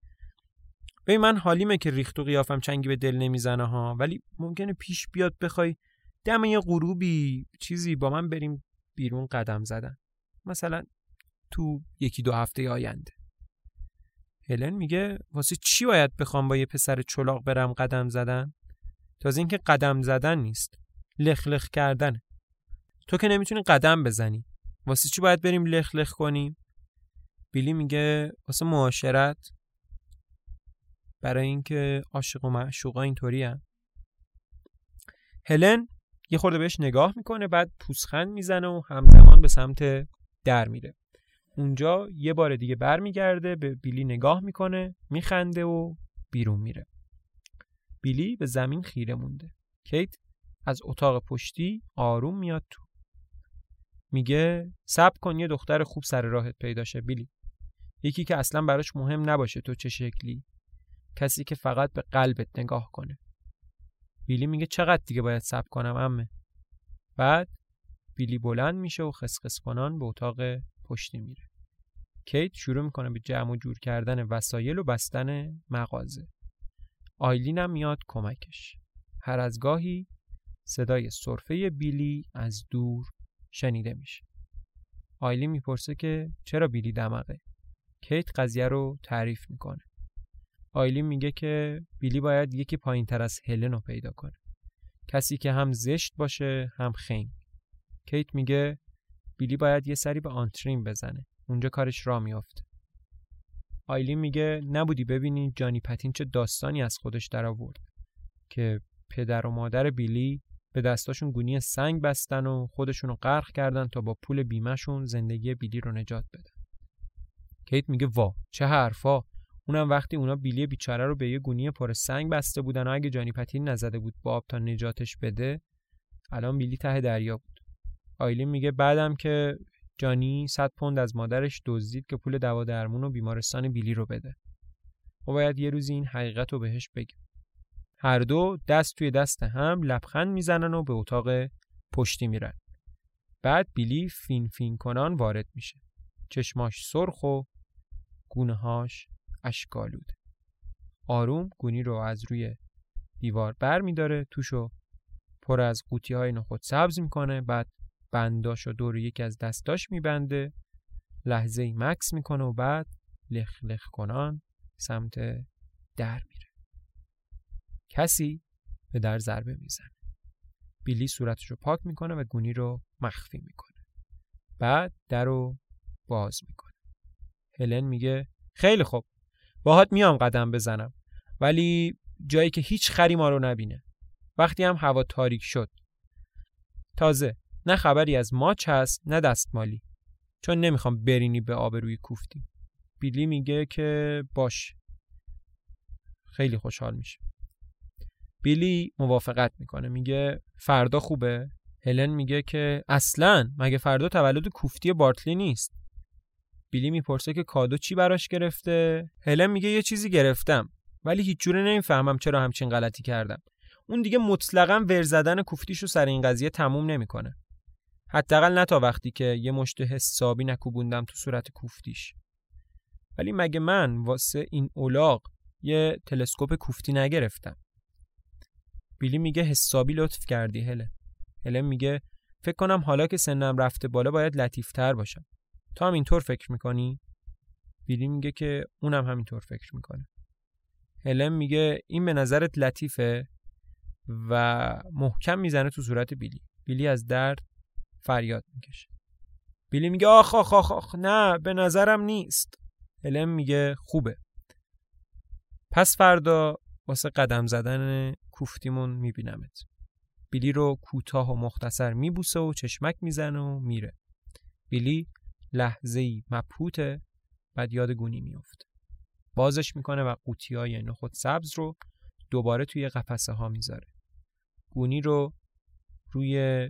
به من حالیمه که ریخت و قیافم چنگی به دل نمی‌زنه ها ولی ممکنه پیش بیاد بخوای دم یه غروبی چیزی با من بریم بیرون قدم زدن. مثلا تو یکی دو هفته آینده. هلن میگه واسه چی باید بخوام با یه پسر چلاق برم قدم زدن؟ تازه اینکه قدم زدن نیست. لخ لخ کردن تو که نمی‌تونی قدم بزنی. واسه چی باید بریم لخ لخ کنیم؟ بیلی میگه واسه معاشرت. برای اینکه عاشق و معشوقا اینطوری هم. هلن یه خورده بهش نگاه می‌کنه بعد پوسخند می‌زنه و همزمان به سمت در میره. اونجا یه بار دیگه برمیگرده به بیلی نگاه می‌کنه میخنده و بیرون میره. بیلی به زمین خیره مونده. کیت از اتاق پشتی آروم میاد تو. میگه صبر کن یه دختر خوب سر راهت پیدا شه بیلی. یکی که اصلا براش مهم نباشه تو چه شکلی. کسی که فقط به قلبت نگاه کنه. بیلی میگه چقدر دیگه باید صبر کنم امه. بعد بیلی بلند میشه و خسخس کنان به اتاق پشتی میره. کیت شروع می‌کنه به جمع و جور کردن وسایل و بستن مغازه. آیلین هم میاد کمکش. هر از گاهی صدای صرفه بیلی از دور شنیده میشه. آیلین می‌پرسه که چرا بیلی دماغه کیت قضیه رو تعریف می‌کنه. آیلین میگه که بیلی باید یکی پایین تر از هلن رو پیدا کنه. کسی که هم زشت باشه هم خنگ. کیت میگه بیلی باید یه سری به آنترین بزنه. اونجا کارش را میافته. آیلین میگه نبودی ببینی جانی پتین چه داستانی از خودش در آورد که پدر و مادر بیلی به دستاشون گونی سنگ بستن و خودشون رو غرق کردن تا با پول بیمهشون زندگی بیلی رو نجات بدن. کیت میگه وا چه حرفا. اونم وقتی اونا بیلی بیچاره رو به یه گونی پر سنگ بسته بودن و اگه جانی پتین نزده بود با آب تا نجاتش بده الان بیلی ته دریا بود. آیلین میگه بعدم که جانی 100 پوند از مادرش دزدید که پول دوا درمون و بیمارستان بیلی رو بده. و باید یه روزی این حقیقت رو بهش بگیم. هر دو دست توی دست هم لبخند می‌زنن و به اتاق پشتی میرن. بعد بیلی فین فین کنان وارد میشه. چشماش سرخ و گونه‌هاش اشکالود آروم گونی رو از روی دیوار بر میداره توشو پر از قوطی های نخود سبز می‌کنه بعد بنداشو دور یکی از دستاش میبنده. لحظه ای مکس می‌کنه و بعد لخ لخ کنان سمت در میره. کسی به در ضربه می‌زنه. بیلی صورتش رو پاک می‌کنه و گونی رو مخفی می‌کنه. بعد در رو باز می‌کنه. هلن میگه خیلی خوب. باهات میام قدم بزنم. ولی جایی که هیچ خری ما رو نبینه. وقتی هم هوا تاریک شد. تازه نه خبری از ماچ هست نه دستمالی. چون نمی‌خوام برینی به آبروی کوفتی. بیلی میگه که باش. خیلی خوشحال میشه. بیلی موافقت می‌کنه. میگه فردا خوبه. هلن میگه که اصلا مگه فردا تولد کوفتی بارتلی نیست؟ بیلی می‌پرسه که کادو چی براش گرفته؟ هلن میگه یه چیزی گرفتم ولی هیچ جوره نمی‌فهمم چرا همچین غلطی کردم. اون دیگه مطلقا ور زدن کوفتیشو سر این قضیه تموم نمی‌کنه. حداقل نه تا وقتی که یه مشت حسابی نکوبوندم تو صورت کوفتیش. ولی مگه من واسه این اولاغ یه تلسکوپ کوفتی نگرفتم؟ بیلی میگه حسابی لطف کردی هله. هله میگه فکر کنم حالا که سنم رفته بالا باید لطیفتر باشم. تو هم اینطور فکر می‌کنی؟ بیلی میگه که اونم همینطور فکر می‌کنه. هلن میگه این به نظرت لطیفه و محکم می‌زنه تو صورت بیلی. بیلی از درد فریاد می‌کشه. بیلی میگه آخ آخ آخ, آخ نه به نظرم نیست. هلن میگه خوبه. پس فردا واسه قدم زدن کوفتیمون میبینمت. بیلی رو کوتاه و مختصر میبوسه و چشمک می‌زنه و میره. بیلی لحظه ای مبهوته بعد یاد گونی میفته بازش می‌کنه و قوطی های نخود سبز رو دوباره توی قفسه ها می‌ذاره. گونی رو روی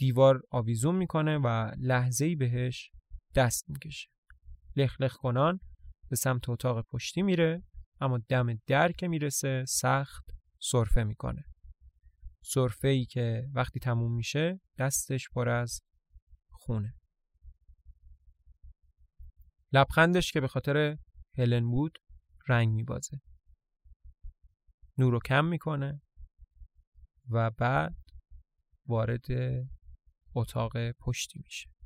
دیوار آویزون می‌کنه و لحظه ای بهش دست می‌کشه. لخ لخ کنان به سمت اتاق پشتی میره اما دم در که می‌رسه سخت سرفه می‌کنه. سرفه ای که وقتی تموم میشه دستش پر از خونه. لبخندش که به خاطر هلن بود رنگ میبازه. نور رو کم می‌کنه و بعد وارد اتاق پشتی میشه.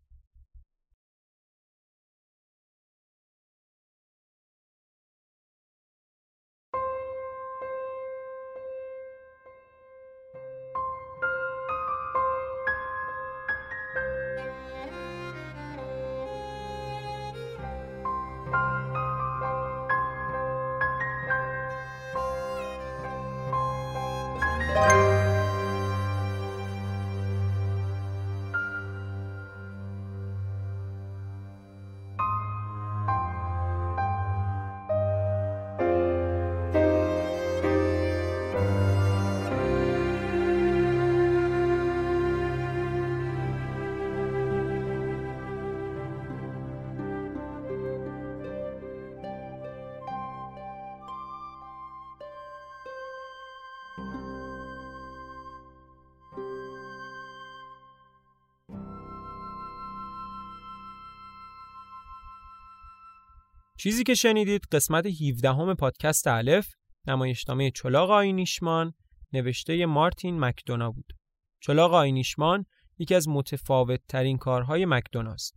چیزی که شنیدید قسمت 17 همه پادکست الف نمایشنامه چلاق آینیشمان نوشته مارتین مکدونا بود. چلاق آینیشمان یکی از متفاوت ترین کارهای مکدوناست.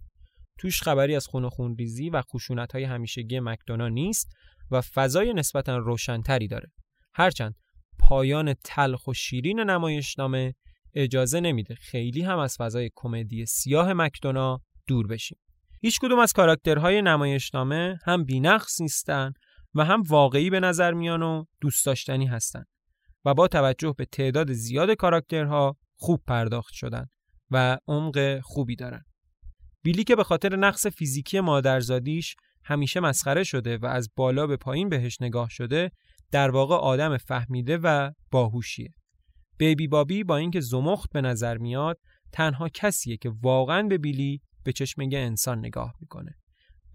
توش خبری از خون و خونریزی و خشونت های همیشگی مکدونا نیست و فضای نسبتا روشنتری داره. هرچند پایان تلخ و شیرین نمایشنامه اجازه نمیده خیلی هم از فضای کمدی سیاه مکدونا دور بشیم. هیچ کدوم از کاراکترهای نمایشنامه هم بینقص نیستن و هم واقعی به نظر میان و دوست داشتنی هستن و با توجه به تعداد زیاد کاراکترها خوب پرداخت شدن و عمق خوبی دارن. بیلی که به خاطر نقص فیزیکی مادرزادیش همیشه مسخره شده و از بالا به پایین بهش نگاه شده در واقع آدم فهمیده و باهوشیه. بیبی بابی با اینکه زمخت به نظر میاد تنها کسیه که واقعا به بیلی به چشمه انسان نگاه می‌کنه.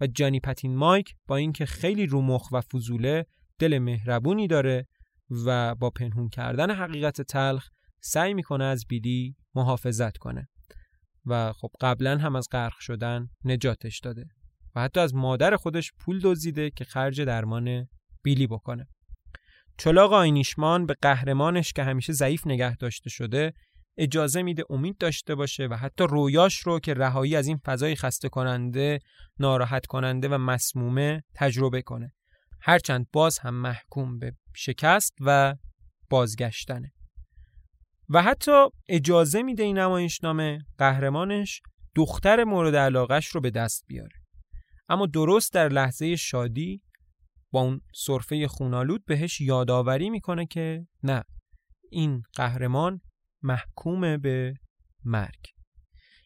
و جانی پتین مایک با اینکه خیلی رومخ و فضوله دل مهربونی داره و با پنهون کردن حقیقت تلخ سعی می‌کنه از بیلی محافظت کنه. و خب قبلا هم از غرق شدن نجاتش داده و حتی از مادر خودش پول دزدیده که خرج درمان بیلی بکنه. چلاق آینیشمان به قهرمانش که همیشه ضعیف نگه داشته شده اجازه میده امید داشته باشه و حتی رویاش رو که رهایی از این فضای خسته کننده، ناراحت کننده و مسمومه تجربه کنه. هرچند باز هم محکوم به شکست و بازگشتنه. و حتی اجازه میده این نمایشنامه قهرمانش دختر مورد علاقش رو به دست بیاره. اما درست در لحظه شادی با اون صرفه خونالود بهش یادآوری می‌کنه که نه این قهرمان محکوم به مرگ.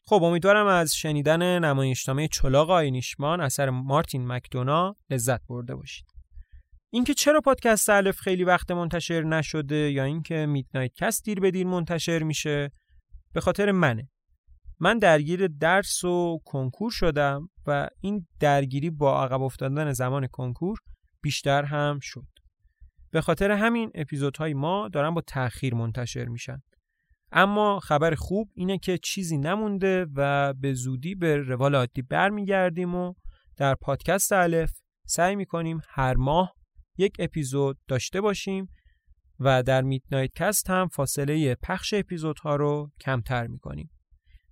خب امیدوارم از شنیدن نمایشنامه چلاق آینیشمان اثر مارتین مکدونا لذت برده باشید. اینکه چرا پادکست الف خیلی وقت منتشر نشده یا اینکه میدنایت کست دیر به دیر منتشر میشه به خاطر منه. من درگیر درس و کنکور شدم و این درگیری با عقب افتادن زمان کنکور بیشتر هم شد. به خاطر همین اپیزودهای ما دارن با تأخیر منتشر میشن. اما خبر خوب اینه که چیزی نمونده و به زودی به روال عادی برمیگردیم و در پادکست الف سعی می‌کنیم هر ماه یک اپیزود داشته باشیم و در میدنایت کست هم فاصله پخش اپیزودها رو کمتر می‌کنیم.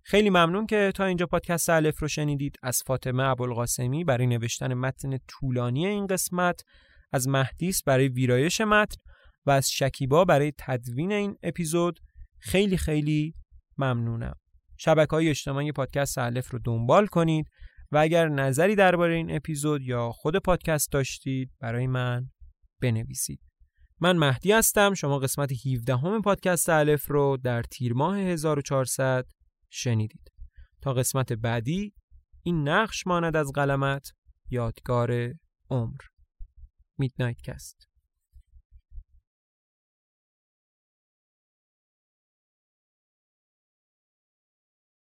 خیلی ممنون که تا اینجا پادکست الف رو شنیدید از فاطمه ابوالقاسمی برای نوشتن متن طولانی این قسمت از مهدیس برای ویرایش متن و از شکیبا برای تدوین این اپیزود خیلی خیلی ممنونم. شبکه های اجتماعی پادکست الف رو دنبال کنید و اگر نظری درباره این اپیزود یا خود پادکست داشتید برای من بنویسید. من مهدی هستم شما قسمت 17 همه پادکست الف رو در تیر ماه 1400 شنیدید. تا قسمت بعدی این نقش ماند از قلمت یادگار عمر. میدنایت کست